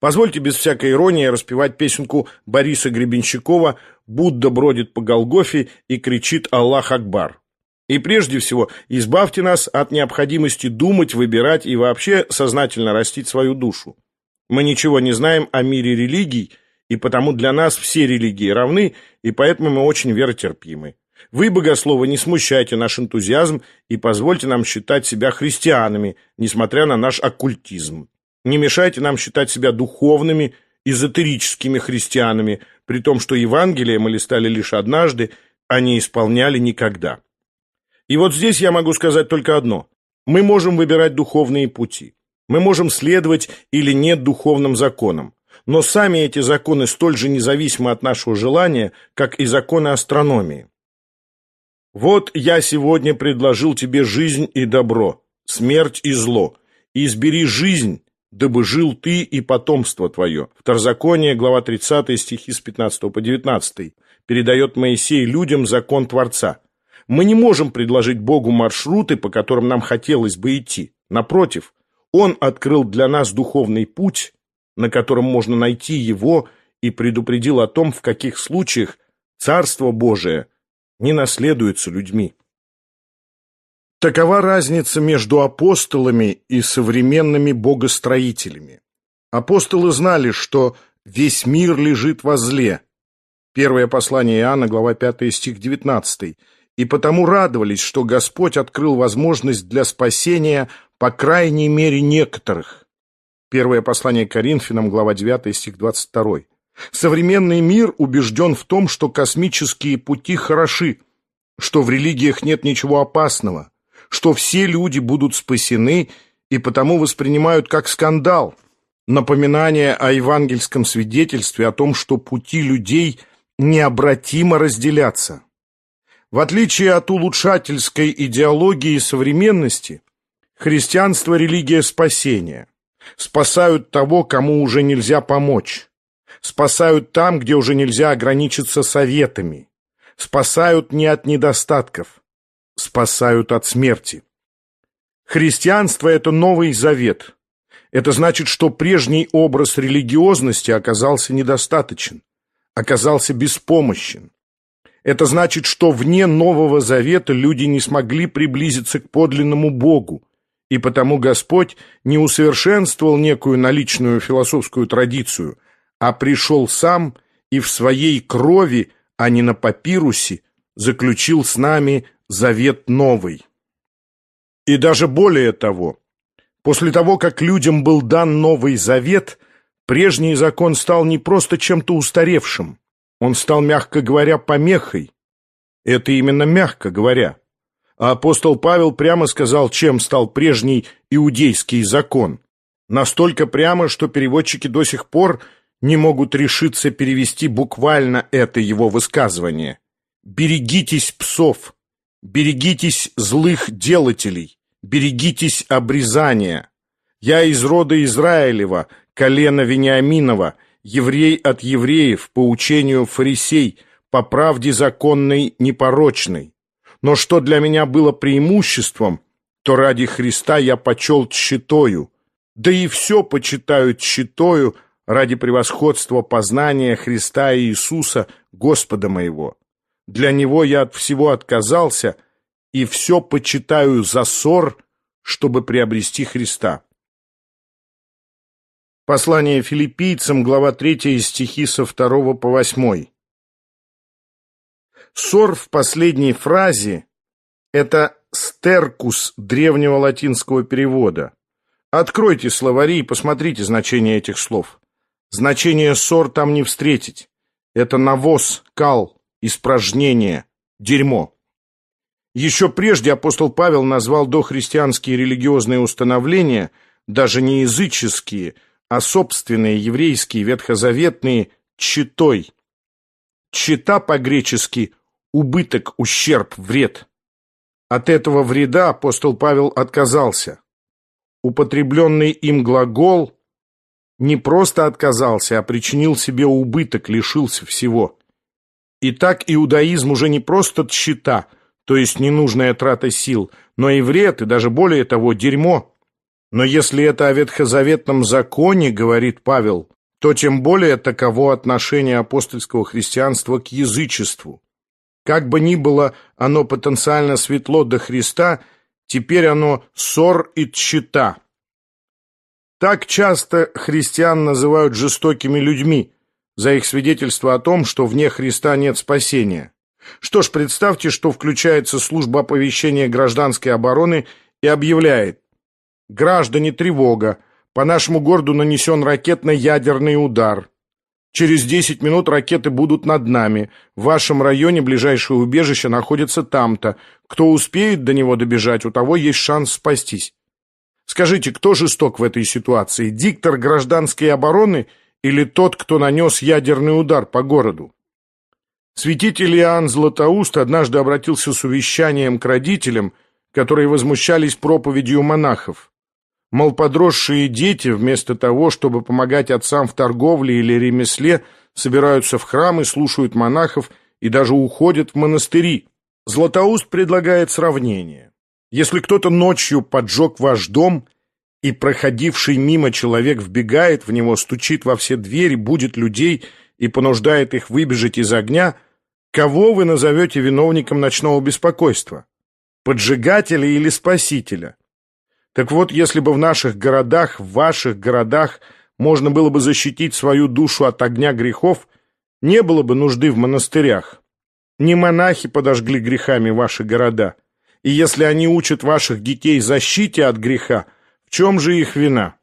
Позвольте без всякой иронии распевать песенку Бориса Гребенщикова «Будда бродит по Голгофе и кричит Аллах Акбар». И прежде всего, избавьте нас от необходимости думать, выбирать и вообще сознательно растить свою душу. Мы ничего не знаем о мире религий, и потому для нас все религии равны, и поэтому мы очень веротерпимы. Вы, богословы, не смущайте наш энтузиазм и позвольте нам считать себя христианами, несмотря на наш оккультизм. Не мешайте нам считать себя духовными, эзотерическими христианами, при том, что Евангелие мы листали лишь однажды, а не исполняли никогда. И вот здесь я могу сказать только одно. Мы можем выбирать духовные пути. Мы можем следовать или нет духовным законам. Но сами эти законы столь же независимы от нашего желания, как и законы астрономии. Вот я сегодня предложил тебе жизнь и добро, смерть и зло. Избери жизнь, дабы жил ты и потомство твое. Второзаконие, глава 30, стихи с 15 по 19, передает Моисей людям закон Творца. Мы не можем предложить Богу маршруты, по которым нам хотелось бы идти. Напротив, Он открыл для нас духовный путь, на котором можно найти Его, и предупредил о том, в каких случаях Царство Божие – не наследуется людьми. Такова разница между апостолами и современными богостроителями. Апостолы знали, что весь мир лежит во зле. Первое послание Иоанна, глава 5, стих 19. И потому радовались, что Господь открыл возможность для спасения по крайней мере некоторых. Первое послание Коринфянам, глава 9, стих 22. Современный мир убежден в том, что космические пути хороши, что в религиях нет ничего опасного – что все люди будут спасены и потому воспринимают как скандал, напоминание о евангельском свидетельстве о том, что пути людей необратимо разделятся. В отличие от улучшательской идеологии современности, христианство – религия спасения. Спасают того, кому уже нельзя помочь. Спасают там, где уже нельзя ограничиться советами. Спасают не от недостатков, спасают от смерти. Христианство – это новый завет. Это значит, что прежний образ религиозности оказался недостаточен, оказался беспомощен. Это значит, что вне Нового Завета люди не смогли приблизиться к подлинному Богу, и потому Господь не усовершенствовал некую наличную философскую традицию, а пришел сам и в своей крови, а не на папирусе, заключил с нами завет новый. И даже более того, после того, как людям был дан новый завет, прежний закон стал не просто чем-то устаревшим, он стал, мягко говоря, помехой. Это именно мягко говоря. А апостол Павел прямо сказал, чем стал прежний иудейский закон. Настолько прямо, что переводчики до сих пор не могут решиться перевести буквально это его высказывание. «Берегитесь псов, Берегитесь злых делателей, берегитесь обрезания. Я из рода Израилева, колена Вениаминова, еврей от евреев, по учению фарисей, по правде законной непорочной. Но что для меня было преимуществом, то ради Христа я почел тщетою, да и все почитаю тщетою ради превосходства познания Христа и Иисуса, Господа моего. Для него я от всего отказался и все почитаю за ссор, чтобы приобрести Христа. Послание филиппийцам, глава 3, стихи со 2 по 8. Ссор в последней фразе – это стеркус древнего латинского перевода. Откройте словари и посмотрите значение этих слов. Значение ссор там не встретить. Это навоз, кал, испражнение, дерьмо. Еще прежде апостол Павел назвал дохристианские религиозные установления, даже не языческие, а собственные еврейские ветхозаветные, читой. Чита по-гречески «убыток, ущерб, вред». От этого вреда апостол Павел отказался. Употребленный им глагол не просто отказался, а причинил себе убыток, лишился всего. Итак, иудаизм уже не просто тщета, то есть ненужная трата сил, но и вред, и даже более того, дерьмо. Но если это о ветхозаветном законе, говорит Павел, то тем более таково отношение апостольского христианства к язычеству. Как бы ни было оно потенциально светло до Христа, теперь оно ссор и тщета. Так часто христиан называют жестокими людьми – за их свидетельство о том, что вне Христа нет спасения. Что ж, представьте, что включается служба оповещения гражданской обороны и объявляет «Граждане, тревога! По нашему городу нанесен ракетно-ядерный удар. Через 10 минут ракеты будут над нами. В вашем районе ближайшее убежище находится там-то. Кто успеет до него добежать, у того есть шанс спастись». Скажите, кто жесток в этой ситуации? Диктор гражданской обороны – или тот, кто нанес ядерный удар по городу. Святитель Иоанн Златоуст однажды обратился с увещанием к родителям, которые возмущались проповедью монахов. Мол, подросшие дети, вместо того, чтобы помогать отцам в торговле или ремесле, собираются в храмы, слушают монахов и даже уходят в монастыри. Златоуст предлагает сравнение. Если кто-то ночью поджег ваш дом – и проходивший мимо человек вбегает в него, стучит во все двери, будет людей и понуждает их выбежать из огня, кого вы назовете виновником ночного беспокойства? Поджигателя или спасителя? Так вот, если бы в наших городах, в ваших городах можно было бы защитить свою душу от огня грехов, не было бы нужды в монастырях. Не монахи подожгли грехами ваши города. И если они учат ваших детей защите от греха, в чем же их вина?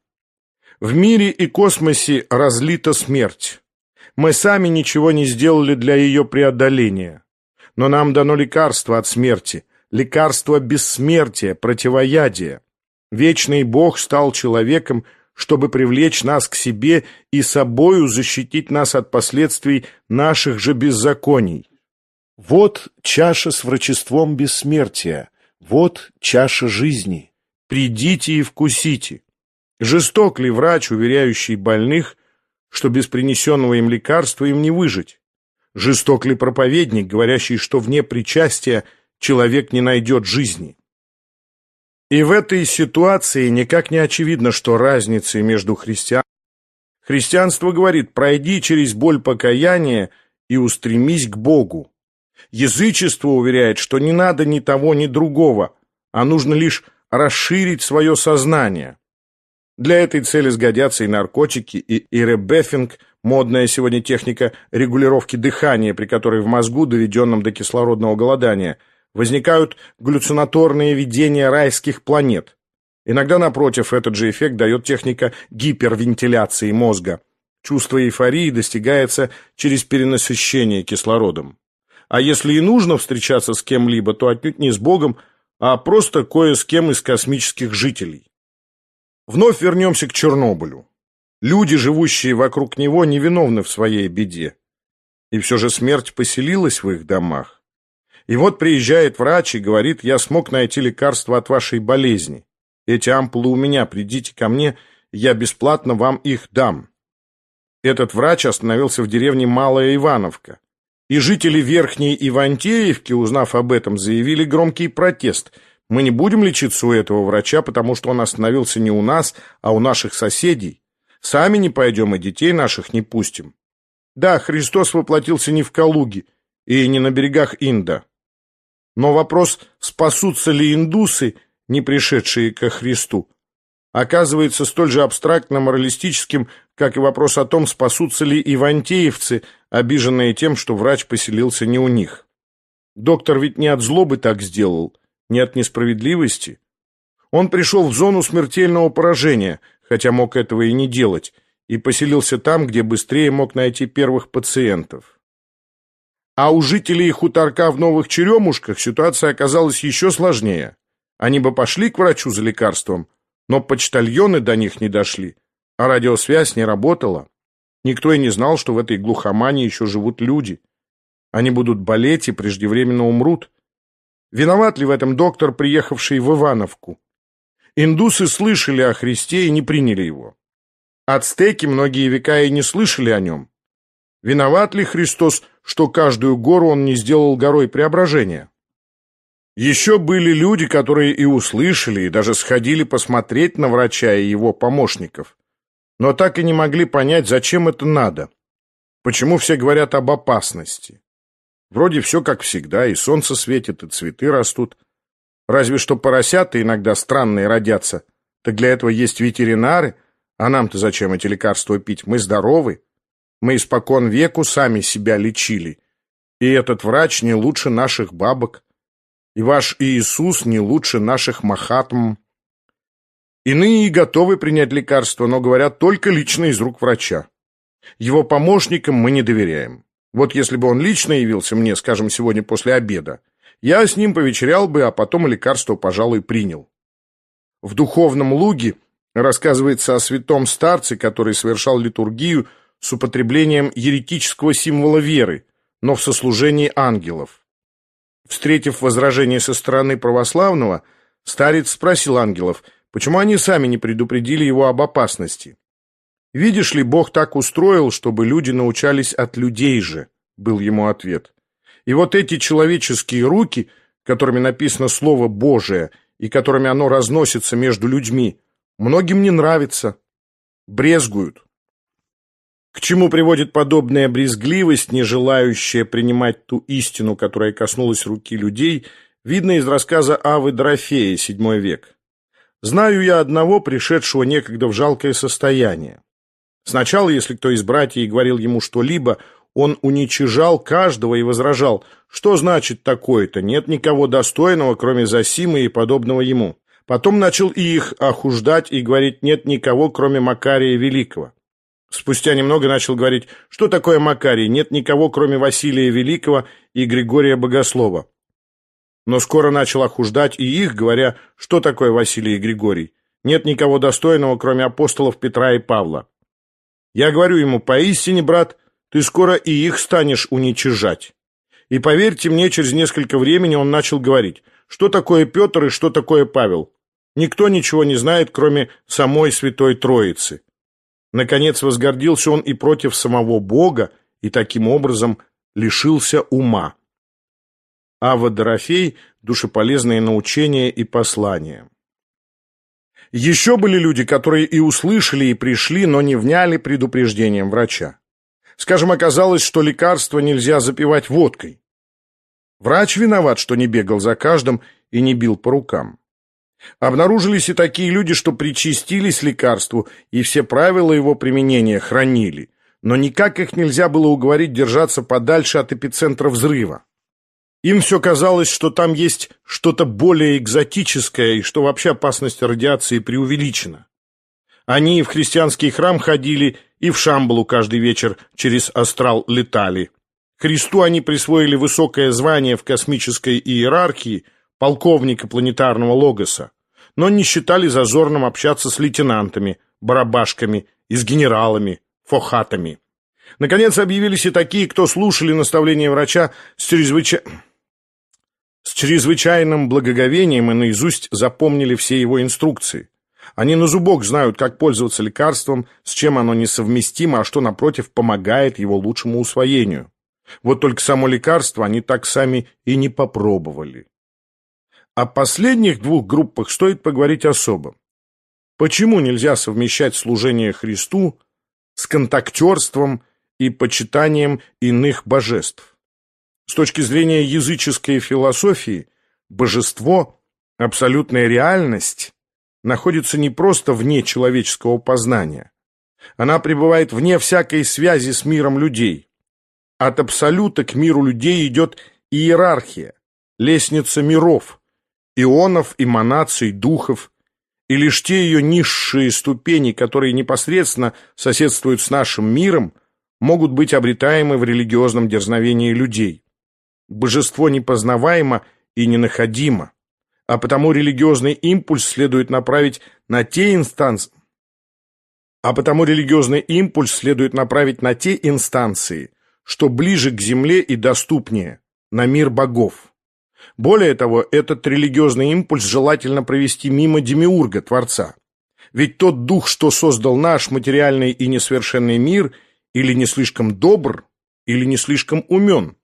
В мире и космосе разлита смерть. Мы сами ничего не сделали для ее преодоления. Но нам дано лекарство от смерти, лекарство бессмертия, противоядия. Вечный Бог стал человеком, чтобы привлечь нас к себе и собою защитить нас от последствий наших же беззаконий. Вот чаша с врачеством бессмертия, вот чаша жизни. Придите и вкусите. Жесток ли врач, уверяющий больных, что без принесенного им лекарства им не выжить? Жесток ли проповедник, говорящий, что вне причастия человек не найдет жизни? И в этой ситуации никак не очевидно, что разница между христиан... Христианство говорит, пройди через боль покаяния и устремись к Богу. Язычество уверяет, что не надо ни того, ни другого, а нужно лишь расширить свое сознание. Для этой цели сгодятся и наркотики, и иребефинг, модная сегодня техника регулировки дыхания, при которой в мозгу, доведенном до кислородного голодания – возникают галлюцинаторные видения райских планет. Иногда, напротив, этот же эффект дает техника гипервентиляции мозга. Чувство эйфории достигается через перенасыщение кислородом. А если и нужно встречаться с кем-либо, то отнюдь не с Богом, а просто кое с кем из космических жителей. Вновь вернемся к Чернобылю. Люди, живущие вокруг него, невиновны в своей беде. И все же смерть поселилась в их домах. И вот приезжает врач и говорит, я смог найти лекарство от вашей болезни. Эти ампулы у меня, придите ко мне, я бесплатно вам их дам. Этот врач остановился в деревне Малая Ивановка. И жители Верхней Ивантеевки, узнав об этом, заявили громкий протест. Мы не будем лечиться у этого врача, потому что он остановился не у нас, а у наших соседей. Сами не пойдем и детей наших не пустим. Да, Христос воплотился не в Калуге и не на берегах Инда. Но вопрос, спасутся ли индусы, не пришедшие ко Христу, оказывается столь же абстрактно-моралистическим, как и вопрос о том, спасутся ли ивантеевцы, обиженные тем, что врач поселился не у них. Доктор ведь не от злобы так сделал, не от несправедливости. Он пришел в зону смертельного поражения, хотя мог этого и не делать, и поселился там, где быстрее мог найти первых пациентов. А у жителей хуторка в Новых Черемушках ситуация оказалась еще сложнее. Они бы пошли к врачу за лекарством, но почтальоны до них не дошли, а радиосвязь не работала. Никто и не знал, что в этой глухомании еще живут люди. Они будут болеть и преждевременно умрут. Виноват ли в этом доктор, приехавший в Ивановку? Индусы слышали о Христе и не приняли его. Ацтеки многие века и не слышали о нем. Виноват ли Христос, что каждую гору он не сделал горой преображения? Еще были люди, которые и услышали, и даже сходили посмотреть на врача и его помощников, но так и не могли понять, зачем это надо. Почему все говорят об опасности? Вроде все как всегда, и солнце светит, и цветы растут. Разве что поросята иногда странные родятся. Так для этого есть ветеринары, а нам-то зачем эти лекарства пить? Мы здоровы. Мы испокон веку сами себя лечили. И этот врач не лучше наших бабок. И ваш Иисус не лучше наших махатм. Иные готовы принять лекарство, но говорят только лично из рук врача. Его помощникам мы не доверяем. Вот если бы он лично явился мне, скажем, сегодня после обеда, я с ним повечерял бы, а потом лекарство, пожалуй, принял. В духовном луге рассказывается о святом старце, который совершал литургию с употреблением еретического символа веры, но в сослужении ангелов. Встретив возражение со стороны православного, старец спросил ангелов, почему они сами не предупредили его об опасности. «Видишь ли, Бог так устроил, чтобы люди научались от людей же», — был ему ответ. И вот эти человеческие руки, которыми написано Слово Божие и которыми оно разносится между людьми, многим не нравится, брезгуют. К чему приводит подобная брезгливость, не желающая принимать ту истину, которая коснулась руки людей, видно из рассказа Авы Дорофея, VII век. «Знаю я одного, пришедшего некогда в жалкое состояние. Сначала, если кто из братьев говорил ему что-либо, он уничижал каждого и возражал, что значит такое-то, нет никого достойного, кроме Засимы и подобного ему. Потом начал и их охуждать и говорить, нет никого, кроме Макария Великого. Спустя немного начал говорить, что такое Макарий, нет никого, кроме Василия Великого и Григория Богослова. Но скоро начал охуждать и их, говоря, что такое Василий и Григорий. Нет никого достойного, кроме апостолов Петра и Павла. Я говорю ему, поистине, брат, ты скоро и их станешь уничижать. И поверьте мне, через несколько времени он начал говорить, что такое Петр и что такое Павел. Никто ничего не знает, кроме самой Святой Троицы. Наконец возгордился он и против самого Бога, и таким образом лишился ума. Ава Дорофей – душеполезные научения и послания. Еще были люди, которые и услышали, и пришли, но не вняли предупреждением врача. Скажем, оказалось, что лекарство нельзя запивать водкой. Врач виноват, что не бегал за каждым и не бил по рукам. Обнаружились и такие люди, что причастились лекарству и все правила его применения хранили, но никак их нельзя было уговорить держаться подальше от эпицентра взрыва. Им все казалось, что там есть что-то более экзотическое и что вообще опасность радиации преувеличена. Они и в христианский храм ходили, и в Шамбалу каждый вечер через астрал летали. Христу они присвоили высокое звание в космической иерархии полковника планетарного логоса, но не считали зазорным общаться с лейтенантами, барабашками и с генералами, фохатами. Наконец объявились и такие, кто слушали наставления врача с чрезвычайным с чрезвычайным благоговением и наизусть запомнили все его инструкции. Они на зубок знают, как пользоваться лекарством, с чем оно несовместимо, а что, напротив, помогает его лучшему усвоению. Вот только само лекарство они так сами и не попробовали. О последних двух группах стоит поговорить особо. Почему нельзя совмещать служение Христу с контактерством и почитанием иных божеств? С точки зрения языческой философии, божество, абсолютная реальность, находится не просто вне человеческого познания. Она пребывает вне всякой связи с миром людей. От абсолюта к миру людей идет иерархия, лестница миров, ионов, эманаций, духов, и лишь те ее низшие ступени, которые непосредственно соседствуют с нашим миром, могут быть обретаемы в религиозном дерзновении людей. Божество непознаваемо и ненаходимо, а потому религиозный импульс следует направить на те инстанции, а потому религиозный импульс следует направить на те инстанции, что ближе к земле и доступнее, на мир богов. Более того, этот религиозный импульс желательно провести мимо Демиурга, Творца. Ведь тот дух, что создал наш материальный и несовершенный мир, или не слишком добр, или не слишком умен.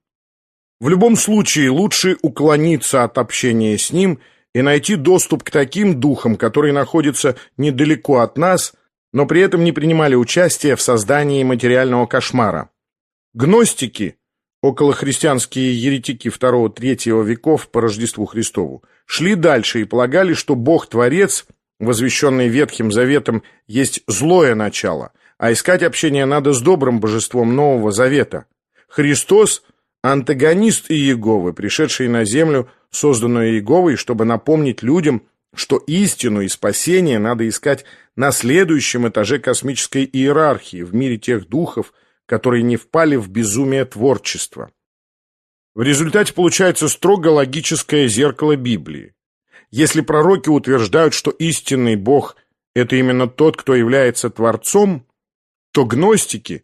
В любом случае, лучше уклониться от общения с ним и найти доступ к таким духам, которые находятся недалеко от нас, но при этом не принимали участия в создании материального кошмара. Гностики, околохристианские еретики II-III веков по Рождеству Христову, шли дальше и полагали, что Бог-творец, возвещенный Ветхим Заветом, есть злое начало, а искать общение надо с добрым божеством Нового Завета. Христос – антагонист Иеговы, пришедший на землю, созданную Иеговой, чтобы напомнить людям, что истину и спасение надо искать на следующем этаже космической иерархии, в мире тех духов, которые не впали в безумие творчества. В результате получается строго логическое зеркало Библии. Если пророки утверждают, что истинный Бог – это именно тот, кто является Творцом, то гностики,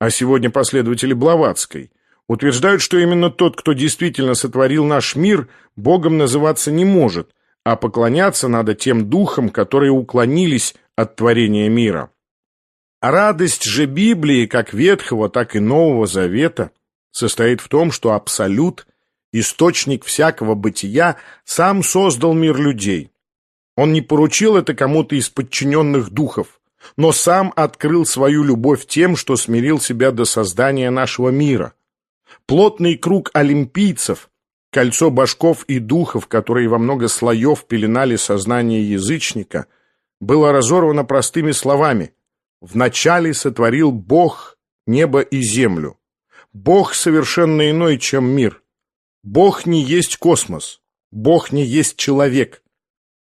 а сегодня последователи Блаватской, утверждают, что именно тот, кто действительно сотворил наш мир, Богом называться не может, а поклоняться надо тем духам, которые уклонились от творения мира. А радость же Библии, как Ветхого, так и Нового Завета, состоит в том, что Абсолют, источник всякого бытия, сам создал мир людей. Он не поручил это кому-то из подчиненных духов, но сам открыл свою любовь тем, что смирил себя до создания нашего мира. Плотный круг олимпийцев, Кольцо башков и духов, которые во много слоев пеленали сознание язычника, было разорвано простыми словами «Вначале сотворил Бог небо и землю». Бог совершенно иной, чем мир. Бог не есть космос. Бог не есть человек.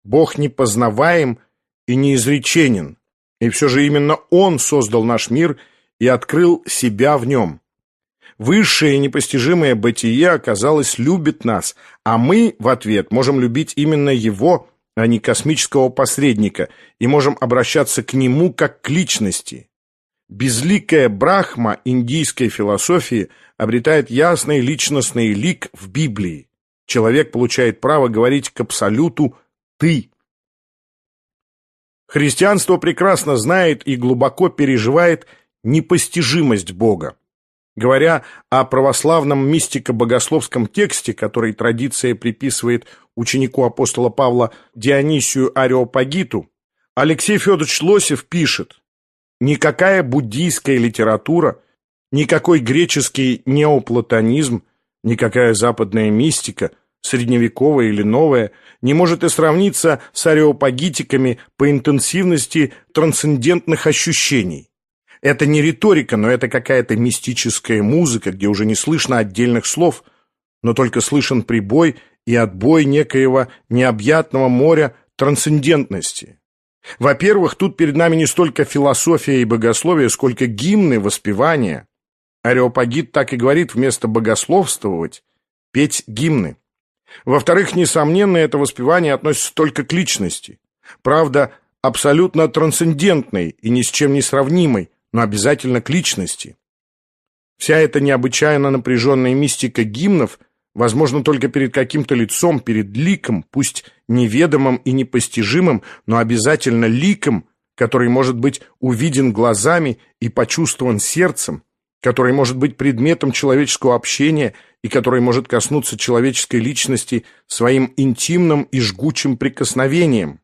Бог не познаваем и неизреченен. И все же именно Он создал наш мир и открыл себя в нем. Высшее непостижимое бытие, оказалось, любит нас, а мы в ответ можем любить именно Его, а не космического посредника, и можем обращаться к Нему как к личности. Безликая Брахма индийской философии обретает ясный личностный лик в Библии. Человек получает право говорить к абсолюту «ты». Христианство прекрасно знает и глубоко переживает непостижимость Бога. Говоря о православном мистико-богословском тексте, который традиция приписывает ученику апостола Павла Дионисию Ареопагиту, Алексей Федорович Лосев пишет «Никакая буддийская литература, никакой греческий неоплатонизм, никакая западная мистика, средневековая или новая, не может и сравниться с ареопагитиками по интенсивности трансцендентных ощущений. Это не риторика, но это какая-то мистическая музыка, где уже не слышно отдельных слов, но только слышен прибой и отбой некоего необъятного моря трансцендентности. Во-первых, тут перед нами не столько философия и богословие, сколько гимны, воспевания. Ареопагит так и говорит вместо богословствовать – петь гимны. Во-вторых, несомненно, это воспевание относится только к личности. Правда, абсолютно трансцендентной и ни с чем не сравнимой, но обязательно к личности. Вся эта необычайно напряженная мистика гимнов возможно только перед каким-то лицом, перед ликом, пусть неведомым и непостижимым, но обязательно ликом, который может быть увиден глазами и почувствован сердцем, который может быть предметом человеческого общения и который может коснуться человеческой личности своим интимным и жгучим прикосновением.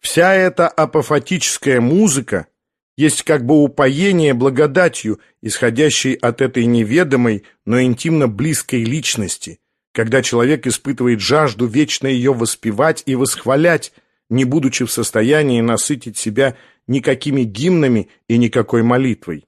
Вся эта апофатическая музыка есть как бы упоение благодатью, исходящей от этой неведомой, но интимно близкой личности, когда человек испытывает жажду вечно ее воспевать и восхвалять, не будучи в состоянии насытить себя никакими гимнами и никакой молитвой.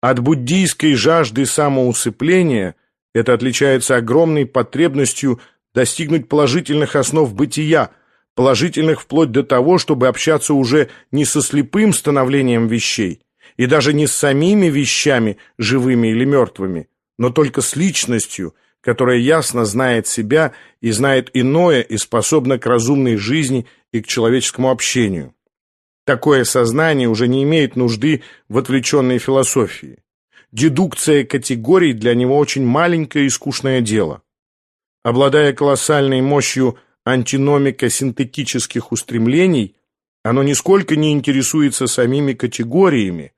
От буддийской жажды самоусыпления это отличается огромной потребностью достигнуть положительных основ бытия – положительных вплоть до того, чтобы общаться уже не со слепым становлением вещей, и даже не с самими вещами, живыми или мертвыми, но только с личностью, которая ясно знает себя и знает иное и способна к разумной жизни и к человеческому общению. Такое сознание уже не имеет нужды в отвлеченной философии. Дедукция категорий для него очень маленькое и скучное дело. Обладая колоссальной мощью антиномика синтетических устремлений, оно нисколько не интересуется самими категориями,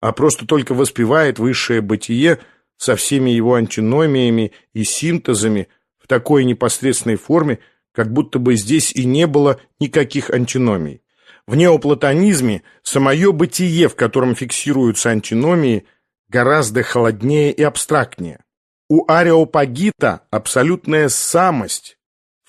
а просто только воспевает высшее бытие со всеми его антиномиями и синтезами в такой непосредственной форме, как будто бы здесь и не было никаких антиномий. В неоплатонизме самое бытие, в котором фиксируются антиномии, гораздо холоднее и абстрактнее. У Ареопагита абсолютная самость,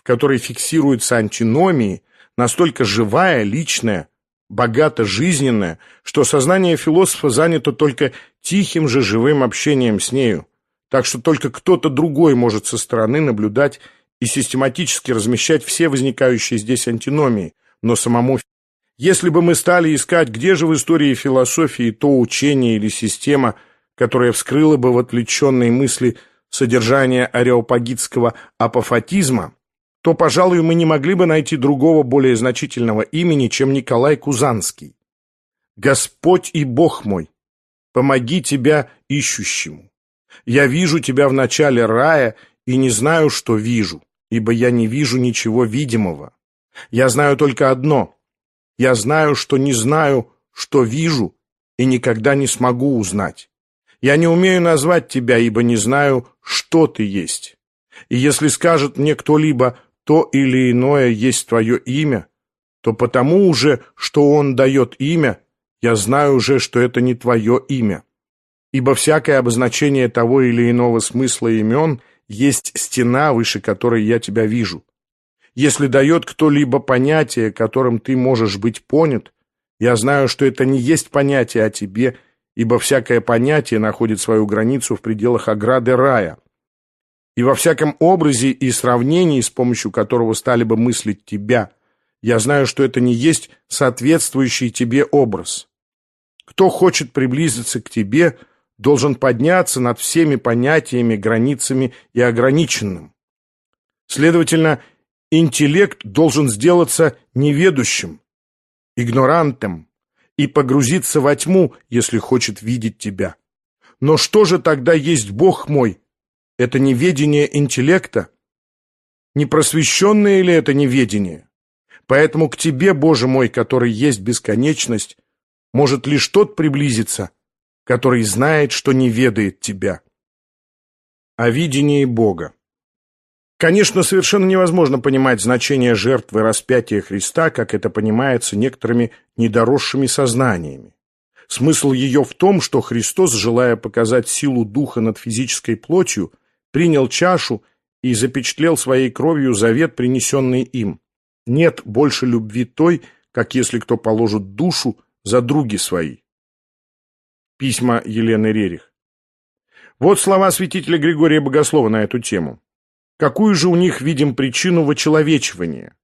которой фиксируются антиномии, настолько живая, личная, богато жизненная, что сознание философа занято только тихим же живым общением с нею, так что только кто-то другой может со стороны наблюдать и систематически размещать все возникающие здесь антиномии, но самому если бы мы стали искать, где же в истории философии то учение или система, которая вскрыла бы в отвлеченной мысли содержание ареопагитского апофатизма, то, пожалуй, мы не могли бы найти другого более значительного имени, чем Николай Кузанский. Господь и Бог мой, помоги тебя ищущему. Я вижу тебя в начале рая и не знаю, что вижу, ибо я не вижу ничего видимого. Я знаю только одно. Я знаю, что не знаю, что вижу, и никогда не смогу узнать. Я не умею назвать тебя, ибо не знаю, что ты есть. И если скажет мне кто-либо то или иное есть твое имя, то потому уже, что он дает имя, я знаю уже, что это не твое имя. Ибо всякое обозначение того или иного смысла имен есть стена, выше которой я тебя вижу. Если дает кто-либо понятие, которым ты можешь быть понят, я знаю, что это не есть понятие о тебе, ибо всякое понятие находит свою границу в пределах ограды рая. И во всяком образе и сравнении, с помощью которого стали бы мыслить тебя, я знаю, что это не есть соответствующий тебе образ. Кто хочет приблизиться к тебе, должен подняться над всеми понятиями, границами и ограниченным. Следовательно, интеллект должен сделаться неведущим, игнорантом и погрузиться во тьму, если хочет видеть тебя. Но что же тогда есть Бог мой? Это неведение интеллекта? Непросвещенное ли это неведение? Поэтому к тебе, Боже мой, который есть бесконечность, может лишь тот приблизиться, который знает, что не ведает тебя. О видении Бога. Конечно, совершенно невозможно понимать значение жертвы распятия Христа, как это понимается некоторыми недоросшими сознаниями. Смысл ее в том, что Христос, желая показать силу Духа над физической плотью, принял чашу и запечатлел своей кровью завет, принесенный им. Нет больше любви той, как если кто положит душу за други свои. Письма Елены Рерих. Вот слова святителя Григория Богослова на эту тему. Какую же у них видим причину вочеловечивания?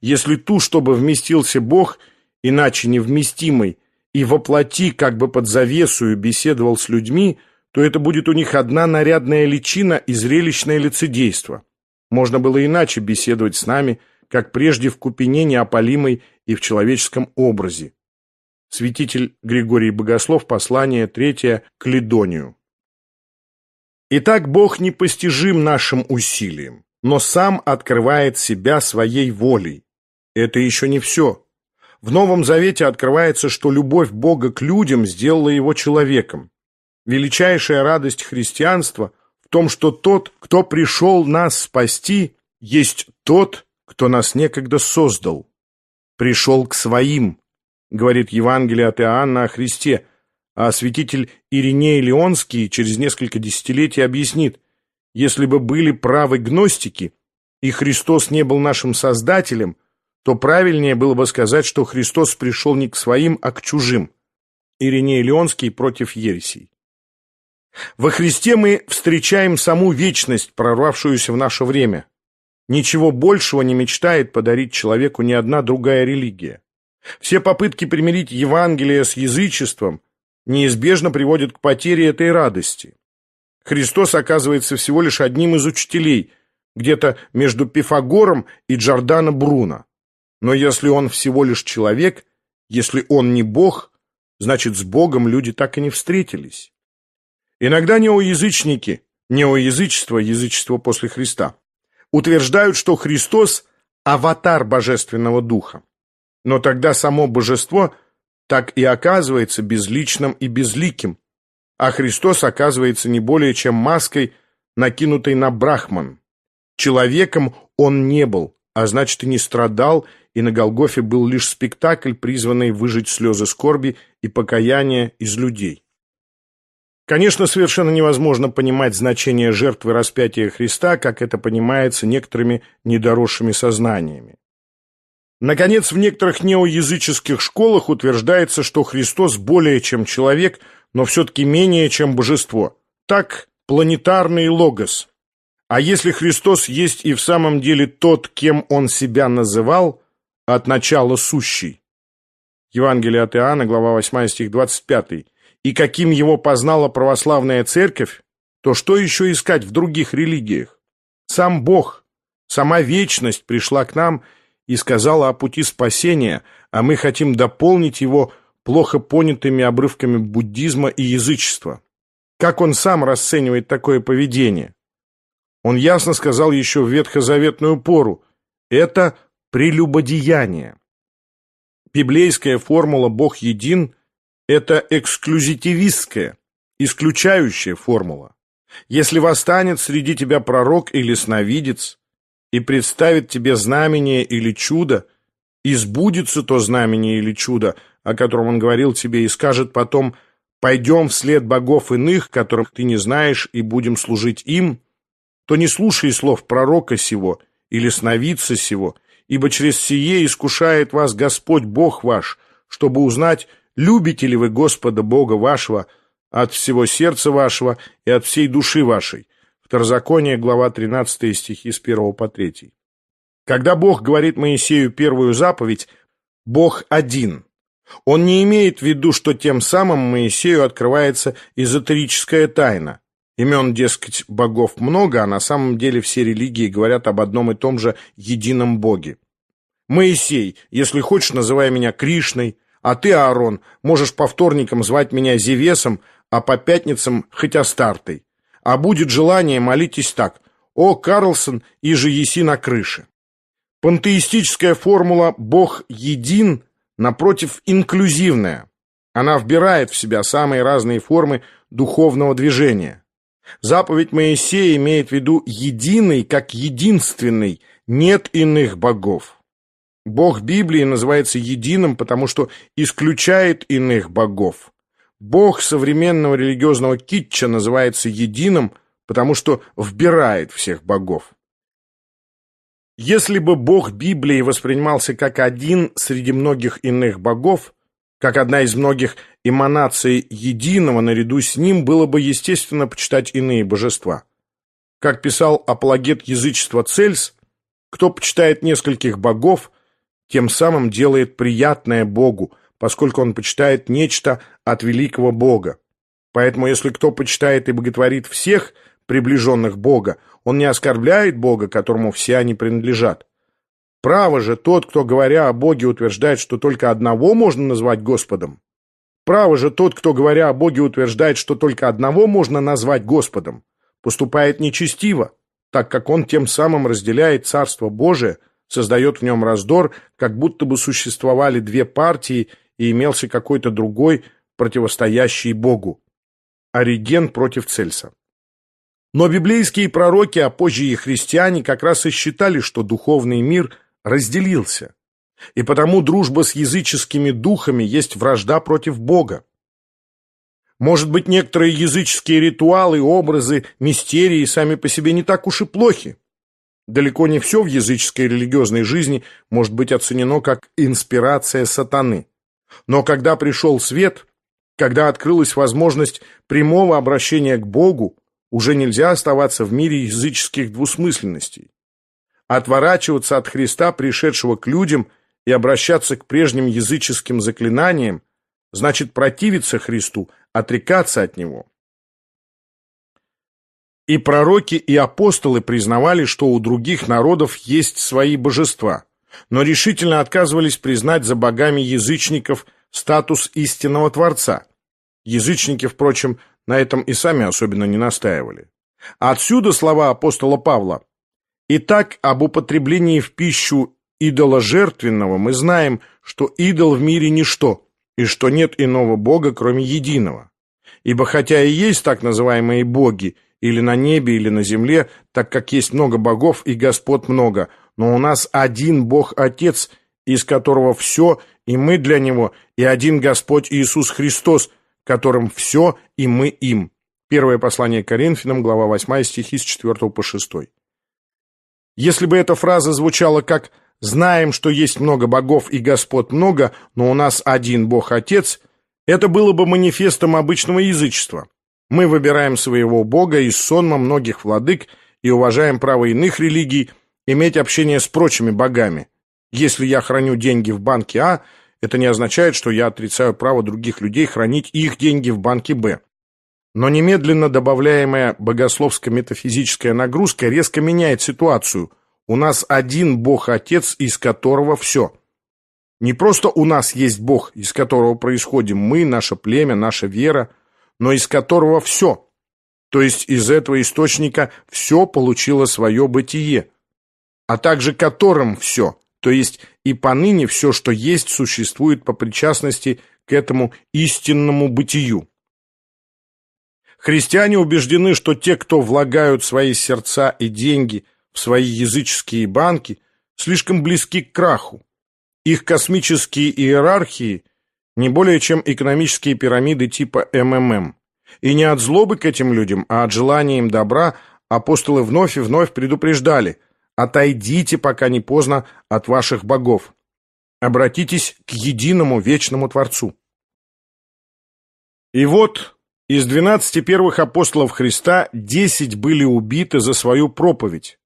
Если ту, чтобы вместился Бог, иначе невместимый, и воплоти как бы под завесую беседовал с людьми, то это будет у них одна нарядная личина и зрелищное лицедейство. Можно было иначе беседовать с нами, как прежде в купине неопалимой и в человеческом образе. Святитель Григорий Богослов, послание третье к Лидонию. Итак, Бог непостижим нашим усилием, но сам открывает себя своей волей. Это еще не все. В Новом Завете открывается, что любовь Бога к людям сделала его человеком. Величайшая радость христианства в том, что тот, кто пришел нас спасти, есть тот, кто нас некогда создал. Пришел к своим, говорит Евангелие от Иоанна о Христе, а святитель Ириней Леонский через несколько десятилетий объяснит, если бы были правы гностики, и Христос не был нашим Создателем, то правильнее было бы сказать, что Христос пришел не к своим, а к чужим. Ириней Леонский против ересей. Во Христе мы встречаем саму вечность, прорвавшуюся в наше время. Ничего большего не мечтает подарить человеку ни одна другая религия. Все попытки примирить Евангелие с язычеством неизбежно приводит к потере этой радости. Христос оказывается всего лишь одним из учителей, где-то между Пифагором и Джордано Бруно. Но если он всего лишь человек, если он не Бог, значит, с Богом люди так и не встретились. Иногда неоязычники, неоязычество, язычество после Христа, утверждают, что Христос – аватар Божественного Духа. Но тогда само божество так и оказывается безличным и безликим, а Христос оказывается не более чем маской, накинутой на брахман. Человеком он не был, а значит и не страдал, и на Голгофе был лишь спектакль, призванный выжить слезы скорби и покаяния из людей. Конечно, совершенно невозможно понимать значение жертвы распятия Христа, как это понимается некоторыми недоросшими сознаниями. Наконец, в некоторых неоязыческих школах утверждается, что Христос более чем человек, но все-таки менее чем божество. Так, планетарный логос. А если Христос есть и в самом деле тот, кем Он себя называл, от начала сущий? Евангелие от Иоанна, глава 8, стих 25. И каким его познала православная церковь, то что еще искать в других религиях? Сам Бог, сама вечность пришла к нам – и сказала о пути спасения, а мы хотим дополнить его плохо понятыми обрывками буддизма и язычества. Как он сам расценивает такое поведение? Он ясно сказал еще в ветхозаветную пору – это прелюбодеяние. Библейская формула «Бог един» – это эксклюзитивистская, исключающая формула. Если восстанет среди тебя пророк или сновидец, и представит тебе знамение или чудо, и сбудется то знамение или чудо, о котором он говорил тебе, и скажет потом «Пойдем вслед богов иных, которых ты не знаешь, и будем служить им», то не слушай слов пророка сего или сновидца сего, ибо через сие искушает вас Господь Бог ваш, чтобы узнать, любите ли вы Господа Бога вашего от всего сердца вашего и от всей души вашей. Второзаконие, глава 13 стихи с 1 по 3. Когда Бог говорит Моисею первую заповедь, Бог один. Он не имеет в виду, что тем самым Моисею открывается эзотерическая тайна. Имен, дескать, богов много, а на самом деле все религии говорят об одном и том же едином Боге. Моисей, если хочешь, называй меня Кришной, а ты, Аарон, можешь по вторникам звать меня Зевесом, а по пятницам хоть Астартой. А будет желание, молитесь так. О, Карлсон, и же еси на крыше. Пантеистическая формула «Бог един» напротив инклюзивная. Она вбирает в себя самые разные формы духовного движения. Заповедь Моисея имеет в виду единый как единственный, нет иных богов. Бог Библии называется единым, потому что исключает иных богов. Бог современного религиозного китча называется единым, потому что вбирает всех богов. Если бы Бог Библии воспринимался как один среди многих иных богов, как одна из многих эманаций единого, наряду с ним было бы естественно почитать иные божества. Как писал апологет язычества Цельс, кто почитает нескольких богов – тем самым делает приятное Богу, поскольку он почитает нечто от великого Бога. Поэтому если кто почитает и боготворит всех приближенных Бога, он не оскорбляет Бога, которому все они принадлежат. Право же тот, кто, говоря о Боге, утверждает, что только одного можно назвать Господом. Право же тот, кто, говоря о Боге, утверждает, что только одного можно назвать Господом, поступает нечестиво, так как он тем самым разделяет Царство Божие – создает в нем раздор, как будто бы существовали две партии и имелся какой-то другой, противостоящий Богу. Ориген против Цельса. Но библейские пророки, а позже и христиане, как раз и считали, что духовный мир разделился. И потому дружба с языческими духами есть вражда против Бога. Может быть, некоторые языческие ритуалы, образы, мистерии сами по себе не так уж и плохи. Далеко не все в языческой религиозной жизни может быть оценено как инспирация сатаны. Но когда пришел свет, когда открылась возможность прямого обращения к Богу, уже нельзя оставаться в мире языческих двусмысленностей. Отворачиваться от Христа, пришедшего к людям, и обращаться к прежним языческим заклинаниям, значит противиться Христу, отрекаться от Него. И пророки, и апостолы признавали, что у других народов есть свои божества, но решительно отказывались признать за богами язычников статус истинного Творца. Язычники, впрочем, на этом и сами особенно не настаивали. Отсюда слова апостола Павла. «Итак, об употреблении в пищу идола жертвенного мы знаем, что идол в мире ничто, и что нет иного Бога, кроме единого. Ибо хотя и есть так называемые боги, или на небе, или на земле, так как есть много богов и господ много, но у нас один Бог-Отец, из которого все, и мы для Него, и один Господь Иисус Христос, которым все, и мы им». Первое послание Коринфянам, глава 8, стихи с 4 по 6. Если бы эта фраза звучала как «знаем, что есть много богов и господ много, но у нас один Бог-Отец», это было бы манифестом обычного язычества. Мы выбираем своего Бога из сонма многих владык и уважаем право иных религий иметь общение с прочими богами. Если я храню деньги в банке А, это не означает, что я отрицаю право других людей хранить их деньги в банке Б. Но немедленно добавляемая богословско-метафизическая нагрузка резко меняет ситуацию. У нас один Бог-Отец, из которого все. Не просто у нас есть Бог, из которого происходим мы, наше племя, наша вера – но из которого все, то есть из этого источника все получило свое бытие, а также которым все, то есть и поныне все, что есть, существует по причастности к этому истинному бытию. Христиане убеждены, что те, кто влагают свои сердца и деньги в свои языческие банки, слишком близки к краху. Их космические иерархии не более чем экономические пирамиды типа МММ. И не от злобы к этим людям, а от желания им добра апостолы вновь и вновь предупреждали «Отойдите, пока не поздно, от ваших богов. Обратитесь к единому вечному Творцу». И вот из двенадцати первых апостолов Христа десять были убиты за свою проповедь,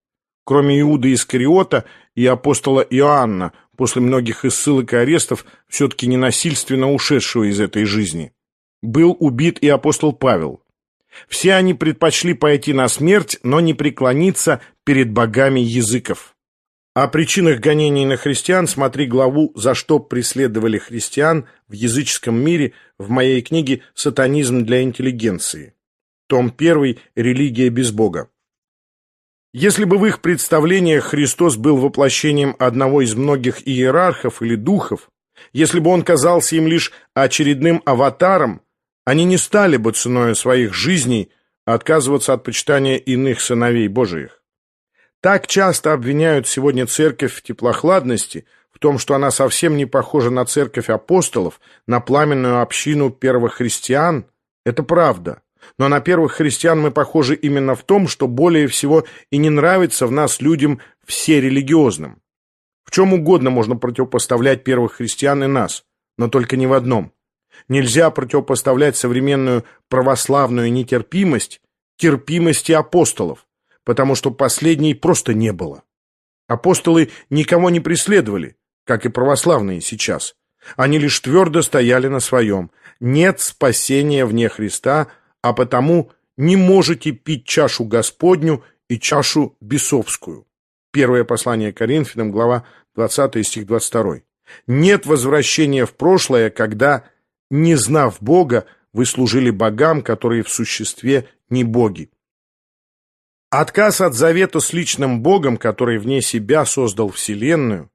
кроме Иуда Искариота и апостола Иоанна, после многих ссылок и арестов, все-таки ненасильственно ушедшего из этой жизни. Был убит и апостол Павел. Все они предпочли пойти на смерть, но не преклониться перед богами языков. О причинах гонений на христиан смотри главу «За что преследовали христиан в языческом мире» в моей книге «Сатанизм для интеллигенции». Том 1 «Религия без Бога». Если бы в их представлениях Христос был воплощением одного из многих иерархов или духов, если бы он казался им лишь очередным аватаром, они не стали бы ценой своих жизней отказываться от почитания иных сыновей Божиих. Так часто обвиняют сегодня церковь в теплохладности, в том, что она совсем не похожа на церковь апостолов, на пламенную общину первых христиан. Это правда. Но на первых христиан мы похожи именно в том, что более всего и не нравится в нас людям все религиозным. В чем угодно можно противопоставлять первых христиан и нас, но только не в одном. Нельзя противопоставлять современную православную нетерпимость терпимости апостолов, потому что последней просто не было. Апостолы никого не преследовали, как и православные сейчас. Они лишь твердо стояли на своем. Нет спасения вне Христа, а потому не можете пить чашу Господню и чашу бесовскую. Первое послание Коринфянам, глава 20 стих 22. Нет возвращения в прошлое, когда, не знав Бога, вы служили богам, которые в существе не боги. Отказ от завета с личным Богом, который вне себя создал Вселенную,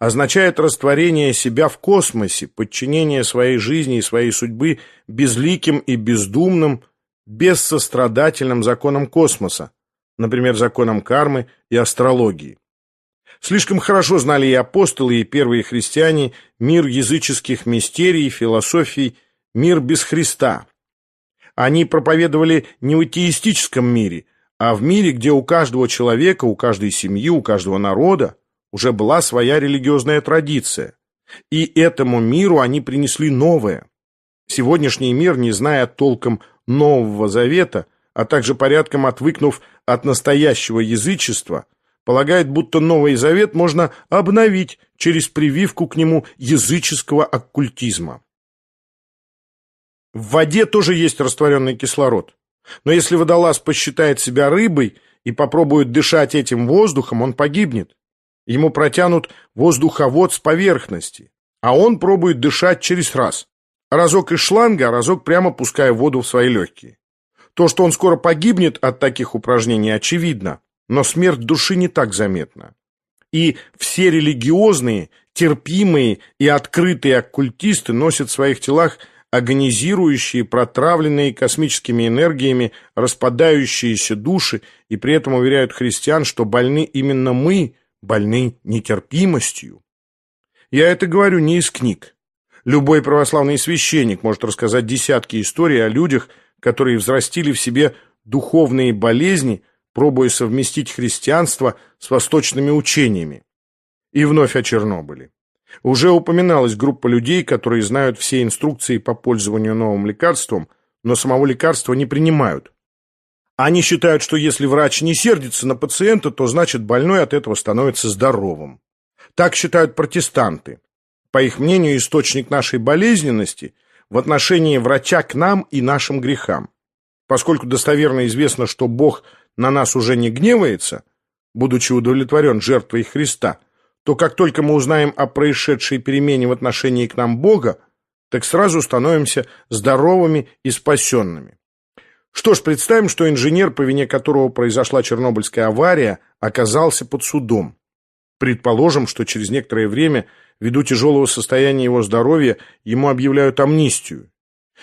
означает растворение себя в космосе, подчинение своей жизни и своей судьбы безликим и бездумным, бессострадательным законам космоса, например, законам кармы и астрологии. Слишком хорошо знали и апостолы, и первые христиане мир языческих мистерий, философий, мир без Христа. Они проповедовали не в атеистическом мире – а в мире, где у каждого человека, у каждой семьи, у каждого народа уже была своя религиозная традиция. И этому миру они принесли новое. Сегодняшний мир, не зная толком Нового Завета, а также порядком отвыкнув от настоящего язычества, полагает, будто Новый Завет можно обновить через прививку к нему языческого оккультизма. В воде тоже есть растворенный кислород. Но если водолаз посчитает себя рыбой и попробует дышать этим воздухом, он погибнет. Ему протянут воздуховод с поверхности, а он пробует дышать через раз. Разок из шланга, а разок прямо пуская воду в свои легкие. То, что он скоро погибнет от таких упражнений, очевидно, но смерть души не так заметна. И все религиозные, терпимые и открытые оккультисты носят в своих телах агонизирующие, протравленные космическими энергиями, распадающиеся души, и при этом уверяют христиан, что больны именно мы, больны нетерпимостью. Я это говорю не из книг. Любой православный священник может рассказать десятки историй о людях, которые взрастили в себе духовные болезни, пробуя совместить христианство с восточными учениями. И вновь о Чернобыле. Уже упоминалась группа людей, которые знают все инструкции по пользованию новым лекарством, но самого лекарства не принимают. Они считают, что если врач не сердится на пациента, то значит больной от этого становится здоровым. Так считают протестанты. По их мнению, источник нашей болезненности в отношении врача к нам и нашим грехам. Поскольку достоверно известно, что Бог на нас уже не гневается, будучи удовлетворен жертвой Христа – то как только мы узнаем о происшедшей перемене в отношении к нам Бога, так сразу становимся здоровыми и спасенными. Что ж, представим, что инженер, по вине которого произошла Чернобыльская авария, оказался под судом. Предположим, что через некоторое время, ввиду тяжелого состояния его здоровья, ему объявляют амнистию.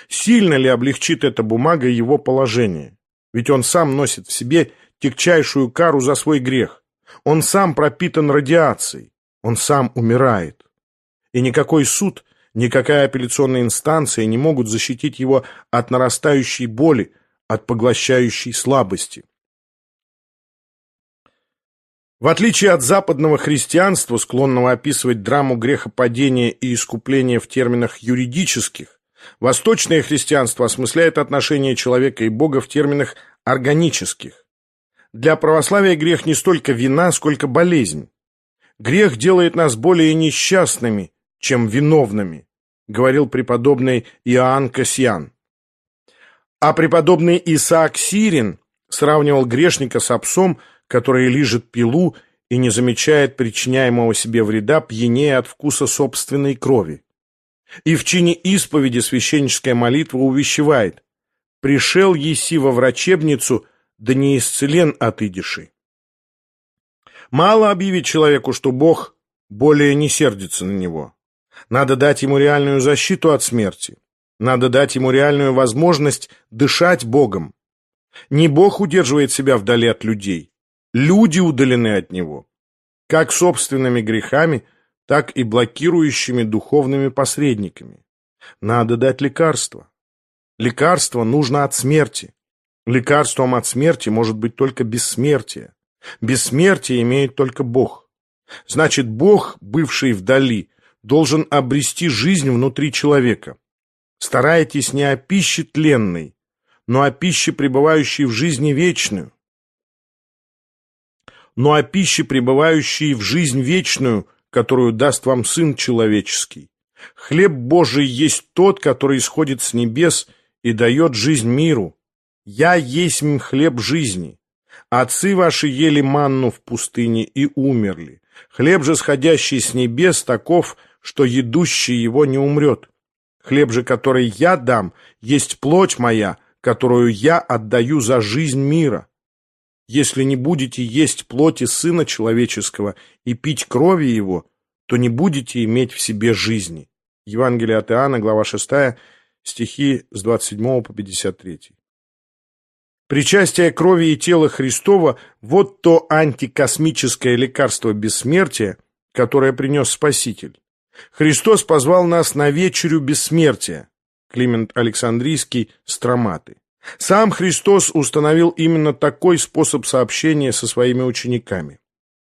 Сильно ли облегчит эта бумага его положение? Ведь он сам носит в себе тягчайшую кару за свой грех. Он сам пропитан радиацией. Он сам умирает. И никакой суд, никакая апелляционная инстанция не могут защитить его от нарастающей боли, от поглощающей слабости. В отличие от западного христианства, склонного описывать драму грехопадения и искупления в терминах юридических, восточное христианство осмысляет отношения человека и Бога в терминах органических. Для православия грех не столько вина, сколько болезнь. Грех делает нас более несчастными, чем виновными, говорил преподобный Иоанн Касьян. А преподобный Исаак Сирин сравнивал грешника с псом, который лижет пилу и не замечает причиняемого себе вреда, пьянее от вкуса собственной крови. И в чине исповеди священническая молитва увещевает «Пришел еси во врачебницу, да не исцелен от идиши». Мало объявить человеку, что Бог более не сердится на него. Надо дать ему реальную защиту от смерти. Надо дать ему реальную возможность дышать Богом. Не Бог удерживает себя вдали от людей. Люди удалены от Него. Как собственными грехами, так и блокирующими духовными посредниками. Надо дать лекарство. Лекарство нужно от смерти. Лекарством от смерти может быть только бессмертие. Бессмертие имеет только Бог. Значит, Бог, бывший вдали, должен обрести жизнь внутри человека. Старайтесь не о пище тленной, но о пище, пребывающей в жизни вечную. Но о пище, пребывающей в жизнь вечную, которую даст вам Сын Человеческий. Хлеб Божий есть тот, который исходит с небес и дает жизнь миру. Я есть хлеб жизни. Отцы ваши ели манну в пустыне и умерли. Хлеб же, сходящий с небес, таков, что едущий его не умрет. Хлеб же, который я дам, есть плоть моя, которую я отдаю за жизнь мира. Если не будете есть плоти Сына Человеческого и пить крови Его, то не будете иметь в себе жизни. Евангелие от Иоанна, глава 6, стихи с 27 по 53. Причастие крови и тела Христова – вот то антикосмическое лекарство бессмертия, которое принес Спаситель. Христос позвал нас на вечерю бессмертия. Климент Александрийский, Строматы. Сам Христос установил именно такой способ сообщения со своими учениками.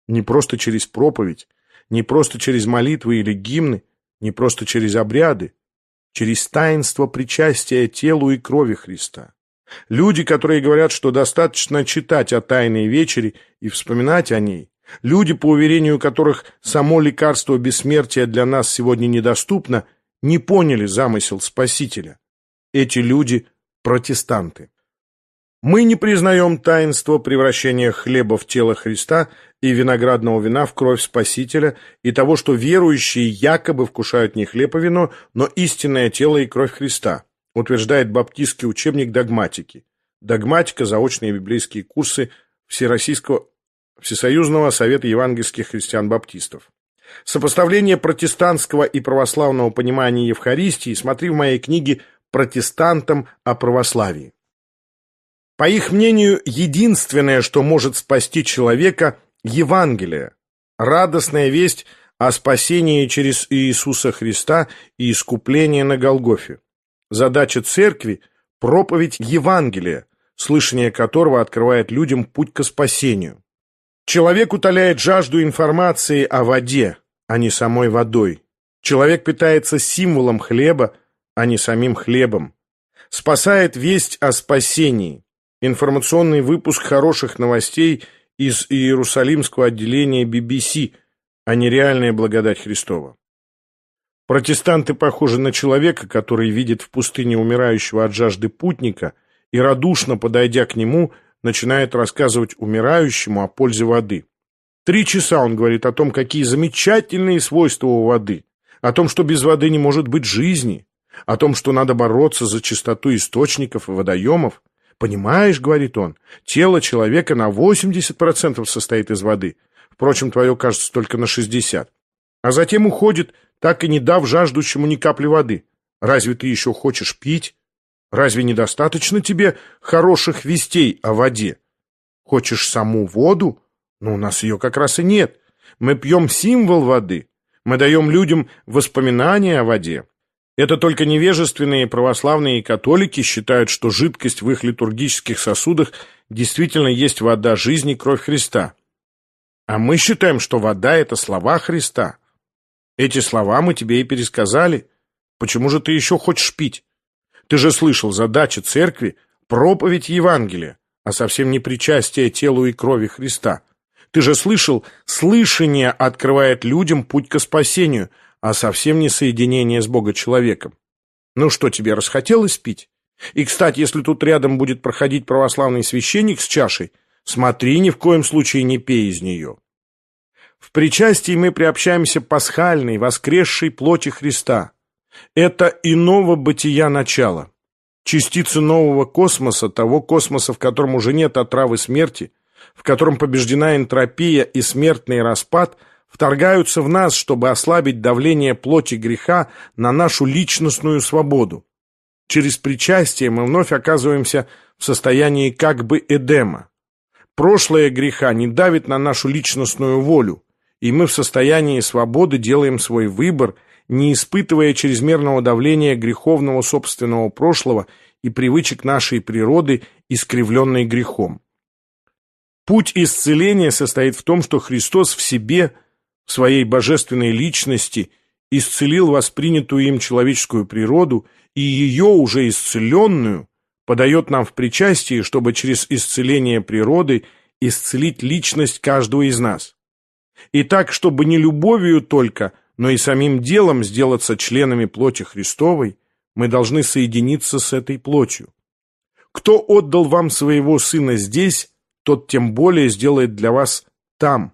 Не просто через проповедь, не просто через молитвы или гимны, не просто через обряды, через таинство причастия телу и крови Христа. Люди, которые говорят, что достаточно читать о Тайной Вечере и вспоминать о ней, Люди, по уверению которых само лекарство бессмертия для нас сегодня недоступно, не поняли замысел Спасителя. Эти люди – протестанты. Мы не признаем таинство превращения хлеба в тело Христа и виноградного вина в кровь Спасителя и того, что верующие якобы вкушают не хлеб и вино, но истинное тело и кровь Христа, утверждает баптистский учебник догматики. Догматика – заочные библейские курсы Всероссийского Всесоюзного Совета евангельских христиан-баптистов. Сопоставление протестантского и православного понимания Евхаристии смотри в моей книге «Протестантам о православии». По их мнению, единственное, что может спасти человека – Евангелие, радостная весть о спасении через Иисуса Христа и искупление на Голгофе. Задача церкви – проповедь Евангелия, слышание которого открывает людям путь к спасению. Человек утоляет жажду информации о воде, а не самой водой. Человек питается символом хлеба, а не самим хлебом. Спасает весть о спасении. Информационный выпуск хороших новостей из Иерусалимского отделения BBC, а не реальная благодать Христова. Протестанты похожи на человека, который видит в пустыне умирающего от жажды путника и, радушно подойдя к нему, начинает рассказывать умирающему о пользе воды. Три часа он говорит о том, какие замечательные свойства у воды, о том, что без воды не может быть жизни, о том, что надо бороться за чистоту источников и водоемов. «Понимаешь, — говорит он, — тело человека на 80% состоит из воды, впрочем, твое, кажется, только на 60%. А затем уходит, так и не дав жаждущему ни капли воды. Разве ты еще хочешь пить?» Разве недостаточно тебе хороших вестей о воде? Хочешь саму воду? Но у нас ее как раз и нет. Мы пьем символ воды. Мы даем людям воспоминания о воде. Это только невежественные православные католики считают, что жидкость в их литургических сосудах действительно есть вода жизни, кровь Христа. А мы считаем, что вода — это слова Христа. Эти слова мы тебе и пересказали. Почему же ты еще хочешь пить? Ты же слышал, задача церкви — проповедь Евангелия, а совсем не причастие телу и крови Христа. Ты же слышал, слышание открывает людям путь к спасению, а совсем не соединение с Бога-человеком. Ну что, тебе расхотелось пить? И, кстати, если тут рядом будет проходить православный священник с чашей, смотри, ни в коем случае не пей из нее. В причастии мы приобщаемся пасхальной, воскресшей плоти Христа. Это иного бытия начала. Частицы нового космоса, того космоса, в котором уже нет отравы смерти, в котором побеждена энтропия и смертный распад, вторгаются в нас, чтобы ослабить давление плоти греха на нашу личностную свободу. Через причастие мы вновь оказываемся в состоянии как бы Эдема. Прошлое греха не давит на нашу личностную волю, и мы в состоянии свободы делаем свой выбор, не испытывая чрезмерного давления греховного собственного прошлого и привычек нашей природы, искривленной грехом. Путь исцеления состоит в том, что Христос в себе, в своей божественной личности, исцелил воспринятую им человеческую природу и ее уже исцеленную подает нам в причастии, чтобы через исцеление природы исцелить личность каждого из нас. И так, чтобы не любовью только, но и самим делом сделаться членами плоти Христовой, мы должны соединиться с этой плотью. Кто отдал вам своего сына здесь, тот тем более сделает для вас там,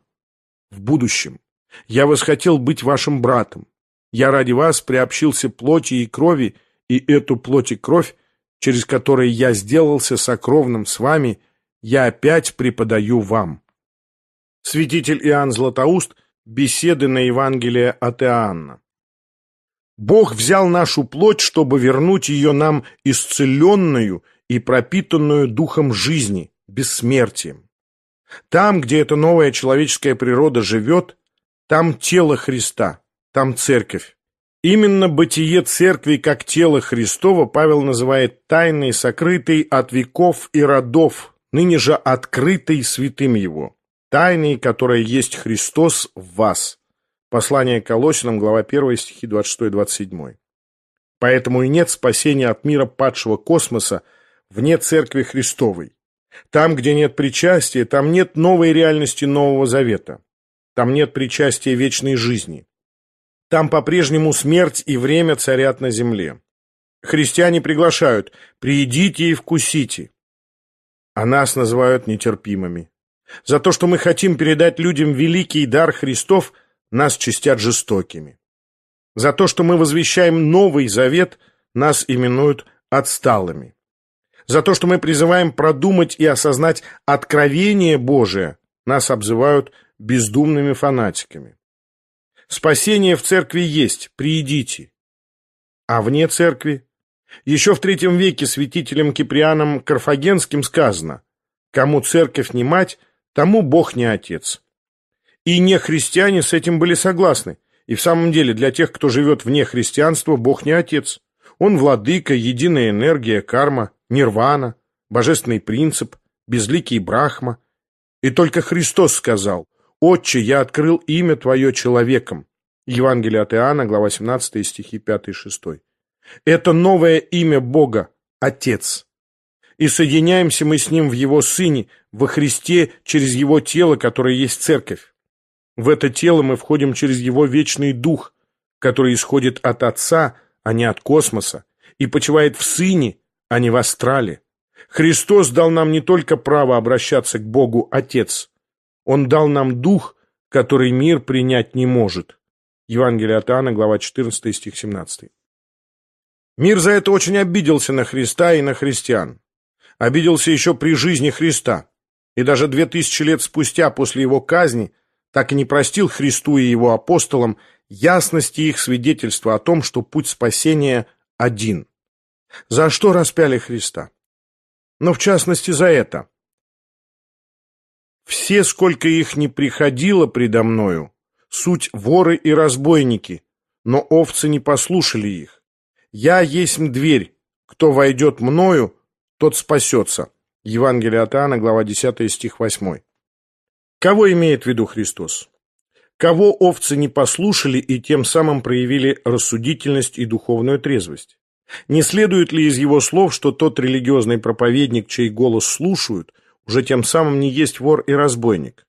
в будущем. Я восхотел быть вашим братом. Я ради вас приобщился плоти и крови, и эту плоть и кровь, через которые я сделался сокровным с вами, я опять преподаю вам. Святитель Иоанн Златоуст. Беседы на Евангелие от Иоанна. Бог взял нашу плоть, чтобы вернуть ее нам исцеленную и пропитанную духом жизни, бессмертием. Там, где эта новая человеческая природа живет, там тело Христа, там церковь. Именно бытие церкви как тело Христова Павел называет тайной, сокрытой от веков и родов, ныне же открытой святым его, тайной, которая есть Христос в вас. Послание к Колосинам, глава 1, стихи 26-27. Поэтому и нет спасения от мира падшего космоса вне Церкви Христовой. Там, где нет причастия, там нет новой реальности Нового Завета. Там нет причастия вечной жизни. Там по-прежнему смерть и время царят на земле. Христиане приглашают «приидите и вкусите». А нас называют нетерпимыми. За то, что мы хотим передать людям великий дар Христов, нас чистят жестокими. За то, что мы возвещаем Новый Завет, нас именуют отсталыми. За то, что мы призываем продумать и осознать откровение Божие, нас обзывают бездумными фанатиками. Спасение в церкви есть, приидите. А вне церкви? Еще в третьем веке святителем Киприаном Карфагенским сказано «Кому церковь не мать, тому Бог не отец». И не христиане с этим были согласны. И в самом деле для тех, кто живет вне христианства, Бог не отец. Он владыка, единая энергия, карма, нирвана, божественный принцип, безликий брахма. И только Христос сказал «Отче, я открыл имя Твое человеком». Евангелие от Иоанна, глава 17, стихи 5 и 6. Это новое имя Бога – Отец. И соединяемся мы с Ним в Его Сыне, во Христе, через Его тело, которое есть Церковь. В это тело мы входим через Его вечный Дух, который исходит от Отца, а не от космоса, и почивает в Сыне, а не в Астрале. Христос дал нам не только право обращаться к Богу Отец, он дал нам дух, который мир принять не может. Евангелие от Иоанна, глава 14, стих 17. Мир за это очень обиделся на Христа и на христиан. Обиделся еще при жизни Христа. И даже две тысячи лет спустя после его казни так и не простил Христу и его апостолам ясности их свидетельства о том, что путь спасения один. За что распяли Христа? Но ну, в частности за это. Все, сколько их не приходило предо мною, суть воры и разбойники, но овцы не послушали их. Я есть дверь, кто войдет мною, тот спасется. Евангелие от Иоанна, глава 10, стих 8. Кого имеет в виду Христос? Кого овцы не послушали и тем самым проявили рассудительность и духовную трезвость? Не следует ли из его слов, что тот религиозный проповедник, чей голос слушают, уже тем самым не есть вор и разбойник?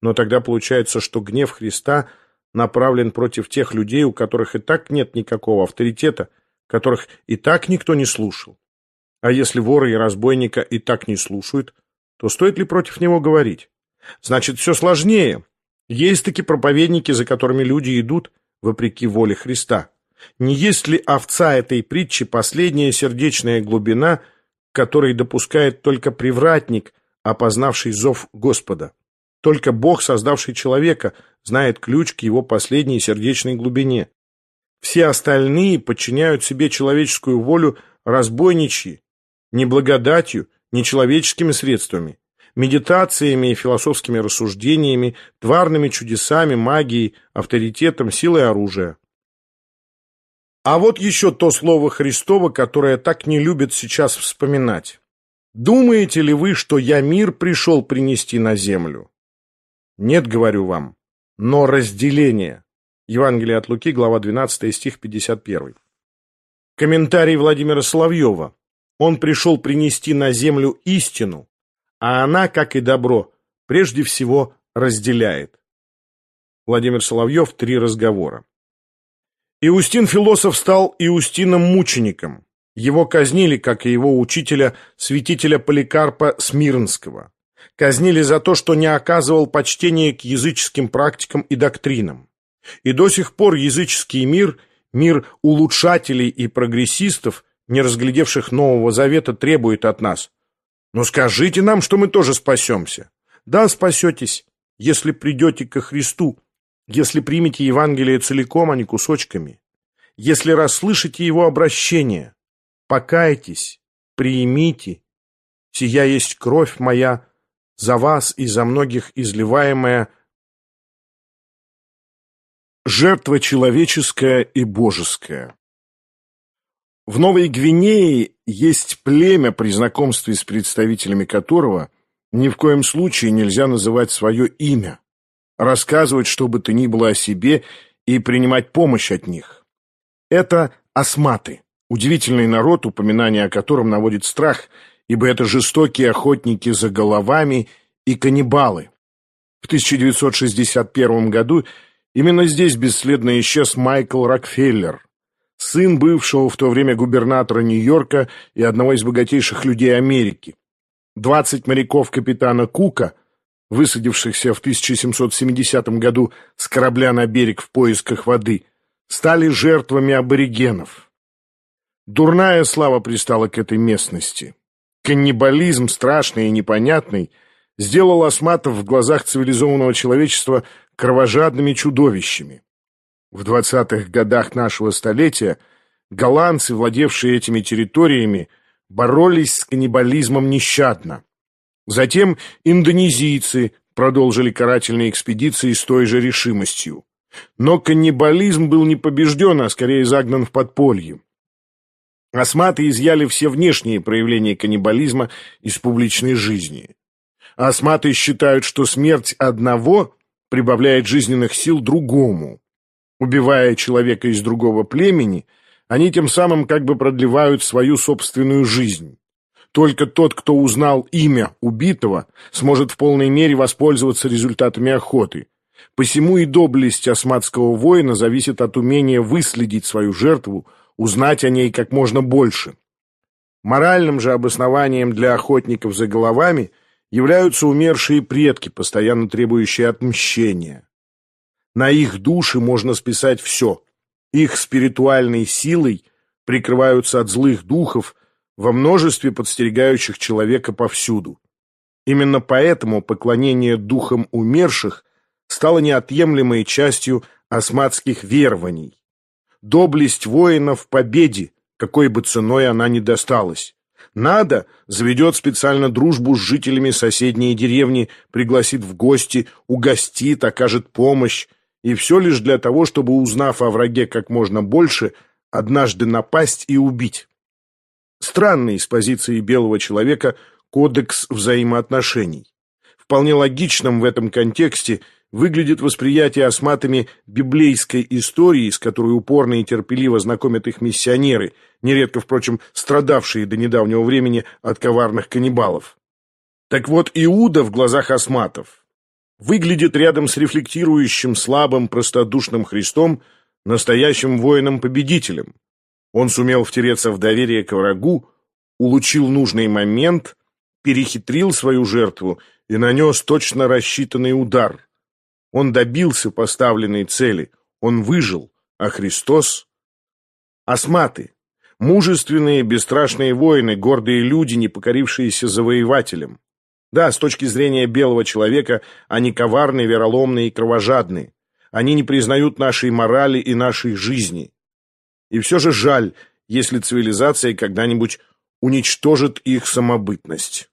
Но тогда получается, что гнев Христа направлен против тех людей, у которых и так нет никакого авторитета, которых и так никто не слушал. А если вора и разбойника и так не слушают, то стоит ли против него говорить? Значит, все сложнее. Есть таки проповедники, за которыми люди идут, вопреки воле Христа. Не есть ли овца этой притчи последняя сердечная глубина, которой допускает только привратник, опознавший зов Господа? Только Бог, создавший человека, знает ключ к его последней сердечной глубине. Все остальные подчиняют себе человеческую волю разбойничьи, не благодатью, не человеческими средствами медитациями и философскими рассуждениями, тварными чудесами, магией, авторитетом, силой оружия. А вот еще то слово Христово, которое так не любят сейчас вспоминать. «Думаете ли вы, что я мир пришел принести на землю?» Нет, говорю вам, но разделение. Евангелие от Луки, глава 12, стих 51. Комментарий Владимира Соловьева. Он пришел принести на землю истину, а она, как и добро, прежде всего разделяет. Владимир Соловьев «Три разговора». Иустин Философ стал Иустином-мучеником. Его казнили, как и его учителя, святителя Поликарпа Смирнского. Казнили за то, что не оказывал почтения к языческим практикам и доктринам. И до сих пор языческий мир, мир улучшателей и прогрессистов, не разглядевших Нового Завета, требует от нас но скажите нам, что мы тоже спасемся. Да, спасетесь, если придете ко Христу, если примете Евангелие целиком, а не кусочками, если расслышите Его обращение. Покайтесь, примите. Сия есть кровь моя, за вас и за многих изливаемая жертва человеческая и божеская. В Новой Гвинее есть племя, при знакомстве с представителями которого ни в коем случае нельзя называть свое имя, рассказывать что бы то ни было о себе и принимать помощь от них. Это осматы, удивительный народ, упоминание о котором наводит страх, ибо это жестокие охотники за головами и каннибалы. В 1961 году именно здесь бесследно исчез Майкл Рокфеллер, сын бывшего в то время губернатора Нью-Йорка и одного из богатейших людей Америки. Двадцать моряков капитана Кука, высадившихся в 1770 году с корабля на берег в поисках воды, стали жертвами аборигенов. Дурная слава пристала к этой местности. Каннибализм, страшный и непонятный, сделал осматов в глазах цивилизованного человечества кровожадными чудовищами. В 20-х годах нашего столетия голландцы, владевшие этими территориями, боролись с каннибализмом нещадно. Затем индонезийцы продолжили карательные экспедиции с той же решимостью. Но каннибализм был не побежден, а скорее загнан в подполье. Осматы изъяли все внешние проявления каннибализма из публичной жизни. Осматы считают, что смерть одного прибавляет жизненных сил другому. Убивая человека из другого племени, они тем самым как бы продлевают свою собственную жизнь. Только тот, кто узнал имя убитого, сможет в полной мере воспользоваться результатами охоты. Посему и доблесть осматского воина зависит от умения выследить свою жертву, узнать о ней как можно больше. Моральным же обоснованием для охотников за головами являются умершие предки, постоянно требующие отмщения. На их души можно списать все. Их спиритуальной силой прикрываются от злых духов во множестве подстерегающих человека повсюду. Именно поэтому поклонение духам умерших стало неотъемлемой частью осматских верований. Доблесть воина в победе, какой бы ценой она ни досталась. Надо, заведет специально дружбу с жителями соседней деревни, пригласит в гости, угостит, окажет помощь, и все лишь для того, чтобы, узнав о враге как можно больше, однажды напасть и убить. Странный с позиции белого человека кодекс взаимоотношений. Вполне логичным в этом контексте выглядит восприятие осматами библейской истории, с которой упорно и терпеливо знакомят их миссионеры, нередко, впрочем, страдавшие до недавнего времени от коварных каннибалов. Так вот, Иуда в глазах осматов выглядит рядом с рефлектирующим, слабым, простодушным Христом, настоящим воином-победителем. Он сумел втереться в доверие к врагу, улучил нужный момент, перехитрил свою жертву и нанес точно рассчитанный удар. Он добился поставленной цели, он выжил, а Христос... Осматы, мужественные, бесстрашные воины, гордые люди, не покорившиеся завоевателям. Да, с точки зрения белого человека, они коварные, вероломные и кровожадные. Они не признают нашей морали и нашей жизни. И все же жаль, если цивилизация когда-нибудь уничтожит их самобытность.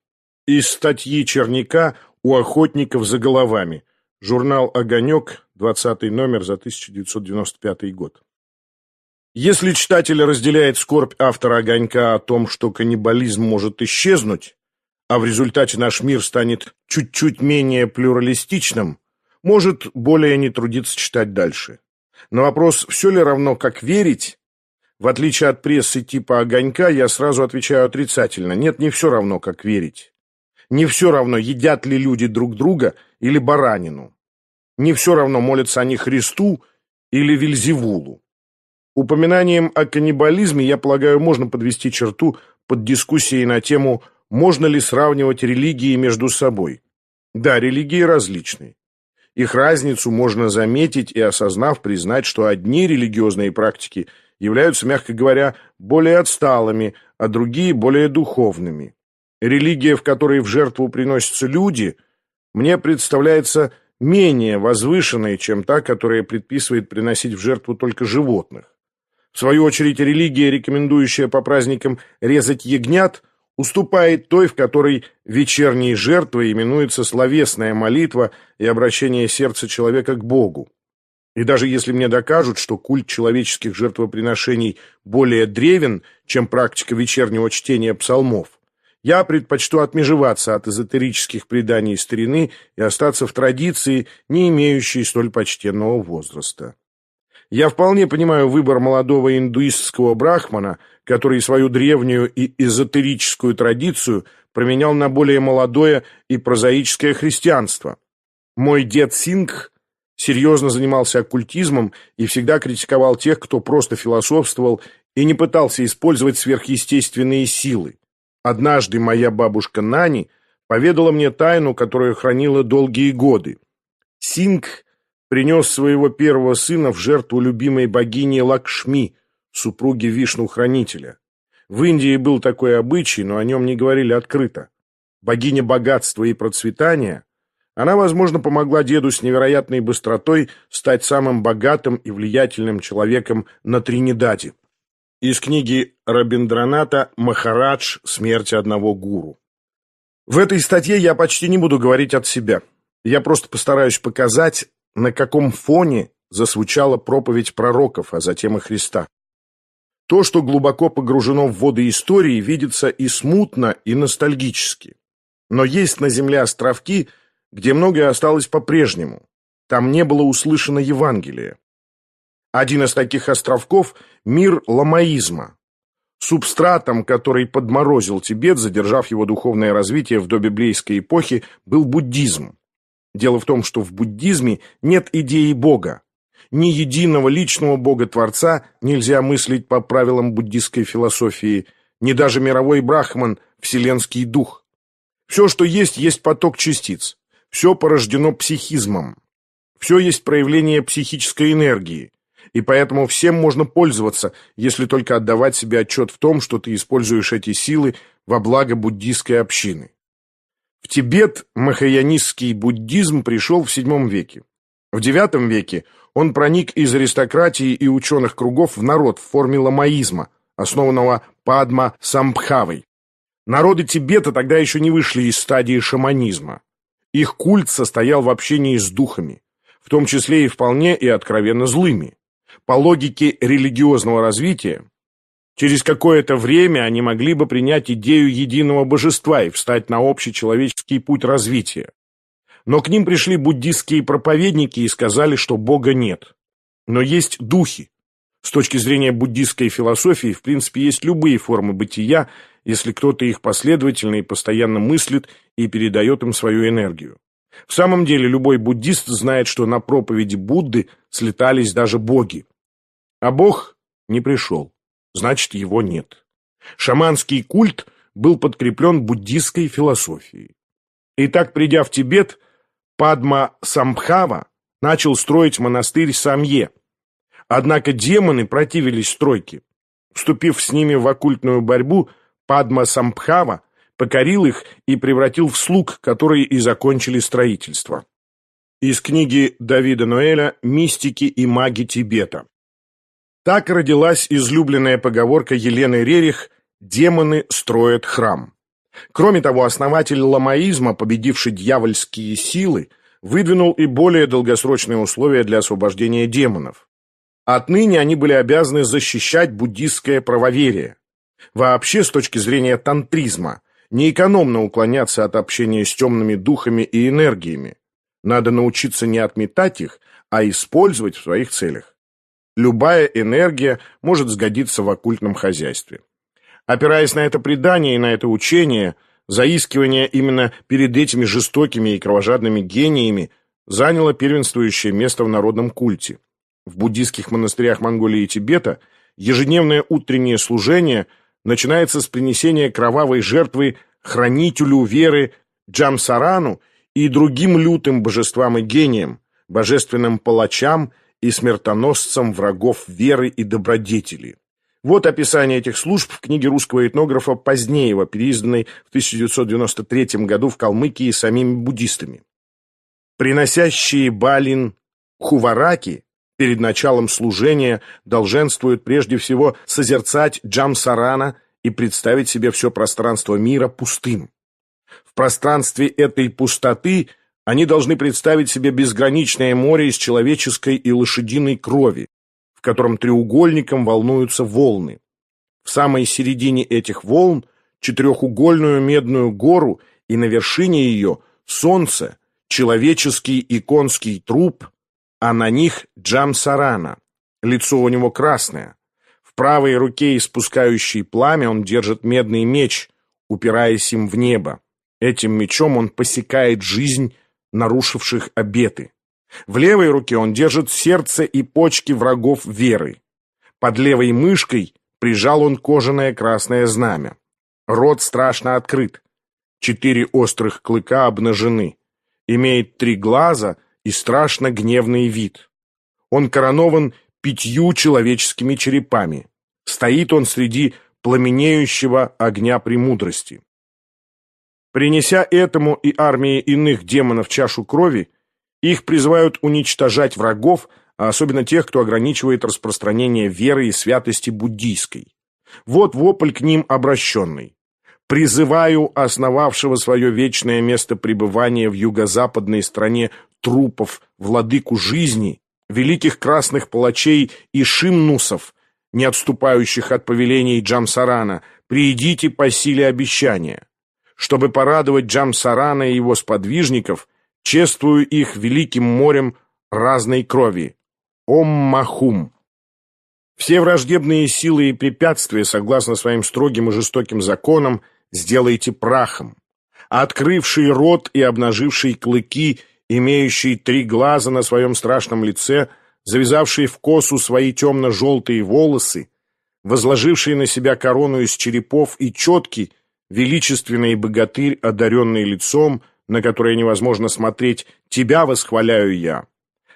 Из статьи Черняка «У охотников за головами». Журнал «Огонек», 20 номер за 1995 год. Если читатель разделяет скорбь автора «Огонька» о том, что каннибализм может исчезнуть, а в результате наш мир станет чуть-чуть менее плюралистичным, может более не трудиться читать дальше. На вопрос «все ли равно, как верить?» В отличие от прессы типа «Огонька», я сразу отвечаю отрицательно. Нет, не все равно, как верить. Не все равно, едят ли люди друг друга или баранину. Не все равно, молятся они Христу или Вильзевулу. Упоминанием о каннибализме, я полагаю, можно подвести черту под дискуссией на тему «Можно ли сравнивать религии между собой?» Да, религии различны. Их разницу можно заметить и, осознав, признать, что одни религиозные практики – являются, мягко говоря, более отсталыми, а другие более духовными. Религия, в которой в жертву приносятся люди, мне представляется менее возвышенной, чем та, которая предписывает приносить в жертву только животных. В свою очередь, религия, рекомендующая по праздникам резать ягнят, уступает той, в которой вечерней жертвой именуется словесная молитва и обращение сердца человека к Богу. И даже если мне докажут, что культ человеческих жертвоприношений более древен, чем практика вечернего чтения псалмов, я предпочту отмежеваться от эзотерических преданий старины и остаться в традиции, не имеющей столь почтенного возраста. Я вполне понимаю выбор молодого индуистского брахмана, который свою древнюю и эзотерическую традицию променял на более молодое и прозаическое христианство. Мой дед Сингх серьезно занимался оккультизмом и всегда критиковал тех, кто просто философствовал и не пытался использовать сверхъестественные силы. Однажды моя бабушка Нани поведала мне тайну, которую хранила долгие годы. Синг принес своего первого сына в жертву любимой богини Лакшми, супруги Вишну-хранителя. В Индии был такой обычай, но о нем не говорили открыто. Богиня богатства и процветания она, возможно, помогла деду с невероятной быстротой стать самым богатым и влиятельным человеком на Тринидаде. Из книги Рабиндраната «Махарадж. Смерть одного гуру». В этой статье я почти не буду говорить от себя. Я просто постараюсь показать, на каком фоне зазвучала проповедь пророков, а затем и Христа. То, что глубоко погружено в воды истории, видится и смутно, и ностальгически. Но есть на земле островки – где многое осталось по-прежнему. Там не было услышано Евангелие. Один из таких островков – мир ламаизма. Субстратом, который подморозил Тибет, задержав его духовное развитие в добиблейской эпохи, был буддизм. Дело в том, что в буддизме нет идеи Бога. Ни единого личного Бога-творца нельзя мыслить по правилам буддистской философии, ни даже мировой брахман, вселенский дух. Все, что есть, есть поток частиц. Все порождено психизмом. Все есть проявление психической энергии. И поэтому всем можно пользоваться, если только отдавать себе отчет в том, что ты используешь эти силы во благо буддийской общины. В Тибет махаянистский буддизм пришел в VII веке. В IX веке он проник из аристократии и ученых кругов в народ в форме ламаизма, основанного Падма Самбхавой. Народы Тибета тогда еще не вышли из стадии шаманизма. Их культ состоял в общении с духами, в том числе и вполне и откровенно злыми. По логике религиозного развития, через какое-то время они могли бы принять идею единого божества и встать на общий человеческий путь развития. Но к ним пришли буддистские проповедники и сказали, что Бога нет. Но есть духи. С точки зрения буддистской философии, в принципе, есть любые формы бытия, если кто-то их последовательно и постоянно мыслит и передает им свою энергию. В самом деле, любой буддист знает, что на проповеди Будды слетались даже боги. А Бог не пришел, значит, его нет. Шаманский культ был подкреплен буддистской философией. Итак, придя в Тибет, Падма Самбхава начал строить монастырь Самье. Однако демоны противились стройке. Вступив с ними в оккультную борьбу, Падма Самбхава покорил их и превратил в слуг, которые и закончили строительство. Из книги Давида Ноэля «Мистики и маги Тибета». Так родилась излюбленная поговорка Елены Рерих «Демоны строят храм». Кроме того, основатель ламаизма, победивший дьявольские силы, выдвинул и более долгосрочные условия для освобождения демонов. Отныне они были обязаны защищать буддистское правоверие. Вообще, с точки зрения тантризма, неэкономно уклоняться от общения с темными духами и энергиями. Надо научиться не отметать их, а использовать в своих целях. Любая энергия может сгодиться в оккультном хозяйстве. Опираясь на это предание и на это учение, заискивание именно перед этими жестокими и кровожадными гениями заняло первенствующее место в народном культе. В буддийских монастырях Монголии и Тибета ежедневное утреннее служение начинается с принесения кровавой жертвы хранителю веры Джамсарану и другим лютым божествам и гениям, божественным палачам и смертоносцам врагов веры и добродетели. Вот описание этих служб в книге русского этнографа Позднеева, переизданной в 1993 году в Калмыкии самими буддистами. Приносящие балин хувараки перед началом служения долженствуют прежде всего созерцать Джамсарана и представить себе все пространство мира пустым. В пространстве этой пустоты они должны представить себе безграничное море из человеческой и лошадиной крови, в котором треугольником волнуются волны. В самой середине этих волн четырехугольную медную гору и на вершине ее солнце, человеческий и конский труп, а на них Джамсарана. Лицо у него красное. В правой руке, испускающей пламя, он держит медный меч, упираясь им в небо. Этим мечом он посекает жизнь нарушивших обеты. В левой руке он держит сердце и почки врагов веры. Под левой мышкой прижал он кожаное красное знамя. Рот страшно открыт. Четыре острых клыка обнажены. Имеет три глаза и страшно гневный вид. Он коронован пятью человеческими черепами. Стоит он среди пламенеющего огня премудрости. Принеся этому и армии иных демонов чашу крови, их призывают уничтожать врагов, а особенно тех, кто ограничивает распространение веры и святости буддийской. Вот вопль к ним обращенный. «Призываю основавшего свое вечное место пребывания в юго-западной стране трупов, владыку жизни, великих красных палачей и шимнусов, не отступающих от повелений Джамсарана, приидите по силе обещания. Чтобы порадовать Джамсарана и его сподвижников, чествую их великим морем разной крови. Ом-Махум. Все враждебные силы и препятствия, согласно своим строгим и жестоким законам, сделайте прахом. А открывший рот и обнаживший клыки, имеющий три глаза на своем страшном лице, завязавший в косу свои темно-желтые волосы, возложивший на себя корону из черепов и четкий, величественный богатырь, одаренный лицом, на которое невозможно смотреть, тебя восхваляю я.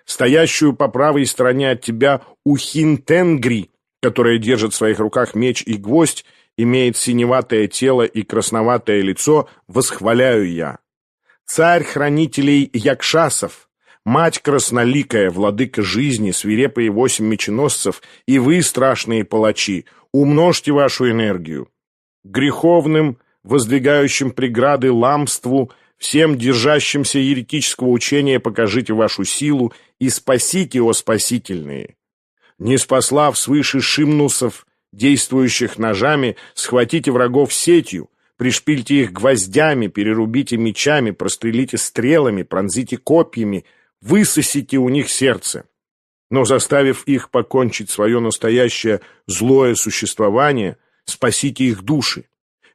Стоящую по правой стороне от тебя Ухин Тенгри, которая держит в своих руках меч и гвоздь, имеет синеватое тело и красноватое лицо, восхваляю я. Царь хранителей Якшасов, мать красноликая, владыка жизни, свирепые восемь меченосцев, и вы, страшные палачи, умножьте вашу энергию. Греховным, воздвигающим преграды ламству, Всем держащимся еретического учения покажите вашу силу и спасите, о спасительные. Не спаслав свыше шимнусов, действующих ножами, схватите врагов сетью, Пришпильте их гвоздями, перерубите мечами, прострелите стрелами, пронзите копьями, высосите у них сердце. Но заставив их покончить свое настоящее злое существование, спасите их души.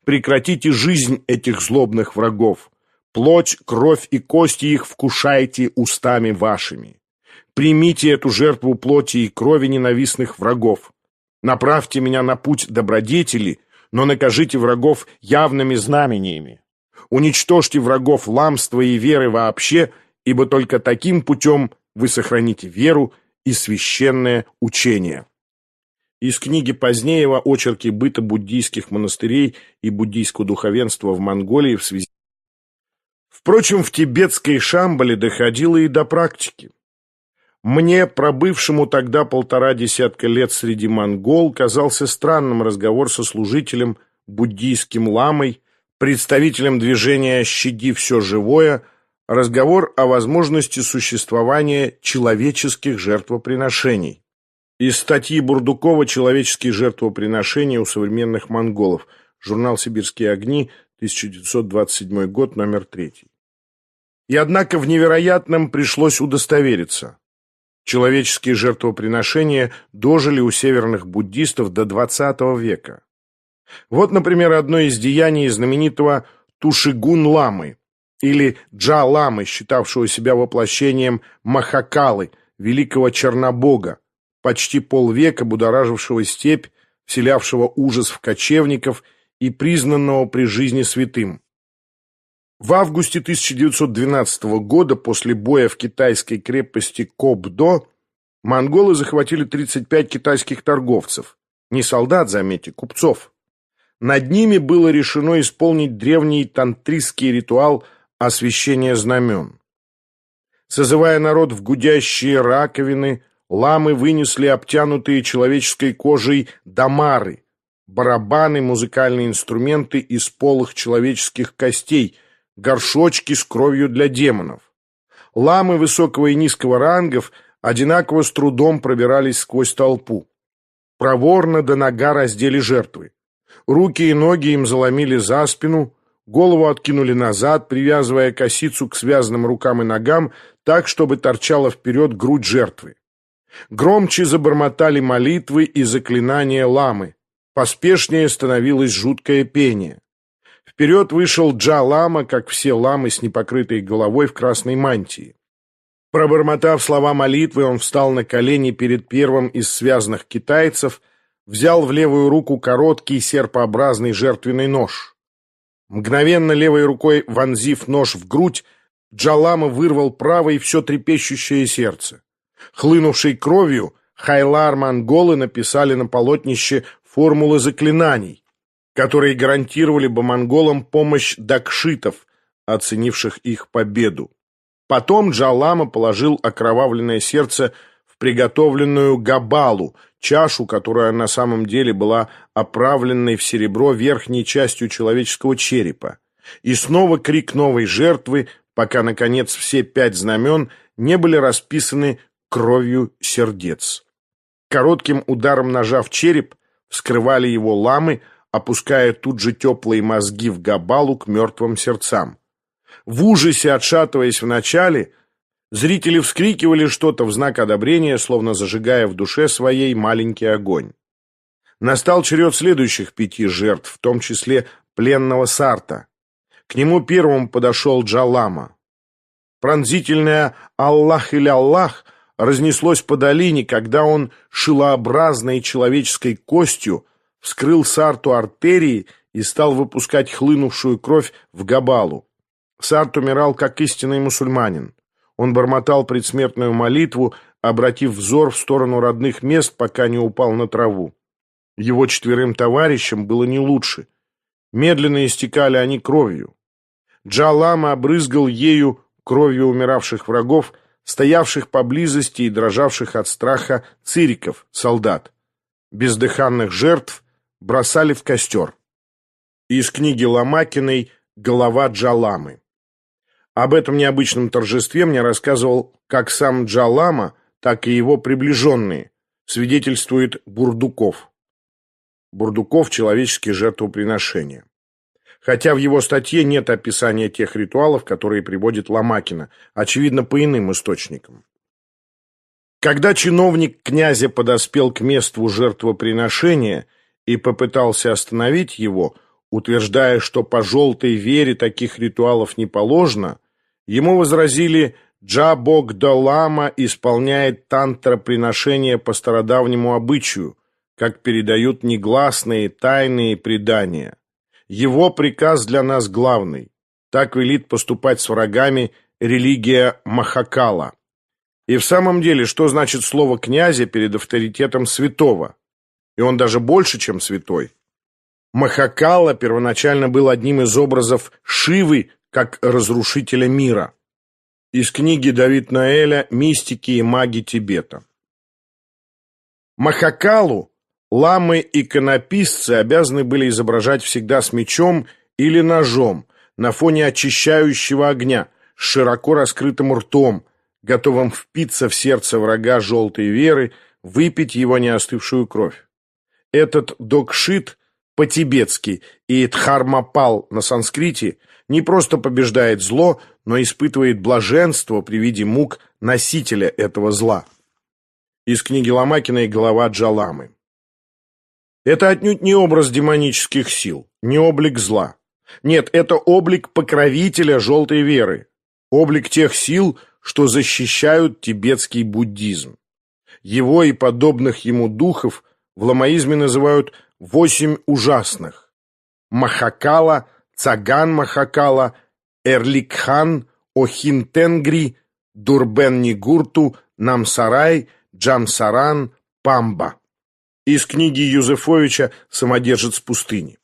Прекратите жизнь этих злобных врагов. Плоть, кровь и кости их вкушайте устами вашими. Примите эту жертву плоти и крови ненавистных врагов. Направьте меня на путь добродетели, но накажите врагов явными знамениями. Уничтожьте врагов ламства и веры вообще, ибо только таким путем вы сохраните веру и священное учение. Из книги Позднеева «Очерки быта буддийских монастырей и буддийского духовенства в Монголии в связи Впрочем, в тибетской Шамбале доходило и до практики. Мне, пробывшему тогда полтора десятка лет среди монгол, казался странным разговор со служителем, буддийским ламой, представителем движения «Щади все живое», разговор о возможности существования человеческих жертвоприношений. Из статьи Бурдукова «Человеческие жертвоприношения у современных монголов», журнал «Сибирские огни», 1927 год, номер 3. И однако в невероятном пришлось удостовериться. Человеческие жертвоприношения дожили у северных буддистов до XX века. Вот, например, одно из деяний знаменитого Тушигун-ламы или Джа-ламы, считавшего себя воплощением Махакалы, великого чернобога, почти полвека будоражившего степь, вселявшего ужас в кочевников и признанного при жизни святым. В августе 1912 года, после боя в китайской крепости Кобдо, монголы захватили 35 китайских торговцев. Не солдат, заметьте, купцов. Над ними было решено исполнить древний тантрийский ритуал освящения знамен. Созывая народ в гудящие раковины, ламы вынесли обтянутые человеческой кожей дамары, барабаны, музыкальные инструменты из полых человеческих костей – горшочки с кровью для демонов. Ламы высокого и низкого рангов одинаково с трудом пробирались сквозь толпу. Проворно до нога раздели жертвы. Руки и ноги им заломили за спину, голову откинули назад, привязывая косицу к связанным рукам и ногам так, чтобы торчала вперед грудь жертвы. Громче забормотали молитвы и заклинания ламы. Поспешнее становилось жуткое пение. Вперед вышел Джа-лама, как все ламы с непокрытой головой в красной мантии. Пробормотав слова молитвы, он встал на колени перед первым из связанных китайцев, взял в левую руку короткий серпообразный жертвенный нож. Мгновенно левой рукой вонзив нож в грудь, Джалама вырвал правой все трепещущее сердце. Хлынувшей кровью хайлар-монголы написали на полотнище формулы заклинаний, которые гарантировали бы монголам помощь дакшитов, оценивших их победу. Потом Джалама положил окровавленное сердце в приготовленную габалу, чашу, которая на самом деле была оправленной в серебро верхней частью человеческого черепа. И снова крик новой жертвы, пока, наконец, все пять знамен не были расписаны кровью сердец. Коротким ударом ножа в череп вскрывали его ламы, опуская тут же теплые мозги в габалу к мертвым сердцам. В ужасе, отшатываясь вначале, зрители вскрикивали что-то в знак одобрения, словно зажигая в душе своей маленький огонь. Настал черед следующих пяти жертв, в том числе пленного Сарта. К нему первым подошел Джалама. Пронзительное «Аллах или Аллах» разнеслось по долине, когда он шилообразной человеческой костью вскрыл Сарту артерии и стал выпускать хлынувшую кровь в Габалу. Сарт умирал как истинный мусульманин. Он бормотал предсмертную молитву, обратив взор в сторону родных мест, пока не упал на траву. Его четверым товарищам было не лучше. Медленно истекали они кровью. Джалама обрызгал ею кровью умиравших врагов, стоявших поблизости и дрожавших от страха цириков, солдат. Бездыханных жертв бросали в костер. Из книги Ломакиной «Голова Джаламы». Об этом необычном торжестве мне рассказывал как сам Джалама, так и его приближенные, свидетельствует Бурдуков. Бурдуков «Человеческие жертвоприношения». хотя в его статье нет описания тех ритуалов, которые приводит Ломакина, очевидно, по иным источникам. Когда чиновник князя подоспел к месту жертвоприношения и попытался остановить его, утверждая, что по желтой вере таких ритуалов не положено, ему возразили Джабогдалама исполняет тантра-приношение по стародавнему обычаю, как передают негласные тайные предания. Его приказ для нас главный. Так велит поступать с врагами религия Махакала. И в самом деле, что значит слово князя перед авторитетом святого? И он даже больше, чем святой. Махакала первоначально был одним из образов Шивы как разрушителя мира. Из книги Давид Наэля «Мистики и маги Тибета». Махакалу ламы-иконописцы обязаны были изображать всегда с мечом или ножом на фоне очищающего огня, с широко раскрытым ртом, готовым впиться в сердце врага желтой веры, выпить его неостывшую кровь. Этот докшит по-тибетски и дхармапал на санскрите не просто побеждает зло, но испытывает блаженство при виде мук носителя этого зла. Из книги Ломакина и голова Джаламы. Это отнюдь не образ демонических сил, не облик зла. Нет, это облик покровителя желтой веры, облик тех сил, что защищают тибетский буддизм. Его и подобных ему духов в ламаизме называют «восемь ужасных». Махакала, Цаган Махакала, Эрликхан, Охинтенгри, Дурбен-Нигурту, Намсарай, Джамсаран, Памба. Из книги Юзефовича «Самодержец пустыни».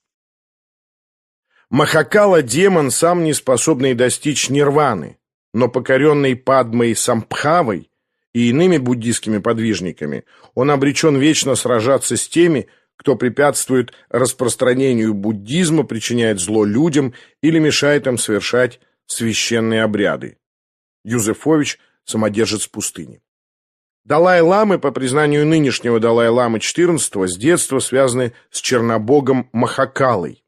Махакала – демон, сам не способный достичь нирваны, но покоренный Падмой Сампхавой и иными буддийскими подвижниками, он обречен вечно сражаться с теми, кто препятствует распространению буддизма, причиняет зло людям или мешает им совершать священные обряды. Юзефович, самодержец пустыни. Далай-ламы, по признанию нынешнего Далай-ламы XIV, с детства связаны с чернобогом Махакалой.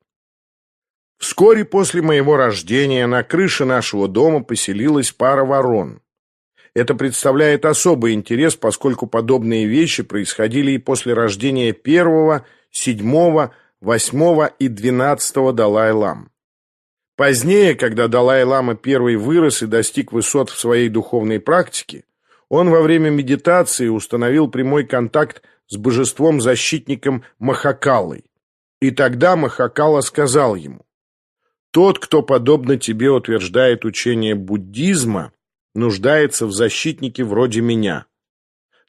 Вскоре после моего рождения на крыше нашего дома поселилась пара ворон. Это представляет особый интерес, поскольку подобные вещи происходили и после рождения первого, седьмого, восьмого и двенадцатого Далай-лам. Позднее, когда Далай-лама I вырос и достиг высот в своей духовной практике, он во время медитации установил прямой контакт с божеством-защитником Махакалой. И тогда Махакала сказал ему, тот, кто, подобно тебе, утверждает учение буддизма, нуждается в защитнике вроде меня.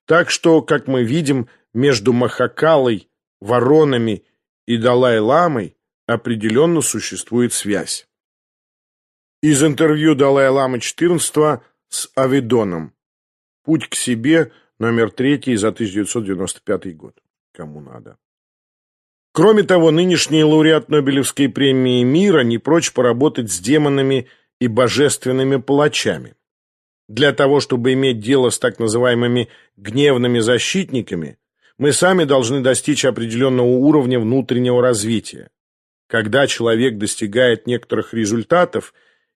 Так что, как мы видим, между Махакалой, воронами и Далай-ламой определенно существует связь. Из интервью Далай-ламы XIV с Авидоном. «Путь к себе», номер 3 за 1995 год. Кому надо. Кроме того, нынешний лауреат Нобелевской премии мира не прочь поработать с демонами и божественными палачами. Для того, чтобы иметь дело с так называемыми гневными защитниками, мы сами должны достичь определенного уровня внутреннего развития. Когда человек достигает некоторых результатов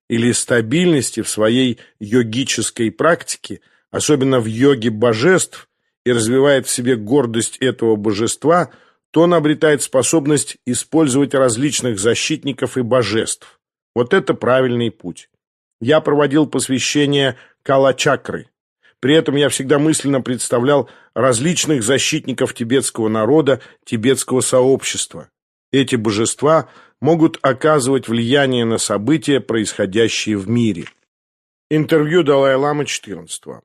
или стабильности в своей йогической практике, особенно в йоге божеств, и развивает в себе гордость этого божества – то он обретает способность использовать различных защитников и божеств. Вот это правильный путь. Я проводил посвящение Калачакры. При этом я всегда мысленно представлял различных защитников тибетского народа, тибетского сообщества. Эти божества могут оказывать влияние на события, происходящие в мире. Интервью Далай-Лама XIV.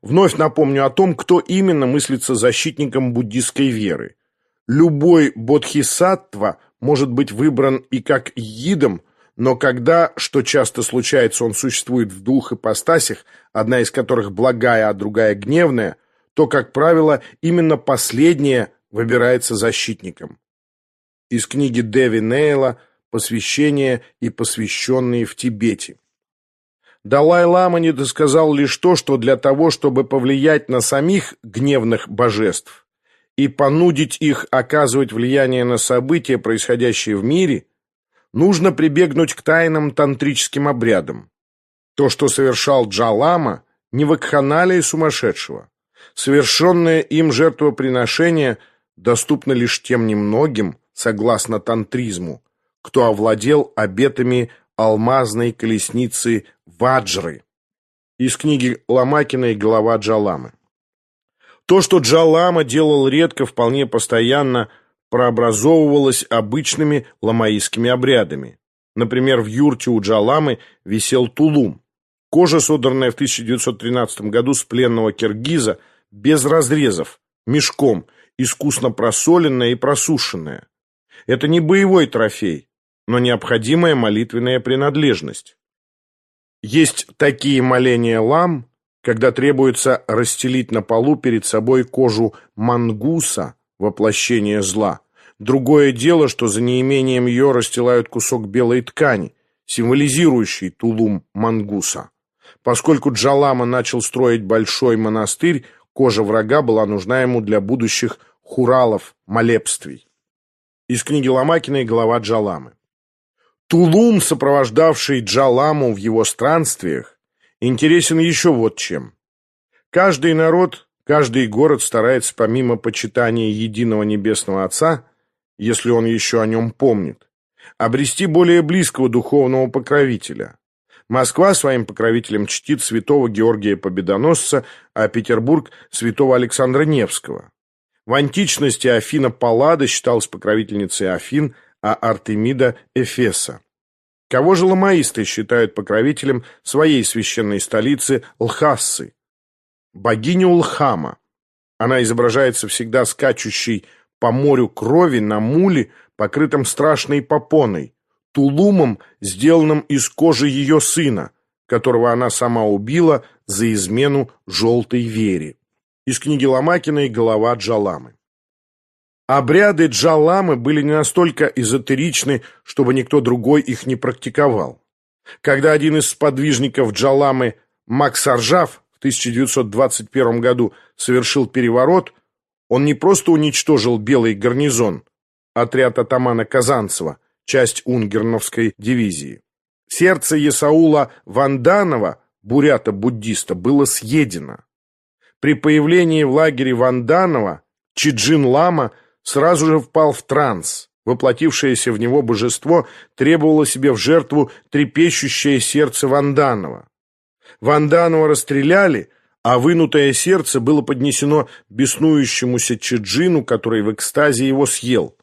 Вновь напомню о том, кто именно мыслится защитником буддистской веры. Любой бодхисаттва может быть выбран и как йидом, но когда, что часто случается, он существует в двух ипостасях, одна из которых благая, а другая гневная, то, как правило, именно последняя выбирается защитником. Из книги Дэви Нейла «Посвящение и посвященные в Тибете». Далай-лама не досказал лишь то, что для того, чтобы повлиять на самих гневных божеств, и понудить их оказывать влияние на события, происходящие в мире, нужно прибегнуть к тайным тантрическим обрядам. То, что совершал Джалама, не вакханалия сумасшедшего. Совершенное им жертвоприношение доступно лишь тем немногим, согласно тантризму, кто овладел обетами алмазной колесницы Ваджры из книги Ломакина и голова Джаламы. То, что Джалама делал редко, вполне постоянно прообразовывалось обычными ламаистскими обрядами. Например, в юрте у Джаламы висел тулум. Кожа, содранная в 1913 году с пленного киргиза, без разрезов, мешком, искусно просоленная и просушенная. Это не боевой трофей, но необходимая молитвенная принадлежность. Есть такие моления лам, когда требуется расстелить на полу перед собой кожу мангуса, воплощение зла. Другое дело, что за неимением ее расстилают кусок белой ткани, символизирующий тулум мангуса. Поскольку Джалама начал строить большой монастырь, кожа врага была нужна ему для будущих хуралов, молебствий. Из книги Ломакиной «Голова Джаламы». Тулум, сопровождавший Джаламу в его странствиях, интересен еще вот чем. Каждый народ, каждый город старается помимо почитания единого небесного Отца, если он еще о нем помнит, обрести более близкого духовного покровителя. Москва своим покровителем чтит святого Георгия Победоносца, а Петербург – святого Александра Невского. В античности Афина Паллада считалась покровительницей Афин – а Артемида – Эфеса. Кого же ламаисты считают покровителем своей священной столицы Лхассы? Богиню Лхама. Она изображается всегда скачущей по морю крови на муле, покрытом страшной попоной, тулумом, сделанным из кожи ее сына, которого она сама убила за измену желтой вере. Из книги Ломакиной «Голова Джаламы». Обряды джаламы были не настолько эзотеричны, чтобы никто другой их не практиковал. Когда один из сподвижников джаламы Макс Аржав в 1921 году совершил переворот, он не просто уничтожил белый гарнизон, отряд атамана Казанцева, часть унгерновской дивизии. Сердце Есаула Ванданова, бурята-буддиста, было съедено. При появлении в лагере Ванданова Чиджин Лама – сразу же впал в транс. Воплотившееся в него божество требовало себе в жертву трепещущее сердце Ванданова. Ванданова расстреляли, а вынутое сердце было поднесено беснующемуся Чеджину, который в экстазе его съел.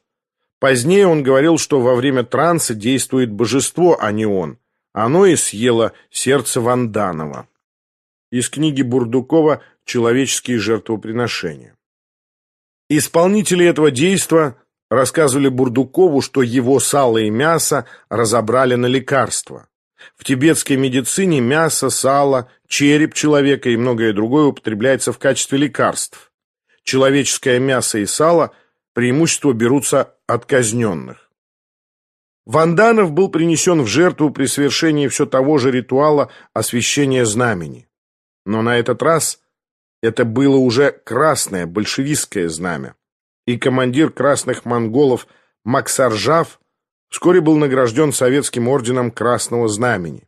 Позднее он говорил, что во время транса действует божество, а не он. Оно и съело сердце Ванданова. Из книги Бурдукова «Человеческие жертвоприношения». Исполнители этого действа рассказывали Бурдукову, что его сало и мясо разобрали на лекарства. В тибетской медицине мясо, сало, череп человека и многое другое употребляется в качестве лекарств. Человеческое мясо и сало преимущество берутся от казненных. Ванданов был принесен в жертву при совершении все того же ритуала освящения знамени. Но на этот раз это было уже красное большевистское знамя. И командир красных монголов Максаржав вскоре был награжден советским орденом Красного Знамени.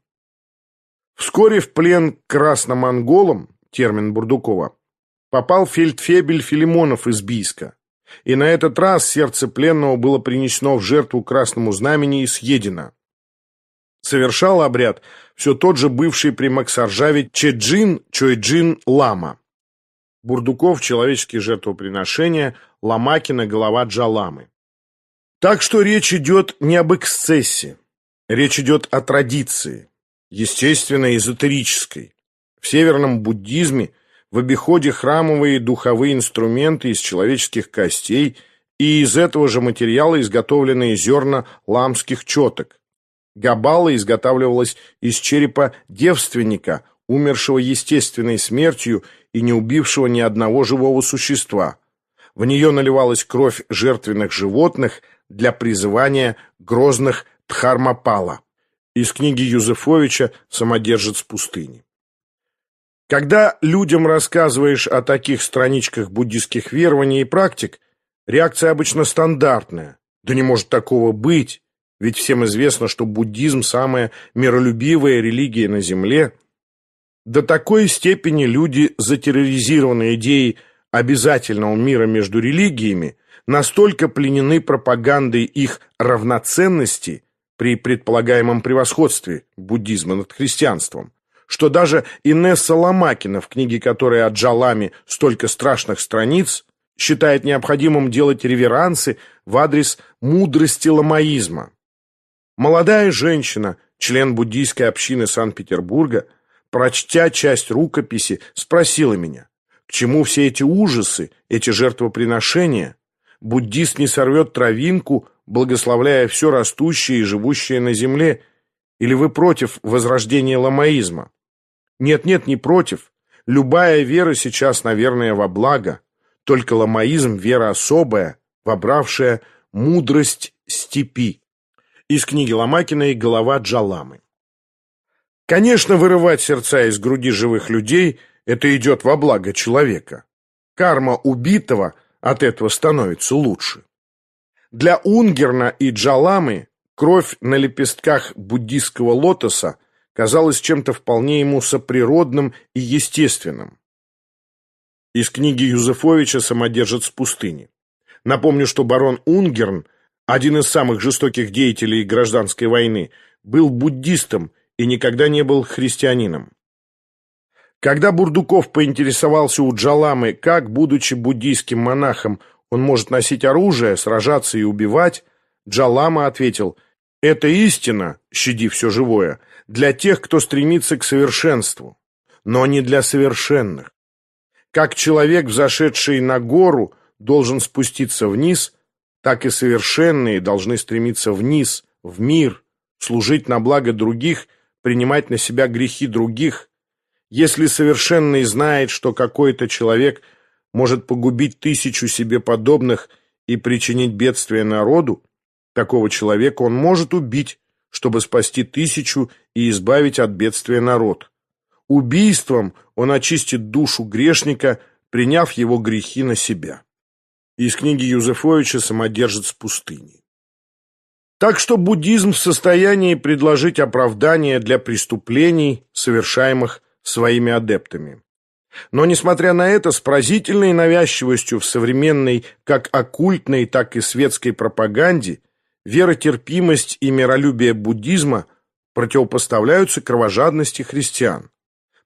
Вскоре в плен к красномонголам, термин Бурдукова, попал фельдфебель Филимонов из Бийска. И на этот раз сердце пленного было принесено в жертву Красному Знамени и съедено. Совершал обряд все тот же бывший при Максаржаве Чеджин Чойджин Лама. Бурдуков «Человеческие жертвоприношения», Ломакина «Голова Джаламы». Так что речь идет не об эксцессе, речь идет о традиции, естественно, эзотерической. В северном буддизме в обиходе храмовые духовые инструменты из человеческих костей и из этого же материала изготовленные зерна ламских четок. Габала изготавливалась из черепа девственника, умершего естественной смертью и не убившего ни одного живого существа. В нее наливалась кровь жертвенных животных для призывания грозных Дхармапала из книги Юзефовича «Самодержец пустыни». Когда людям рассказываешь о таких страничках буддийских верований и практик, реакция обычно стандартная. Да не может такого быть. ведь всем известно, что буддизм – самая миролюбивая религия на Земле, до такой степени люди, затерроризированные идеей обязательного мира между религиями, настолько пленены пропагандой их равноценности при предполагаемом превосходстве буддизма над христианством, что даже Инесса Ломакина, в книге которой о Джаламе столько страшных страниц, считает необходимым делать реверансы в адрес мудрости ламаизма. Молодая женщина, член буддийской общины Санкт-Петербурга, прочтя часть рукописи, спросила меня, к чему все эти ужасы, эти жертвоприношения? Буддист не сорвет травинку, благословляя все растущее и живущее на земле, или вы против возрождения ламаизма? Нет-нет, не против. Любая вера сейчас, наверное, во благо. Только ламаизм – вера особая, вобравшая мудрость степи. Из книги Ломакиной «Голова Джаламы». Конечно, вырывать сердца из груди живых людей – это идет во благо человека. Карма убитого от этого становится лучше. Для Унгерна и Джаламы кровь на лепестках буддийского лотоса казалась чем-то вполне ему соприродным и естественным. Из книги Юзефовича «Самодержец пустыни». Напомню, что барон Унгерн – один из самых жестоких деятелей гражданской войны, был буддистом и никогда не был христианином. Когда Бурдуков поинтересовался у Джаламы, как, будучи буддийским монахом, он может носить оружие, сражаться и убивать, Джалама ответил, «Это истина, щади все живое, для тех, кто стремится к совершенству, но не для совершенных. Как человек, взошедший на гору, должен спуститься вниз, так и совершенные должны стремиться вниз, в мир, служить на благо других, принимать на себя грехи других. Если совершенный знает, что какой-то человек может погубить тысячу себе подобных и причинить бедствие народу, такого человека он может убить, чтобы спасти тысячу и избавить от бедствия народ. Убийством он очистит душу грешника, приняв его грехи на себя из книги Юзефовича «Самодержец пустыни». Так что буддизм в состоянии предложить оправдание для преступлений, совершаемых своими адептами. Но, несмотря на это, с поразительной навязчивостью в современной как оккультной, так и светской пропаганде веротерпимость и миролюбие буддизма противопоставляются кровожадности христиан.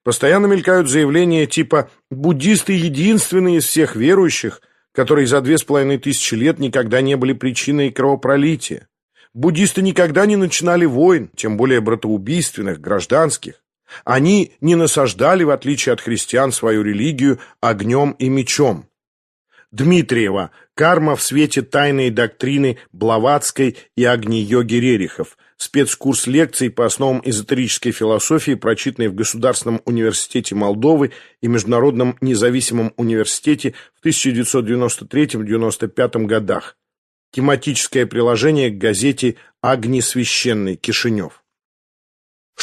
Постоянно мелькают заявления типа «буддисты единственные из всех верующих», которые за две с половиной тысячи лет никогда не были причиной кровопролития. Буддисты никогда не начинали войн, тем более братоубийственных, гражданских. Они не насаждали, в отличие от христиан, свою религию огнем и мечом. Дмитриева. Карма в свете тайной доктрины Блаватской и Агни-йоги Рерихов спецкурс лекций по основам эзотерической философии, прочитанный в Государственном университете Молдовы и Международном независимом университете в 1993-1995 годах. Тематическое приложение к газете «Агни священный» Кишинев.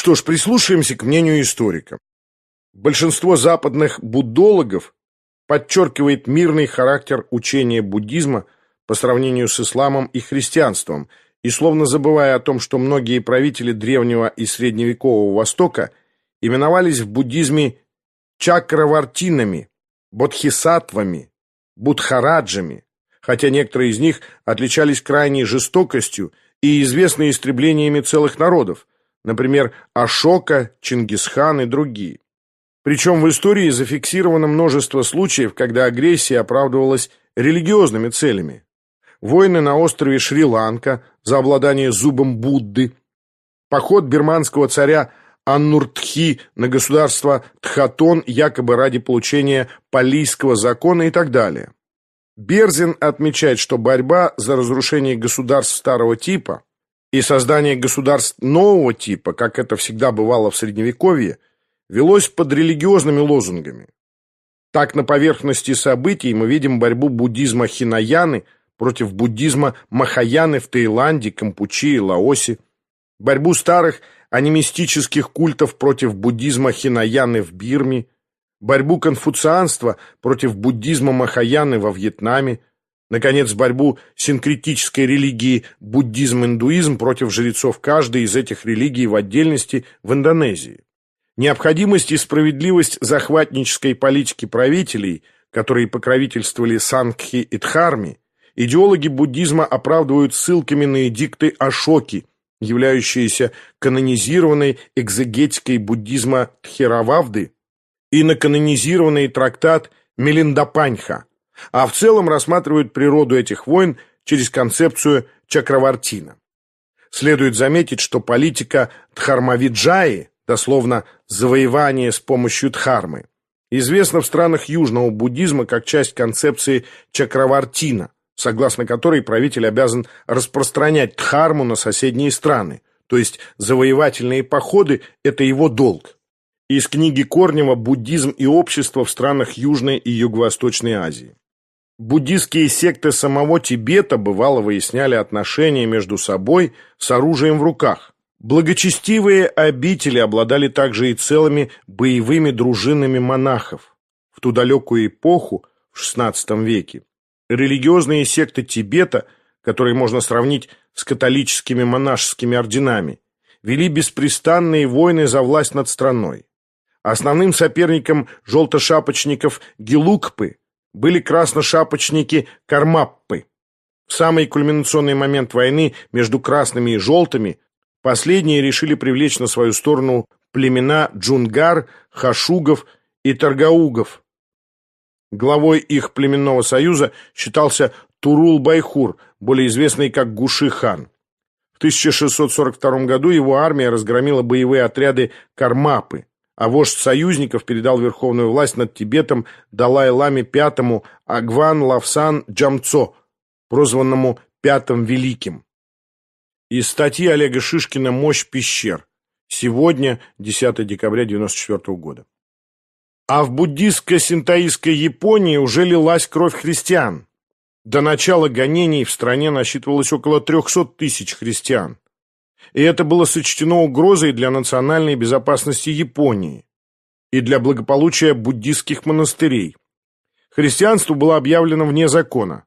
Что ж, прислушаемся к мнению историка. Большинство западных буддологов подчеркивает мирный характер учения буддизма по сравнению с исламом и христианством – и словно забывая о том, что многие правители древнего и средневекового Востока именовались в буддизме чакравартинами, бодхисаттвами, будхараджами, хотя некоторые из них отличались крайней жестокостью и известны истреблениями целых народов, например, Ашока, Чингисхан и другие. Причем в истории зафиксировано множество случаев, когда агрессия оправдывалась религиозными целями войны на острове Шри-Ланка за обладание зубом Будды, поход бирманского царя Аннуртхи на государство Тхатон якобы ради получения палийского закона и так далее. Берзин отмечает, что борьба за разрушение государств старого типа и создание государств нового типа, как это всегда бывало в Средневековье, велось под религиозными лозунгами. Так на поверхности событий мы видим борьбу буддизма Хинаяны – против буддизма Махаяны в Таиланде, Кампучи Лаосе, борьбу старых анимистических культов против буддизма Хинаяны в Бирме, борьбу конфуцианства против буддизма Махаяны во Вьетнаме, Наконец, борьбу синкретической религии буддизм-индуизм против жрецов каждой из этих религий в отдельности в Индонезии. Необходимость и справедливость захватнической политики правителей, которые покровительствовали Сангхи и Дхарме, идеологи буддизма оправдывают ссылками на эдикты Ашоки, являющиеся канонизированной экзегетикой буддизма Тхерававды, и на канонизированный трактат Мелиндапаньха, а в целом рассматривают природу этих войн через концепцию Чакравартина. Следует заметить, что политика Дхармавиджаи, дословно «завоевание с помощью Дхармы», известна в странах южного буддизма как часть концепции Чакравартина, согласно которой правитель обязан распространять Дхарму на соседние страны, то есть завоевательные походы – это его долг. Из книги Корнева «Буддизм и общество в странах Южной и Юго-Восточной Азии». Буддистские секты самого Тибета бывало выясняли отношения между собой с оружием в руках. Благочестивые обители обладали также и целыми боевыми дружинами монахов. В ту далекую эпоху, в XVI веке, религиозные секты Тибета, которые можно сравнить с католическими монашескими орденами, вели беспрестанные войны за власть над страной. Основным соперником желтошапочников Гелукпы были красношапочники Кармаппы. В самый кульминационный момент войны между красными и желтыми последние решили привлечь на свою сторону племена Джунгар, хошутов и торгоутов. Главой их племенного союза считался Туру-Байху, более известный как Гуши-хан. В 1642 году его армия разгромила боевые отряды Кармапы а вождь союзников передал верховную власть над Тибетом Далай-Ламе V Агван Лавсан Джамцо, прозванному Пятым Великим. Из статьи Олега Шишкина «Мощь пещер». Сегодня, 10 декабря 1994 года. А в буддистско-синтаистской Японии уже лилась кровь христиан. До начала гонений в стране насчитывалось около 300 тысяч христиан и это было сочтено угрозой для национальной безопасности Японии и для благополучия буддистских монастырей. Христианство было объявлено вне закона.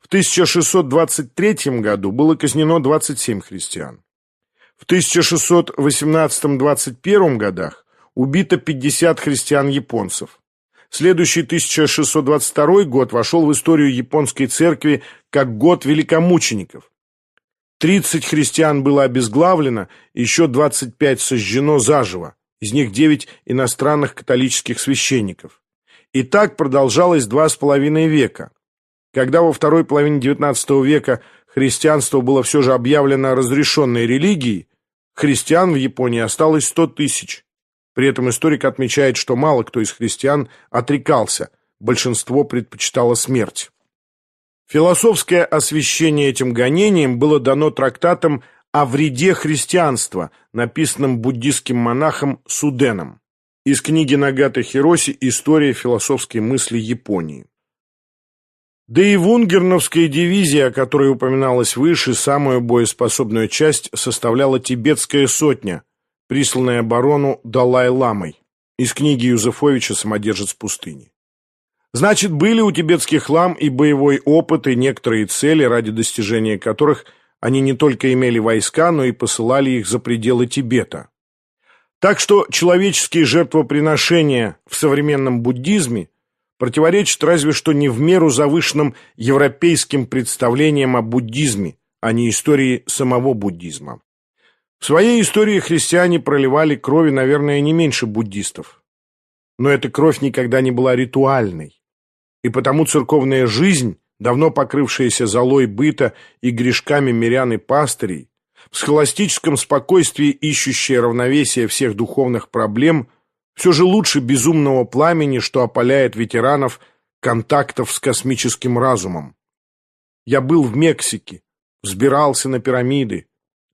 В 1623 году было казнено 27 христиан. В 1618-21 годах убито 50 христиан-японцев. Следующий 1622 год вошел в историю японской церкви как год великомучеников. Тридцать христиан было обезглавлено, еще двадцать пять сожжено заживо, из них девять иностранных католических священников. И так продолжалось два с половиной века. Когда во второй половине XIX века христианство было все же объявлено разрешенной религией, христиан в Японии осталось сто тысяч. При этом историк отмечает, что мало кто из христиан отрекался, большинство предпочитало смерть. Философское освещение этим гонением было дано трактатом о вреде христианства, написанным буддистским монахом Суденом. Из книги Нагата Хироси «История философской мысли Японии». Да и вунгерновская дивизия, о которой упоминалось выше, самую боеспособную часть составляла тибетская сотня, присланная барону Далай-ламой из книги Юзефовича «Самодержец пустыни». Значит, были у тибетских лам и боевой опыт, и некоторые цели, ради достижения которых они не только имели войска, но и посылали их за пределы Тибета. Так что человеческие жертвоприношения в современном буддизме противоречат разве что не в меру завышенным европейским представлениям о буддизме, а не истории самого буддизма. В своей истории христиане проливали крови, наверное, не меньше буддистов. Но эта кровь никогда не была ритуальной и потому церковная жизнь, давно покрывшаяся золой быта и грешками мирян и пастырей, в схоластическом спокойствии ищущая равновесие всех духовных проблем, все же лучше безумного пламени, что опаляет ветеранов контактов с космическим разумом. Я был в Мексике, взбирался на пирамиды.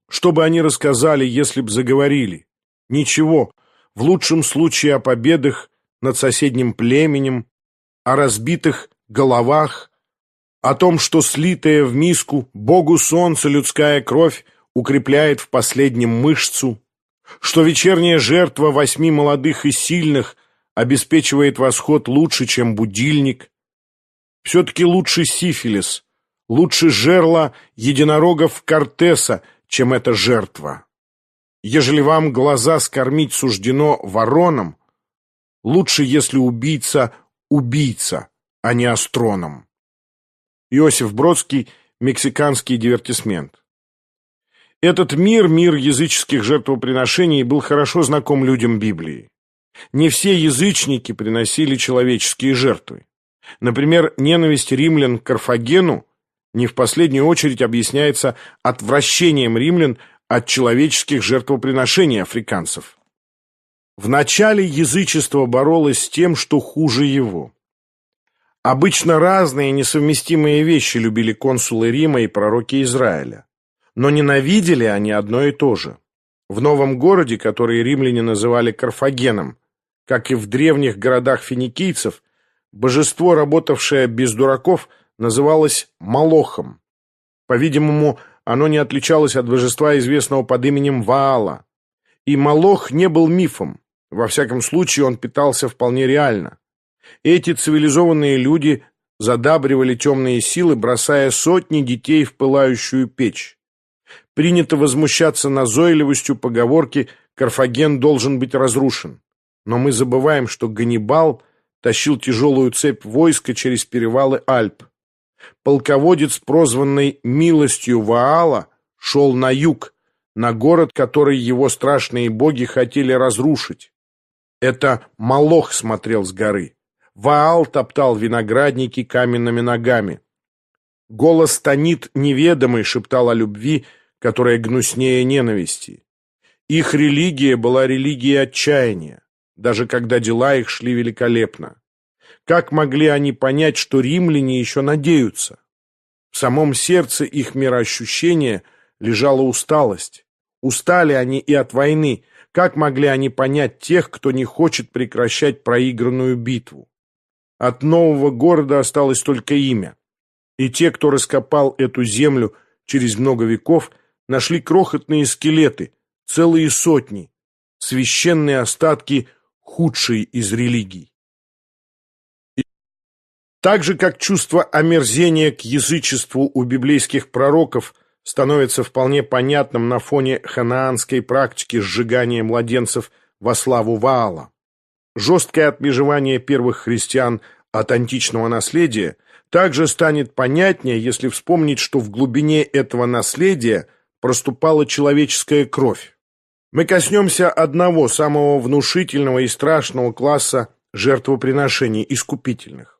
Что бы они рассказали, если б заговорили? Ничего, в лучшем случае о победах над соседним племенем, о разбитых головах, о том, что слитая в миску Богу солнца людская кровь укрепляет в последнем мышцу, что вечерняя жертва восьми молодых и сильных обеспечивает восход лучше, чем будильник. Все-таки лучше сифилис, Лучше жерла единорогов Кортеса, чем эта жертва. Ежели вам глаза скормить суждено вороном, лучше, если убийца — убийца, а не астроном. Иосиф Бродский, мексиканский дивертисмент. Этот мир, мир языческих жертвоприношений, был хорошо знаком людям Библии. Не все язычники приносили человеческие жертвы. Например, ненависть римлян к Карфагену не в последнюю очередь объясняется отвращением римлян от человеческих жертвоприношений африканцев. Вначале язычество боролось с тем, что хуже его. Обычно разные несовместимые вещи любили консулы Рима и пророки Израиля. Но ненавидели они одно и то же. В новом городе, который римляне называли Карфагеном, как и в древних городах финикийцев, божество, работавшее без дураков, называлось Малохом. По-видимому, оно не отличалось от божества, известного под именем Ваала. И Малох не был мифом, во всяком случае он питался вполне реально. Эти цивилизованные люди задабривали темные силы, бросая сотни детей в пылающую печь. Принято возмущаться назойливостью поговорки «Карфаген должен быть разрушен». Но мы забываем, что Ганнибал тащил тяжелую цепь войска через перевалы Альп. Полководец, прозванный «милостью Ваала», шел на юг, на город, который его страшные боги хотели разрушить. Это Малох смотрел с горы. Ваал топтал виноградники каменными ногами. Голос Танит неведомый шептал о любви, которая гнуснее ненависти. Их религия была религией отчаяния, даже когда дела их шли великолепно. Как могли они понять, что римляне еще надеются? В самом сердце их мироощущения лежала усталость. Устали они и от войны. Как могли они понять тех, кто не хочет прекращать проигранную битву? От нового города осталось только имя. И те, кто раскопал эту землю через много веков, нашли крохотные скелеты, целые сотни, священные остатки худшей из религий. Так же, как чувство омерзения к язычеству у библейских пророков становится вполне понятным на фоне ханаанской практики сжигания младенцев во славу Ваала. Жесткое отмежевание первых христиан от античного наследия также станет понятнее, если вспомнить, что в глубине этого наследия проступала человеческая кровь. Мы коснемся одного самого внушительного и страшного класса жертвоприношений – искупительных.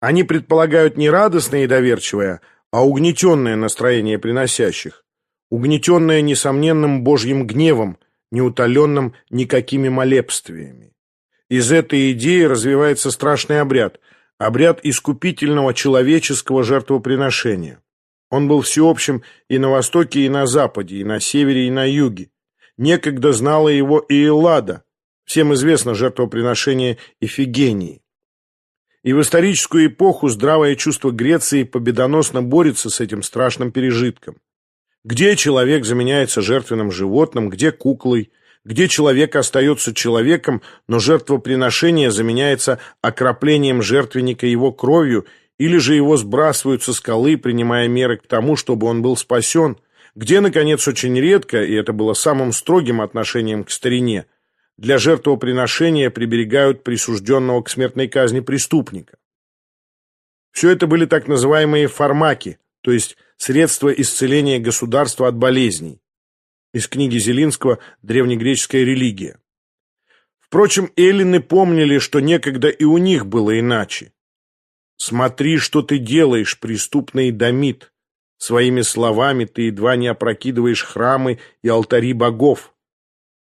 Они предполагают не радостное и доверчивое, а угнетенное настроение приносящих, угнетенное несомненным Божьим гневом, неутоленным никакими молебствиями. Из этой идеи развивается страшный обряд, обряд искупительного человеческого жертвоприношения. Он был всеобщим и на Востоке, и на Западе, и на Севере, и на Юге. Некогда знала его и Эллада, всем известно жертвоприношение Ифигении. И в историческую эпоху здравое чувство Греции победоносно борется с этим страшным пережитком. Где человек заменяется жертвенным животным, где куклой, где человек остается человеком, но жертвоприношение заменяется окроплением жертвенника его кровью, или же его сбрасывают со скалы, принимая меры к тому, чтобы он был спасен, где, наконец, очень редко, и это было самым строгим отношением к старине, для жертвоприношения приберегают присужденного к смертной казни преступника. Все это были так называемые фармаки, то есть средства исцеления государства от болезней. Из книги Зелинского «Древнегреческая религия». Впрочем, эллины помнили, что некогда и у них было иначе. «Смотри, что ты делаешь, преступный Дамит. Своими словами ты едва не опрокидываешь храмы и алтари богов.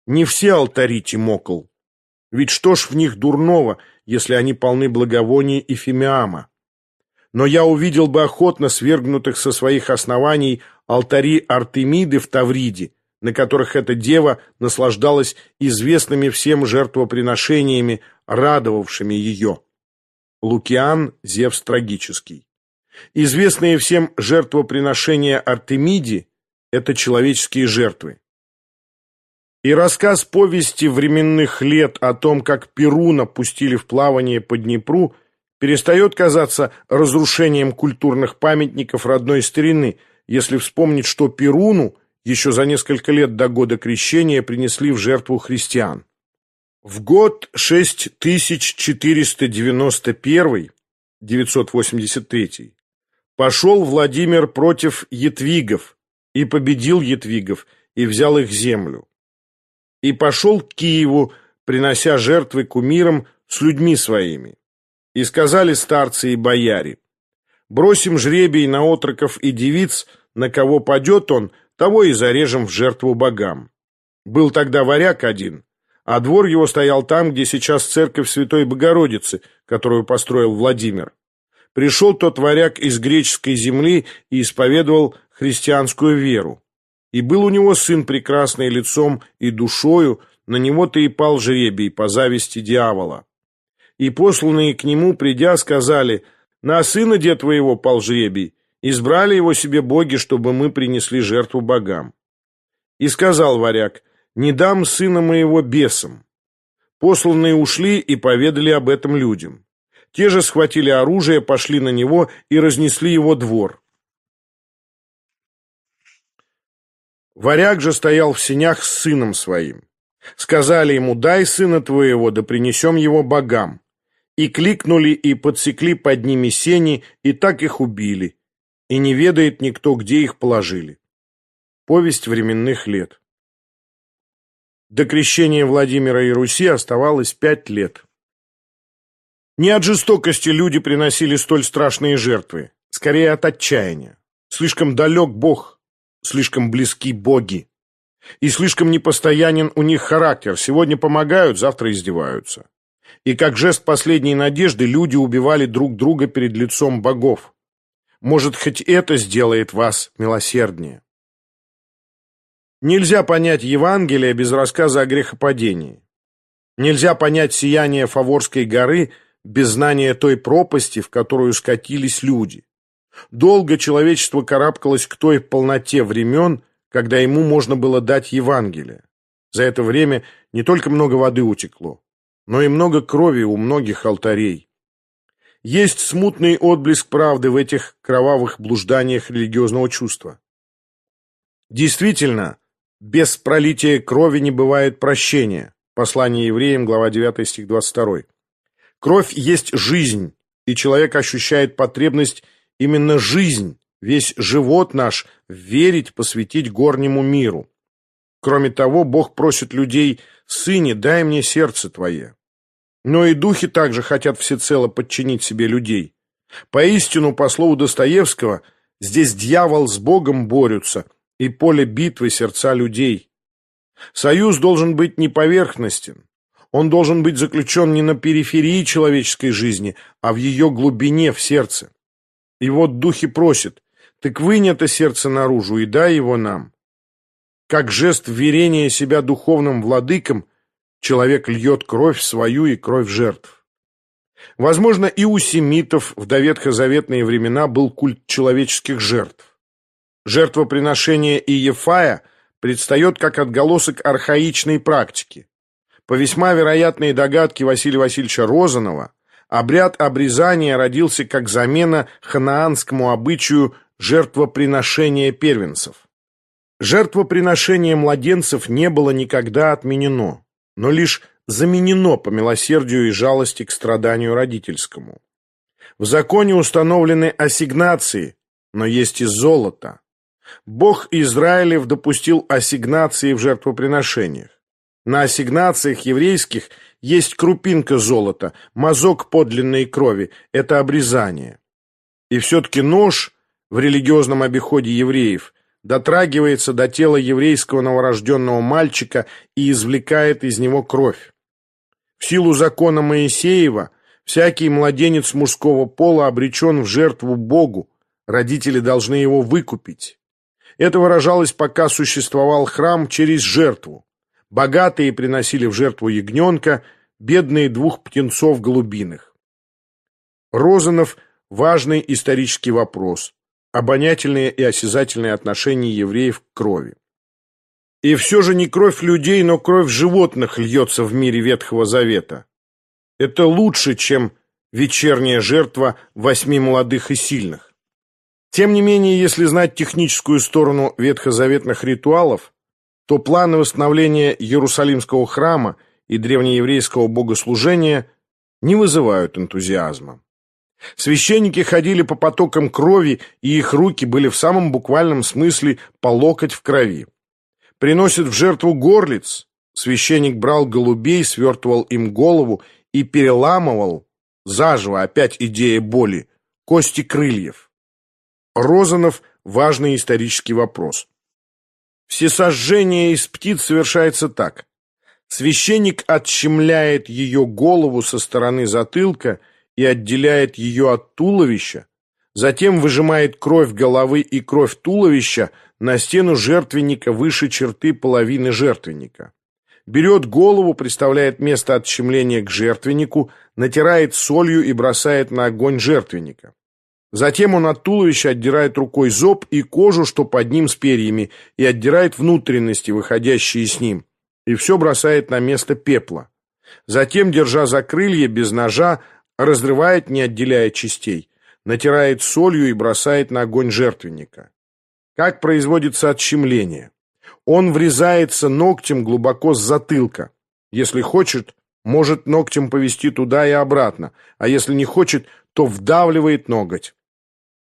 Не все алтари Тимокл. Ведь что ж в них дурного, если они полны благовония и фимиама? Но я увидел бы охотно свергнутых со своих оснований алтари Артемиды в Тавриде, на которых эта дева наслаждалась известными всем жертвоприношениями, радовавшими ее. Лукиан, Зевс трагический. Известные всем жертвоприношения Артемиде – это человеческие жертвы. И рассказ повести временных лет о том, как Перуна пустили в плавание по Днепру, перестает казаться разрушением культурных памятников родной старины, если вспомнить, что Перуну еще за несколько лет до года крещения принесли в жертву христиан. В год 6491 983 пошел Владимир против Етвигов и победил Етвигов и взял их землю. И пошел к Киеву, принося жертвы кумирам с людьми своими. И сказали старцы и бояре, бросим жребий на отроков и девиц, на кого падет он, того и зарежем в жертву богам. Был тогда варяг один, а двор его стоял там, где сейчас церковь Святой Богородицы, которую построил Владимир. Пришел тот варяг из греческой земли и исповедовал христианскую веру. И был у него сын прекрасный лицом и душою, на него-то и пал жребий по зависти дьявола. И посланные к нему, придя, сказали, «На сына дед твоего пал жребий, избрали его себе боги, чтобы мы принесли жертву богам». И сказал варяг, «Не дам сына моего бесам». Посланные ушли и поведали об этом людям. Те же схватили оружие, пошли на него и разнесли его двор. Варяг же стоял в сенях с сыном своим. Сказали ему, дай сына твоего, да принесем его богам. И кликнули, и подсекли под ними сени, и так их убили. И не ведает никто, где их положили. Повесть временных лет. До крещения Владимира и Руси оставалось пять лет. Не от жестокости люди приносили столь страшные жертвы, скорее от отчаяния. Слишком далек Бог, слишком близки боги. И слишком непостоянен у них характер. Сегодня помогают, завтра издеваются. И как жест последней надежды люди убивали друг друга перед лицом богов. Может, хоть это сделает вас милосерднее. Нельзя понять Евангелие без рассказа о грехопадении. Нельзя понять сияние Фаворской горы – без знания той пропасти, в которую скатились люди. Долго человечество карабкалось к той полноте времен, когда ему можно было дать Евангелие. За это время не только много воды утекло, но и много крови у многих алтарей. Есть смутный отблеск правды в этих кровавых блужданиях религиозного чувства. Действительно, без пролития крови не бывает прощения. Послание евреям, глава 9, стих 22. Кровь есть жизнь, и человек ощущает потребность именно жизнь, весь живот наш, верить, посвятить горнему миру. Кроме того, Бог просит людей «Сыне, дай мне сердце твое». Но и духи также хотят всецело подчинить себе людей. Поистину, по слову Достоевского, здесь дьявол с Богом борются, и поле битвы сердца людей. Союз должен быть не поверхностен, он должен быть заключен не на периферии человеческой жизни, а в ее глубине, в сердце. И вот духи просят, так вынь это сердце наружу и дай его нам. Как жест верения себя духовным владыкам, человек льет кровь свою и кровь жертв. Возможно, и у семитов в доветхозаветные времена был культ человеческих жертв. Жертвоприношение Иефая предстает как отголосок архаичной практики. По весьма вероятной догадке Василия Васильевича Розанова, обряд обрезания родился как замена ханаанскому обычаю жертвоприношения первенцев. Жертвоприношение младенцев не было никогда отменено, но лишь заменено по милосердию и жалости к страданию родительскому. В законе установлены ассигнации, но есть и золото. Бог Израилев допустил ассигнации в жертвоприношениях. На ассигнациях еврейских есть крупинка золота, мазок подлинной крови – это обрезание. И все-таки нож в религиозном обиходе евреев дотрагивается до тела еврейского новорожденного мальчика и извлекает из него кровь. В силу закона Моисеева всякий младенец мужского пола обречен в жертву Богу, родители должны его выкупить. Это выражалось, пока существовал храм, через жертву. Богатые приносили в жертву ягненка, бедные двух птенцов голубиных. Розанов – важный исторический вопрос. Обонятельные и осязательные отношения евреев к крови. И все же не кровь людей, но кровь животных льется в мире Ветхого Завета. Это лучше, чем вечерняя жертва восьми молодых и сильных. Тем не менее, если знать техническую сторону ветхозаветных ритуалов, то планы восстановления Иерусалимского храма и древнееврейского богослужения не вызывают энтузиазма. Священники ходили по потокам крови, и их руки были в самом буквальном смысле по локоть в крови. Приносит в жертву горлиц, священник брал голубей, свертывал им голову и переламывал, заживо опять идея боли, кости крыльев. Розанов – важный исторический вопрос. Всесожжение из птиц совершается так. Священник отщемляет ее голову со стороны затылка и отделяет ее от туловища, затем выжимает кровь головы и кровь туловища на стену жертвенника выше черты половины жертвенника. Берет голову, приставляет место отщемления к жертвеннику, натирает солью и бросает на огонь жертвенника. Затем он от туловища отдирает рукой зоб и кожу, что под ним с перьями, и отдирает внутренности, выходящие с ним, и все бросает на место пепла. Затем, держа за крылья, без ножа, разрывает, не отделяя частей, натирает солью и бросает на огонь жертвенника. Как производится отщемление? Он врезается ногтем глубоко с затылка. Если хочет, может ногтем повести туда и обратно, а если не хочет, то вдавливает ноготь.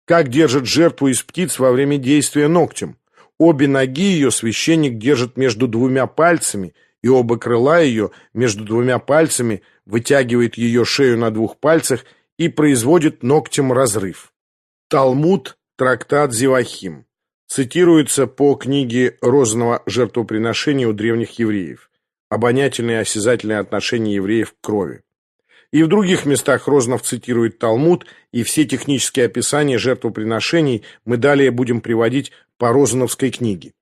Как держит жертву из птиц во время действия ногтем? Обе ноги ее священник держит между двумя пальцами, и оба крыла ее между двумя пальцами вытягивает ее шею на двух пальцах и производит ногтем разрыв. Талмуд, трактат Зевахим. Цитируется по книге Розного жертвоприношения у древних евреев. Обонятельное и осязательное отношение евреев к крови. И в других местах Рознов цитирует Талмуд, и все технические описания жертвоприношений мы далее будем приводить по Розановской книге.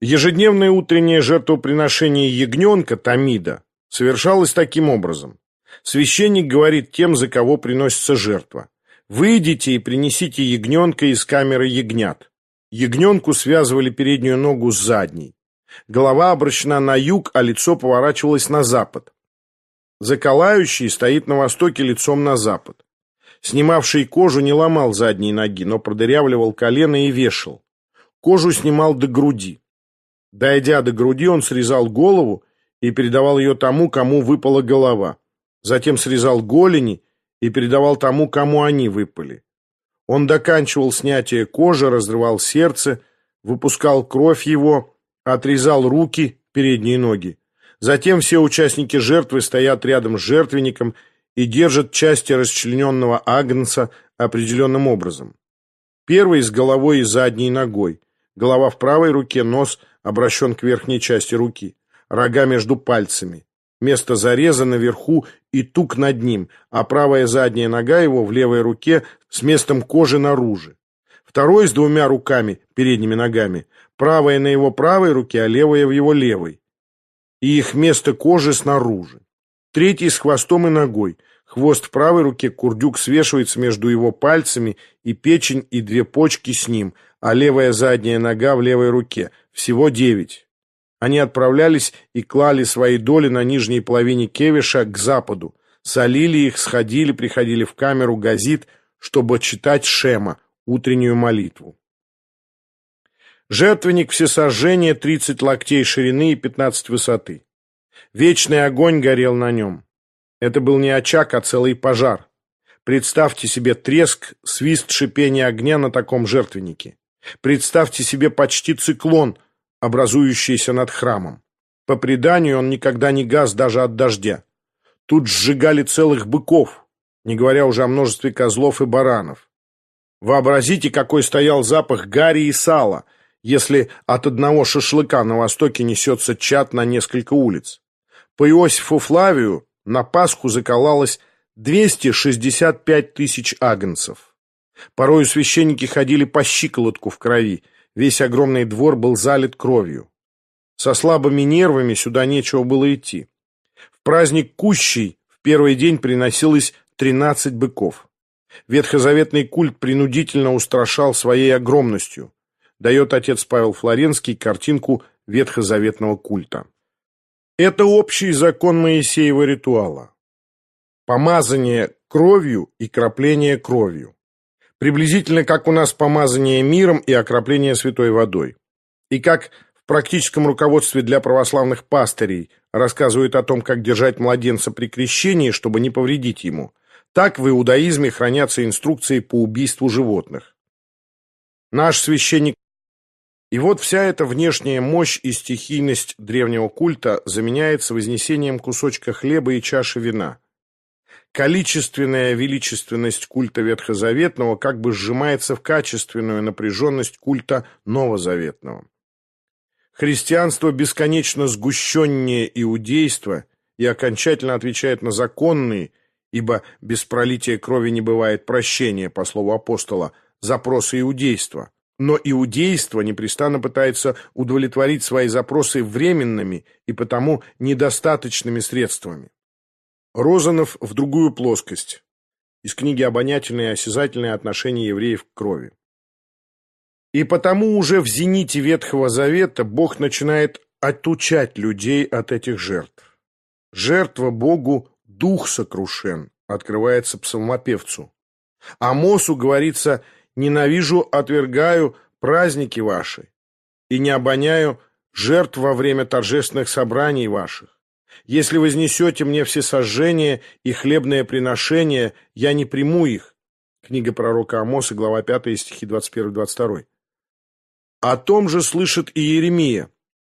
Ежедневное утреннее жертвоприношение ягненка, Тамида, совершалось таким образом. Священник говорит тем, за кого приносится жертва. «Выйдите и принесите ягненка из камеры ягнят». Ягненку связывали переднюю ногу с задней. Голова обращена на юг, а лицо поворачивалось на запад. Заколающий стоит на востоке лицом на запад. Снимавший кожу не ломал задней ноги, но продырявливал колено и вешал. Кожу снимал до груди. Дойдя до груди, он срезал голову и передавал ее тому, кому выпала голова. Затем срезал голени и передавал тому, кому они выпали. Он доканчивал снятие кожи, разрывал сердце, выпускал кровь его, отрезал руки, передние ноги. Затем все участники жертвы стоят рядом с жертвенником и держат части расчлененного агнца определенным образом. Первый с головой и задней ногой. Голова в правой руке, нос обращен к верхней части руки. Рога между пальцами. Место зареза наверху и тук над ним, а правая задняя нога его в левой руке с местом кожи наружу. Второй с двумя руками, передними ногами. Правая на его правой руке, а левая в его левой и их место кожи снаружи. Третий с хвостом и ногой. Хвост в правой руке, курдюк свешивается между его пальцами, и печень, и две почки с ним, а левая задняя нога в левой руке. Всего девять. Они отправлялись и клали свои доли на нижней половине кевиша к западу. Солили их, сходили, приходили в камеру газит, чтобы читать Шема, утреннюю молитву. Жертвенник всесожжения 30 локтей ширины и 15 высоты. Вечный огонь горел на нем. Это был не очаг, а целый пожар. Представьте себе треск, свист шипения огня на таком жертвеннике. Представьте себе почти циклон, образующийся над храмом. По преданию, он никогда не гас даже от дождя. Тут сжигали целых быков, не говоря уже о множестве козлов и баранов. Вообразите, какой стоял запах гари и сала – если от одного шашлыка на востоке несется чат на несколько улиц. По Иосифу Флавию на Пасху заколалось 265 тысяч агнцев. Порою священники ходили по щиколотку в крови, весь огромный двор был залит кровью. Со слабыми нервами сюда нечего было идти. В праздник Кущий в первый день приносилось 13 быков. Ветхозаветный культ принудительно устрашал своей огромностью дает отец Павел Флоренский картинку ветхозаветного культа. Это общий закон Моисеева ритуала. Помазание кровью и кропление кровью. Приблизительно как у нас помазание миром и окропление святой водой. И как в практическом руководстве для православных пастырей рассказывают о том, как держать младенца при крещении, чтобы не повредить ему, так в иудаизме хранятся инструкции по убийству животных. Наш священник и вот вся эта внешняя мощь и стихийность древнего культа заменяется вознесением кусочка хлеба и чаши вина. Количественная величественность культа ветхозаветного как бы сжимается в качественную напряженность культа новозаветного. Христианство бесконечно сгущеннее иудейства и окончательно отвечает на законные, ибо без пролития крови не бывает прощения, по слову апостола, запросы иудейства. Но иудейство непрестанно пытается удовлетворить свои запросы временными и потому недостаточными средствами. Розанов в другую плоскость. Из книги «Обонятельные и осязательные отношения евреев к крови». И потому уже в зените Ветхого Завета Бог начинает отучать людей от этих жертв. Жертва Богу – дух сокрушен, открывается псалмопевцу. Амосу говорится «ненавижу, отвергаю праздники ваши и не обоняю жертв во время торжественных собраний ваших. Если вознесете мне все сожжения и хлебное приношение, я не приму их». Книга пророка Амоса, глава 5, стихи 21-22. О том же слышит и Еремия.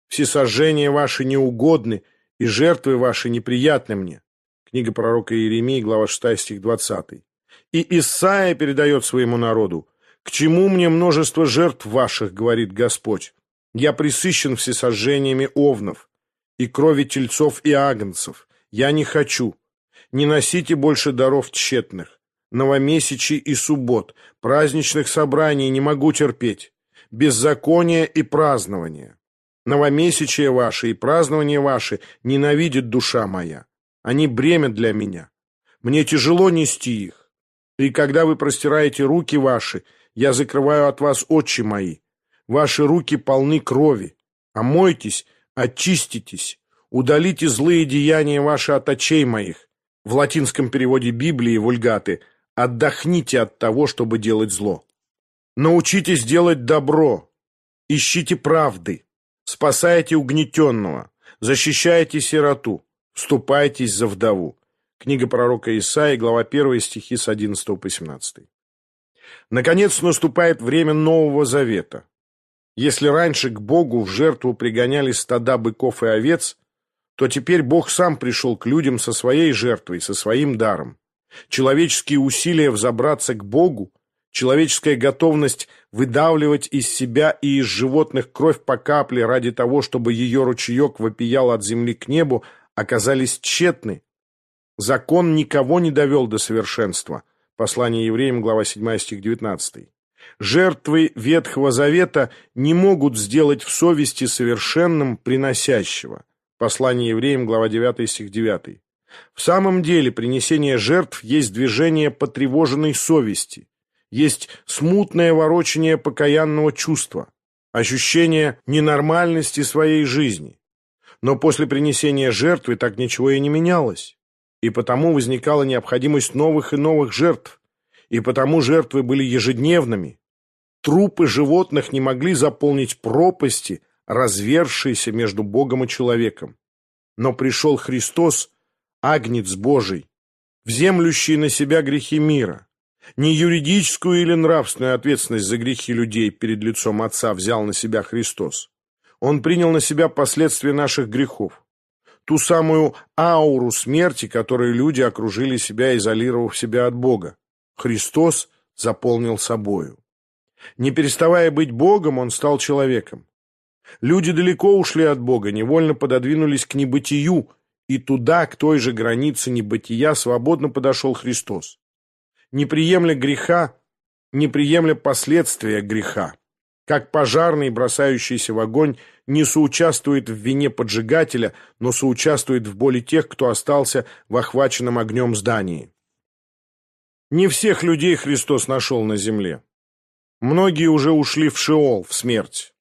«Всесожжения ваши неугодны, и жертвы ваши неприятны мне». Книга пророка Иеремии, глава 6, стих 20. И Исаия передает своему народу. «К чему мне множество жертв ваших, говорит Господь? Я присыщен всесожжениями овнов и крови тельцов и агнцев. Я не хочу. Не носите больше даров тщетных. Новомесячий и суббот, праздничных собраний не могу терпеть беззаконие и празднование. Новомесячие ваши и празднования ваши ненавидит душа моя. Они бремя для меня. Мне тяжело нести их. И когда вы простираете руки ваши, я закрываю от вас очи мои. Ваши руки полны крови. Омойтесь, очиститесь, удалите злые деяния ваши от очей моих. В латинском переводе Библии вульгаты «отдохните от того, чтобы делать зло». Научитесь делать добро, ищите правды, спасайте угнетенного, защищайте сироту, вступайтесь за вдову. Книга пророка Исаии, глава 1, стихи с 11 по 17. Наконец наступает время Нового Завета. Если раньше к Богу в жертву пригоняли стада быков и овец, то теперь Бог сам пришел к людям со своей жертвой, со своим даром. Человеческие усилия взобраться к Богу Человеческая готовность выдавливать из себя и из животных кровь по капле ради того, чтобы ее ручеек вопиял от земли к небу, оказались тщетны. Закон никого не довел до совершенства. Послание евреям, глава 7, стих 19. Жертвы Ветхого Завета не могут сделать в совести совершенным приносящего. Послание евреям, глава 9, стих 9. В самом деле принесение жертв есть движение потревоженной совести есть смутное ворочение покаянного чувства, ощущение ненормальности своей жизни. Но после принесения жертвы так ничего и не менялось, и потому возникала необходимость новых и новых жертв, и потому жертвы были ежедневными. Трупы животных не могли заполнить пропасти, развершиеся между Богом и человеком. Но пришел Христос, Агнец Божий, вземлющий на себя грехи мира, не юридическую или нравственную ответственность за грехи людей перед лицом Отца взял на себя Христос. Он принял на себя последствия наших грехов. Ту самую ауру смерти, которой люди окружили себя, изолировав себя от Бога. Христос заполнил собою. Не переставая быть Богом, он стал человеком. Люди далеко ушли от Бога, невольно пододвинулись к небытию, и туда, к той же границе небытия, свободно подошел Христос не приемля греха, не приемля последствия греха. Как пожарный, бросающийся в огонь, не соучаствует в вине поджигателя, но соучаствует в боли тех, кто остался в охваченном огнем здании. Не всех людей Христос нашел на земле. Многие уже ушли в Шеол, в смерть.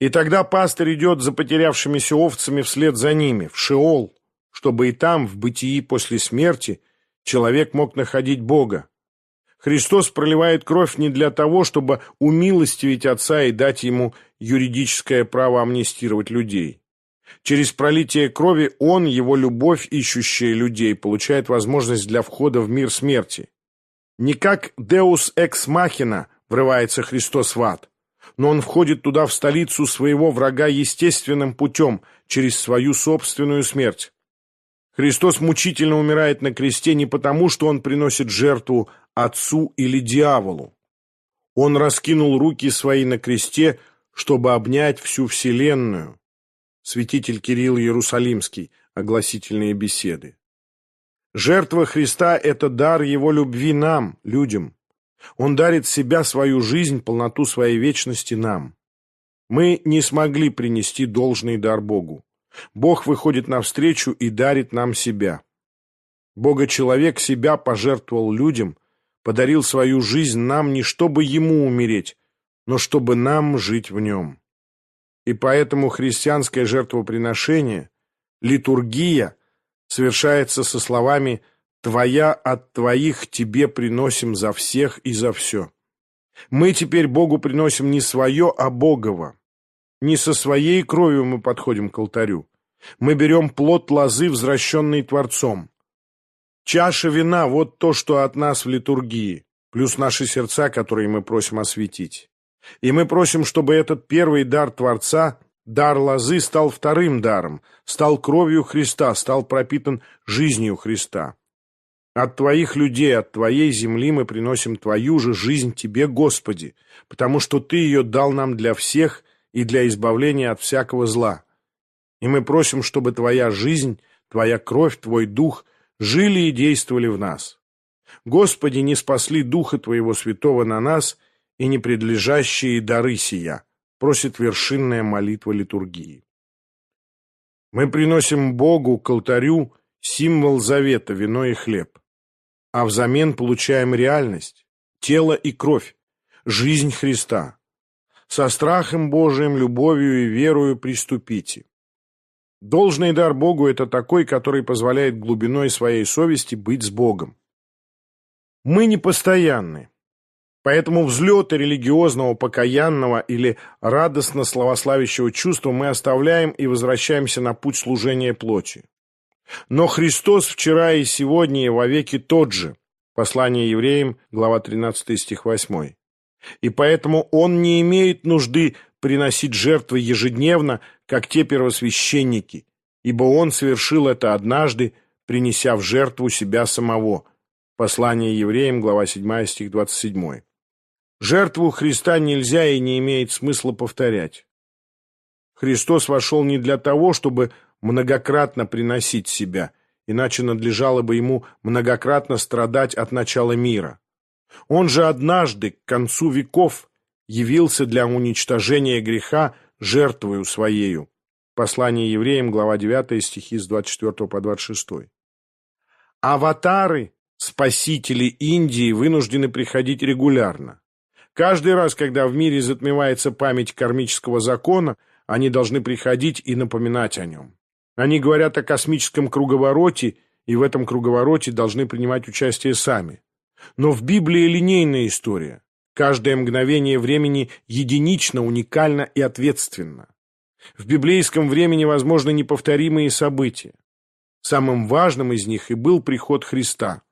И тогда пастырь идет за потерявшимися овцами вслед за ними, в Шеол, чтобы и там, в бытии после смерти, человек мог находить Бога. Христос проливает кровь не для того, чтобы умилостивить Отца и дать Ему юридическое право амнистировать людей. Через пролитие крови Он, Его любовь, ищущая людей, получает возможность для входа в мир смерти. Не как «Deus ex machina» врывается Христос в ад, но Он входит туда в столицу своего врага естественным путем, через свою собственную смерть. Христос мучительно умирает на кресте не потому, что Он приносит жертву Отцу или дьяволу. Он раскинул руки свои на кресте, чтобы обнять всю вселенную. Святитель Кирилл Иерусалимский. Огласительные беседы. Жертва Христа – это дар Его любви нам, людям. Он дарит себя, свою жизнь, полноту своей вечности нам. Мы не смогли принести должный дар Богу. Бог выходит навстречу и дарит нам себя. Бога-человек себя пожертвовал людям, подарил свою жизнь нам не чтобы ему умереть, но чтобы нам жить в нем. И поэтому христианское жертвоприношение, литургия, совершается со словами «Твоя от твоих тебе приносим за всех и за все». Мы теперь Богу приносим не свое, а Богово. Не со своей кровью мы подходим к алтарю. Мы берем плод лозы, возвращенный Творцом. Чаша вина — вот то, что от нас в литургии, плюс наши сердца, которые мы просим осветить. И мы просим, чтобы этот первый дар Творца, дар лозы, стал вторым даром, стал кровью Христа, стал пропитан жизнью Христа. От Твоих людей, от Твоей земли мы приносим Твою же жизнь Тебе, Господи, потому что Ты ее дал нам для всех и для избавления от всякого зла. И мы просим, чтобы Твоя жизнь, Твоя кровь, Твой дух жили и действовали в нас. Господи, не спасли Духа Твоего Святого на нас – и непредлежащие дары сия, просит вершинная молитва литургии. Мы приносим Богу к алтарю символ завета, вино и хлеб, а взамен получаем реальность, тело и кровь, жизнь Христа. Со страхом Божиим, любовью и верою приступите. Должный дар Богу – это такой, который позволяет глубиной своей совести быть с Богом. Мы не постоянны, Поэтому взлеты религиозного, покаянного или радостно славославящего чувства мы оставляем и возвращаемся на путь служения плоти. Но Христос вчера и сегодня и вовеки тот же. Послание евреям, глава 13 стих 8. И поэтому Он не имеет нужды приносить жертвы ежедневно, как те первосвященники, ибо Он совершил это однажды, принеся в жертву себя самого. Послание евреям, глава 7 стих 27. Жертву Христа нельзя и не имеет смысла повторять. Христос вошел не для того, чтобы многократно приносить себя, иначе надлежало бы ему многократно страдать от начала мира. Он же однажды, к концу веков, явился для уничтожения греха жертвою своею. Послание евреям, глава 9, стихи с 24 по 26. Аватары, спасители Индии, вынуждены приходить регулярно. Каждый раз, когда в мире затмевается память кармического закона, они должны приходить и напоминать о нем. Они говорят о космическом круговороте, и в этом круговороте должны принимать участие сами. Но в Библии линейная история. Каждое мгновение времени единично, уникально и ответственно. В библейском времени возможны неповторимые события. Самым важным из них и был приход Христа.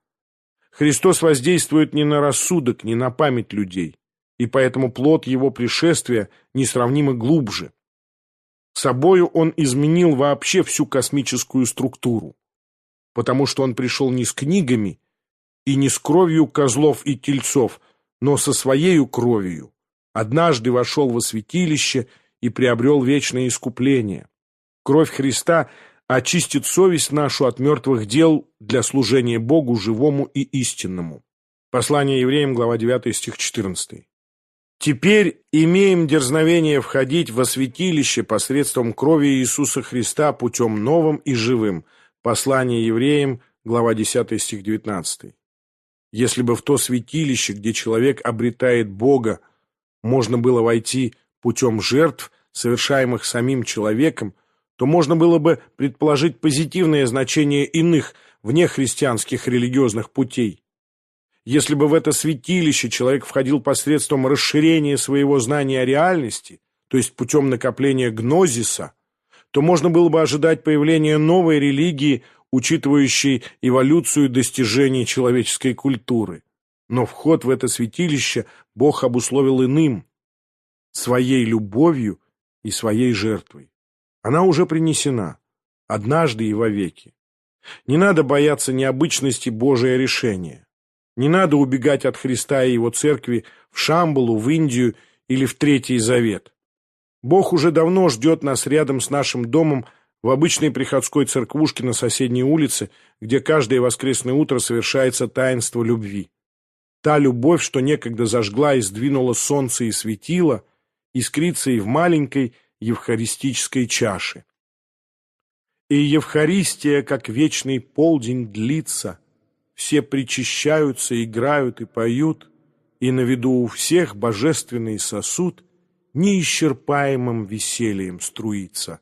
Христос воздействует не на рассудок, не на память людей и поэтому плод его пришествия несравнимо глубже. Собою он изменил вообще всю космическую структуру, потому что он пришел не с книгами и не с кровью козлов и тельцов, но со своею кровью. Однажды вошел во святилище и приобрел вечное искупление. Кровь Христа очистит совесть нашу от мертвых дел для служения Богу живому и истинному. Послание евреям, глава 9, стих 14. Теперь имеем дерзновение входить во святилище посредством крови Иисуса Христа путем новым и живым. Послание евреям, глава 10 стих 19. Если бы в то святилище, где человек обретает Бога, можно было войти путем жертв, совершаемых самим человеком, то можно было бы предположить позитивное значение иных вне христианских религиозных путей. Если бы в это святилище человек входил посредством расширения своего знания о реальности, то есть путем накопления гнозиса, то можно было бы ожидать появления новой религии, учитывающей эволюцию достижений человеческой культуры. Но вход в это святилище Бог обусловил иным – своей любовью и своей жертвой. Она уже принесена, однажды и вовеки. Не надо бояться необычности Божия решения. Не надо убегать от Христа и его церкви в Шамбалу, в Индию или в Третий Завет. Бог уже давно ждет нас рядом с нашим домом в обычной приходской церквушке на соседней улице, где каждое воскресное утро совершается таинство любви. Та любовь, что некогда зажгла и сдвинула солнце и светило, искрится и в маленькой евхаристической чаше. И Евхаристия, как вечный полдень, длится. Все причащаются, играют и поют, и на виду у всех божественный сосуд неисчерпаемым весельем струится.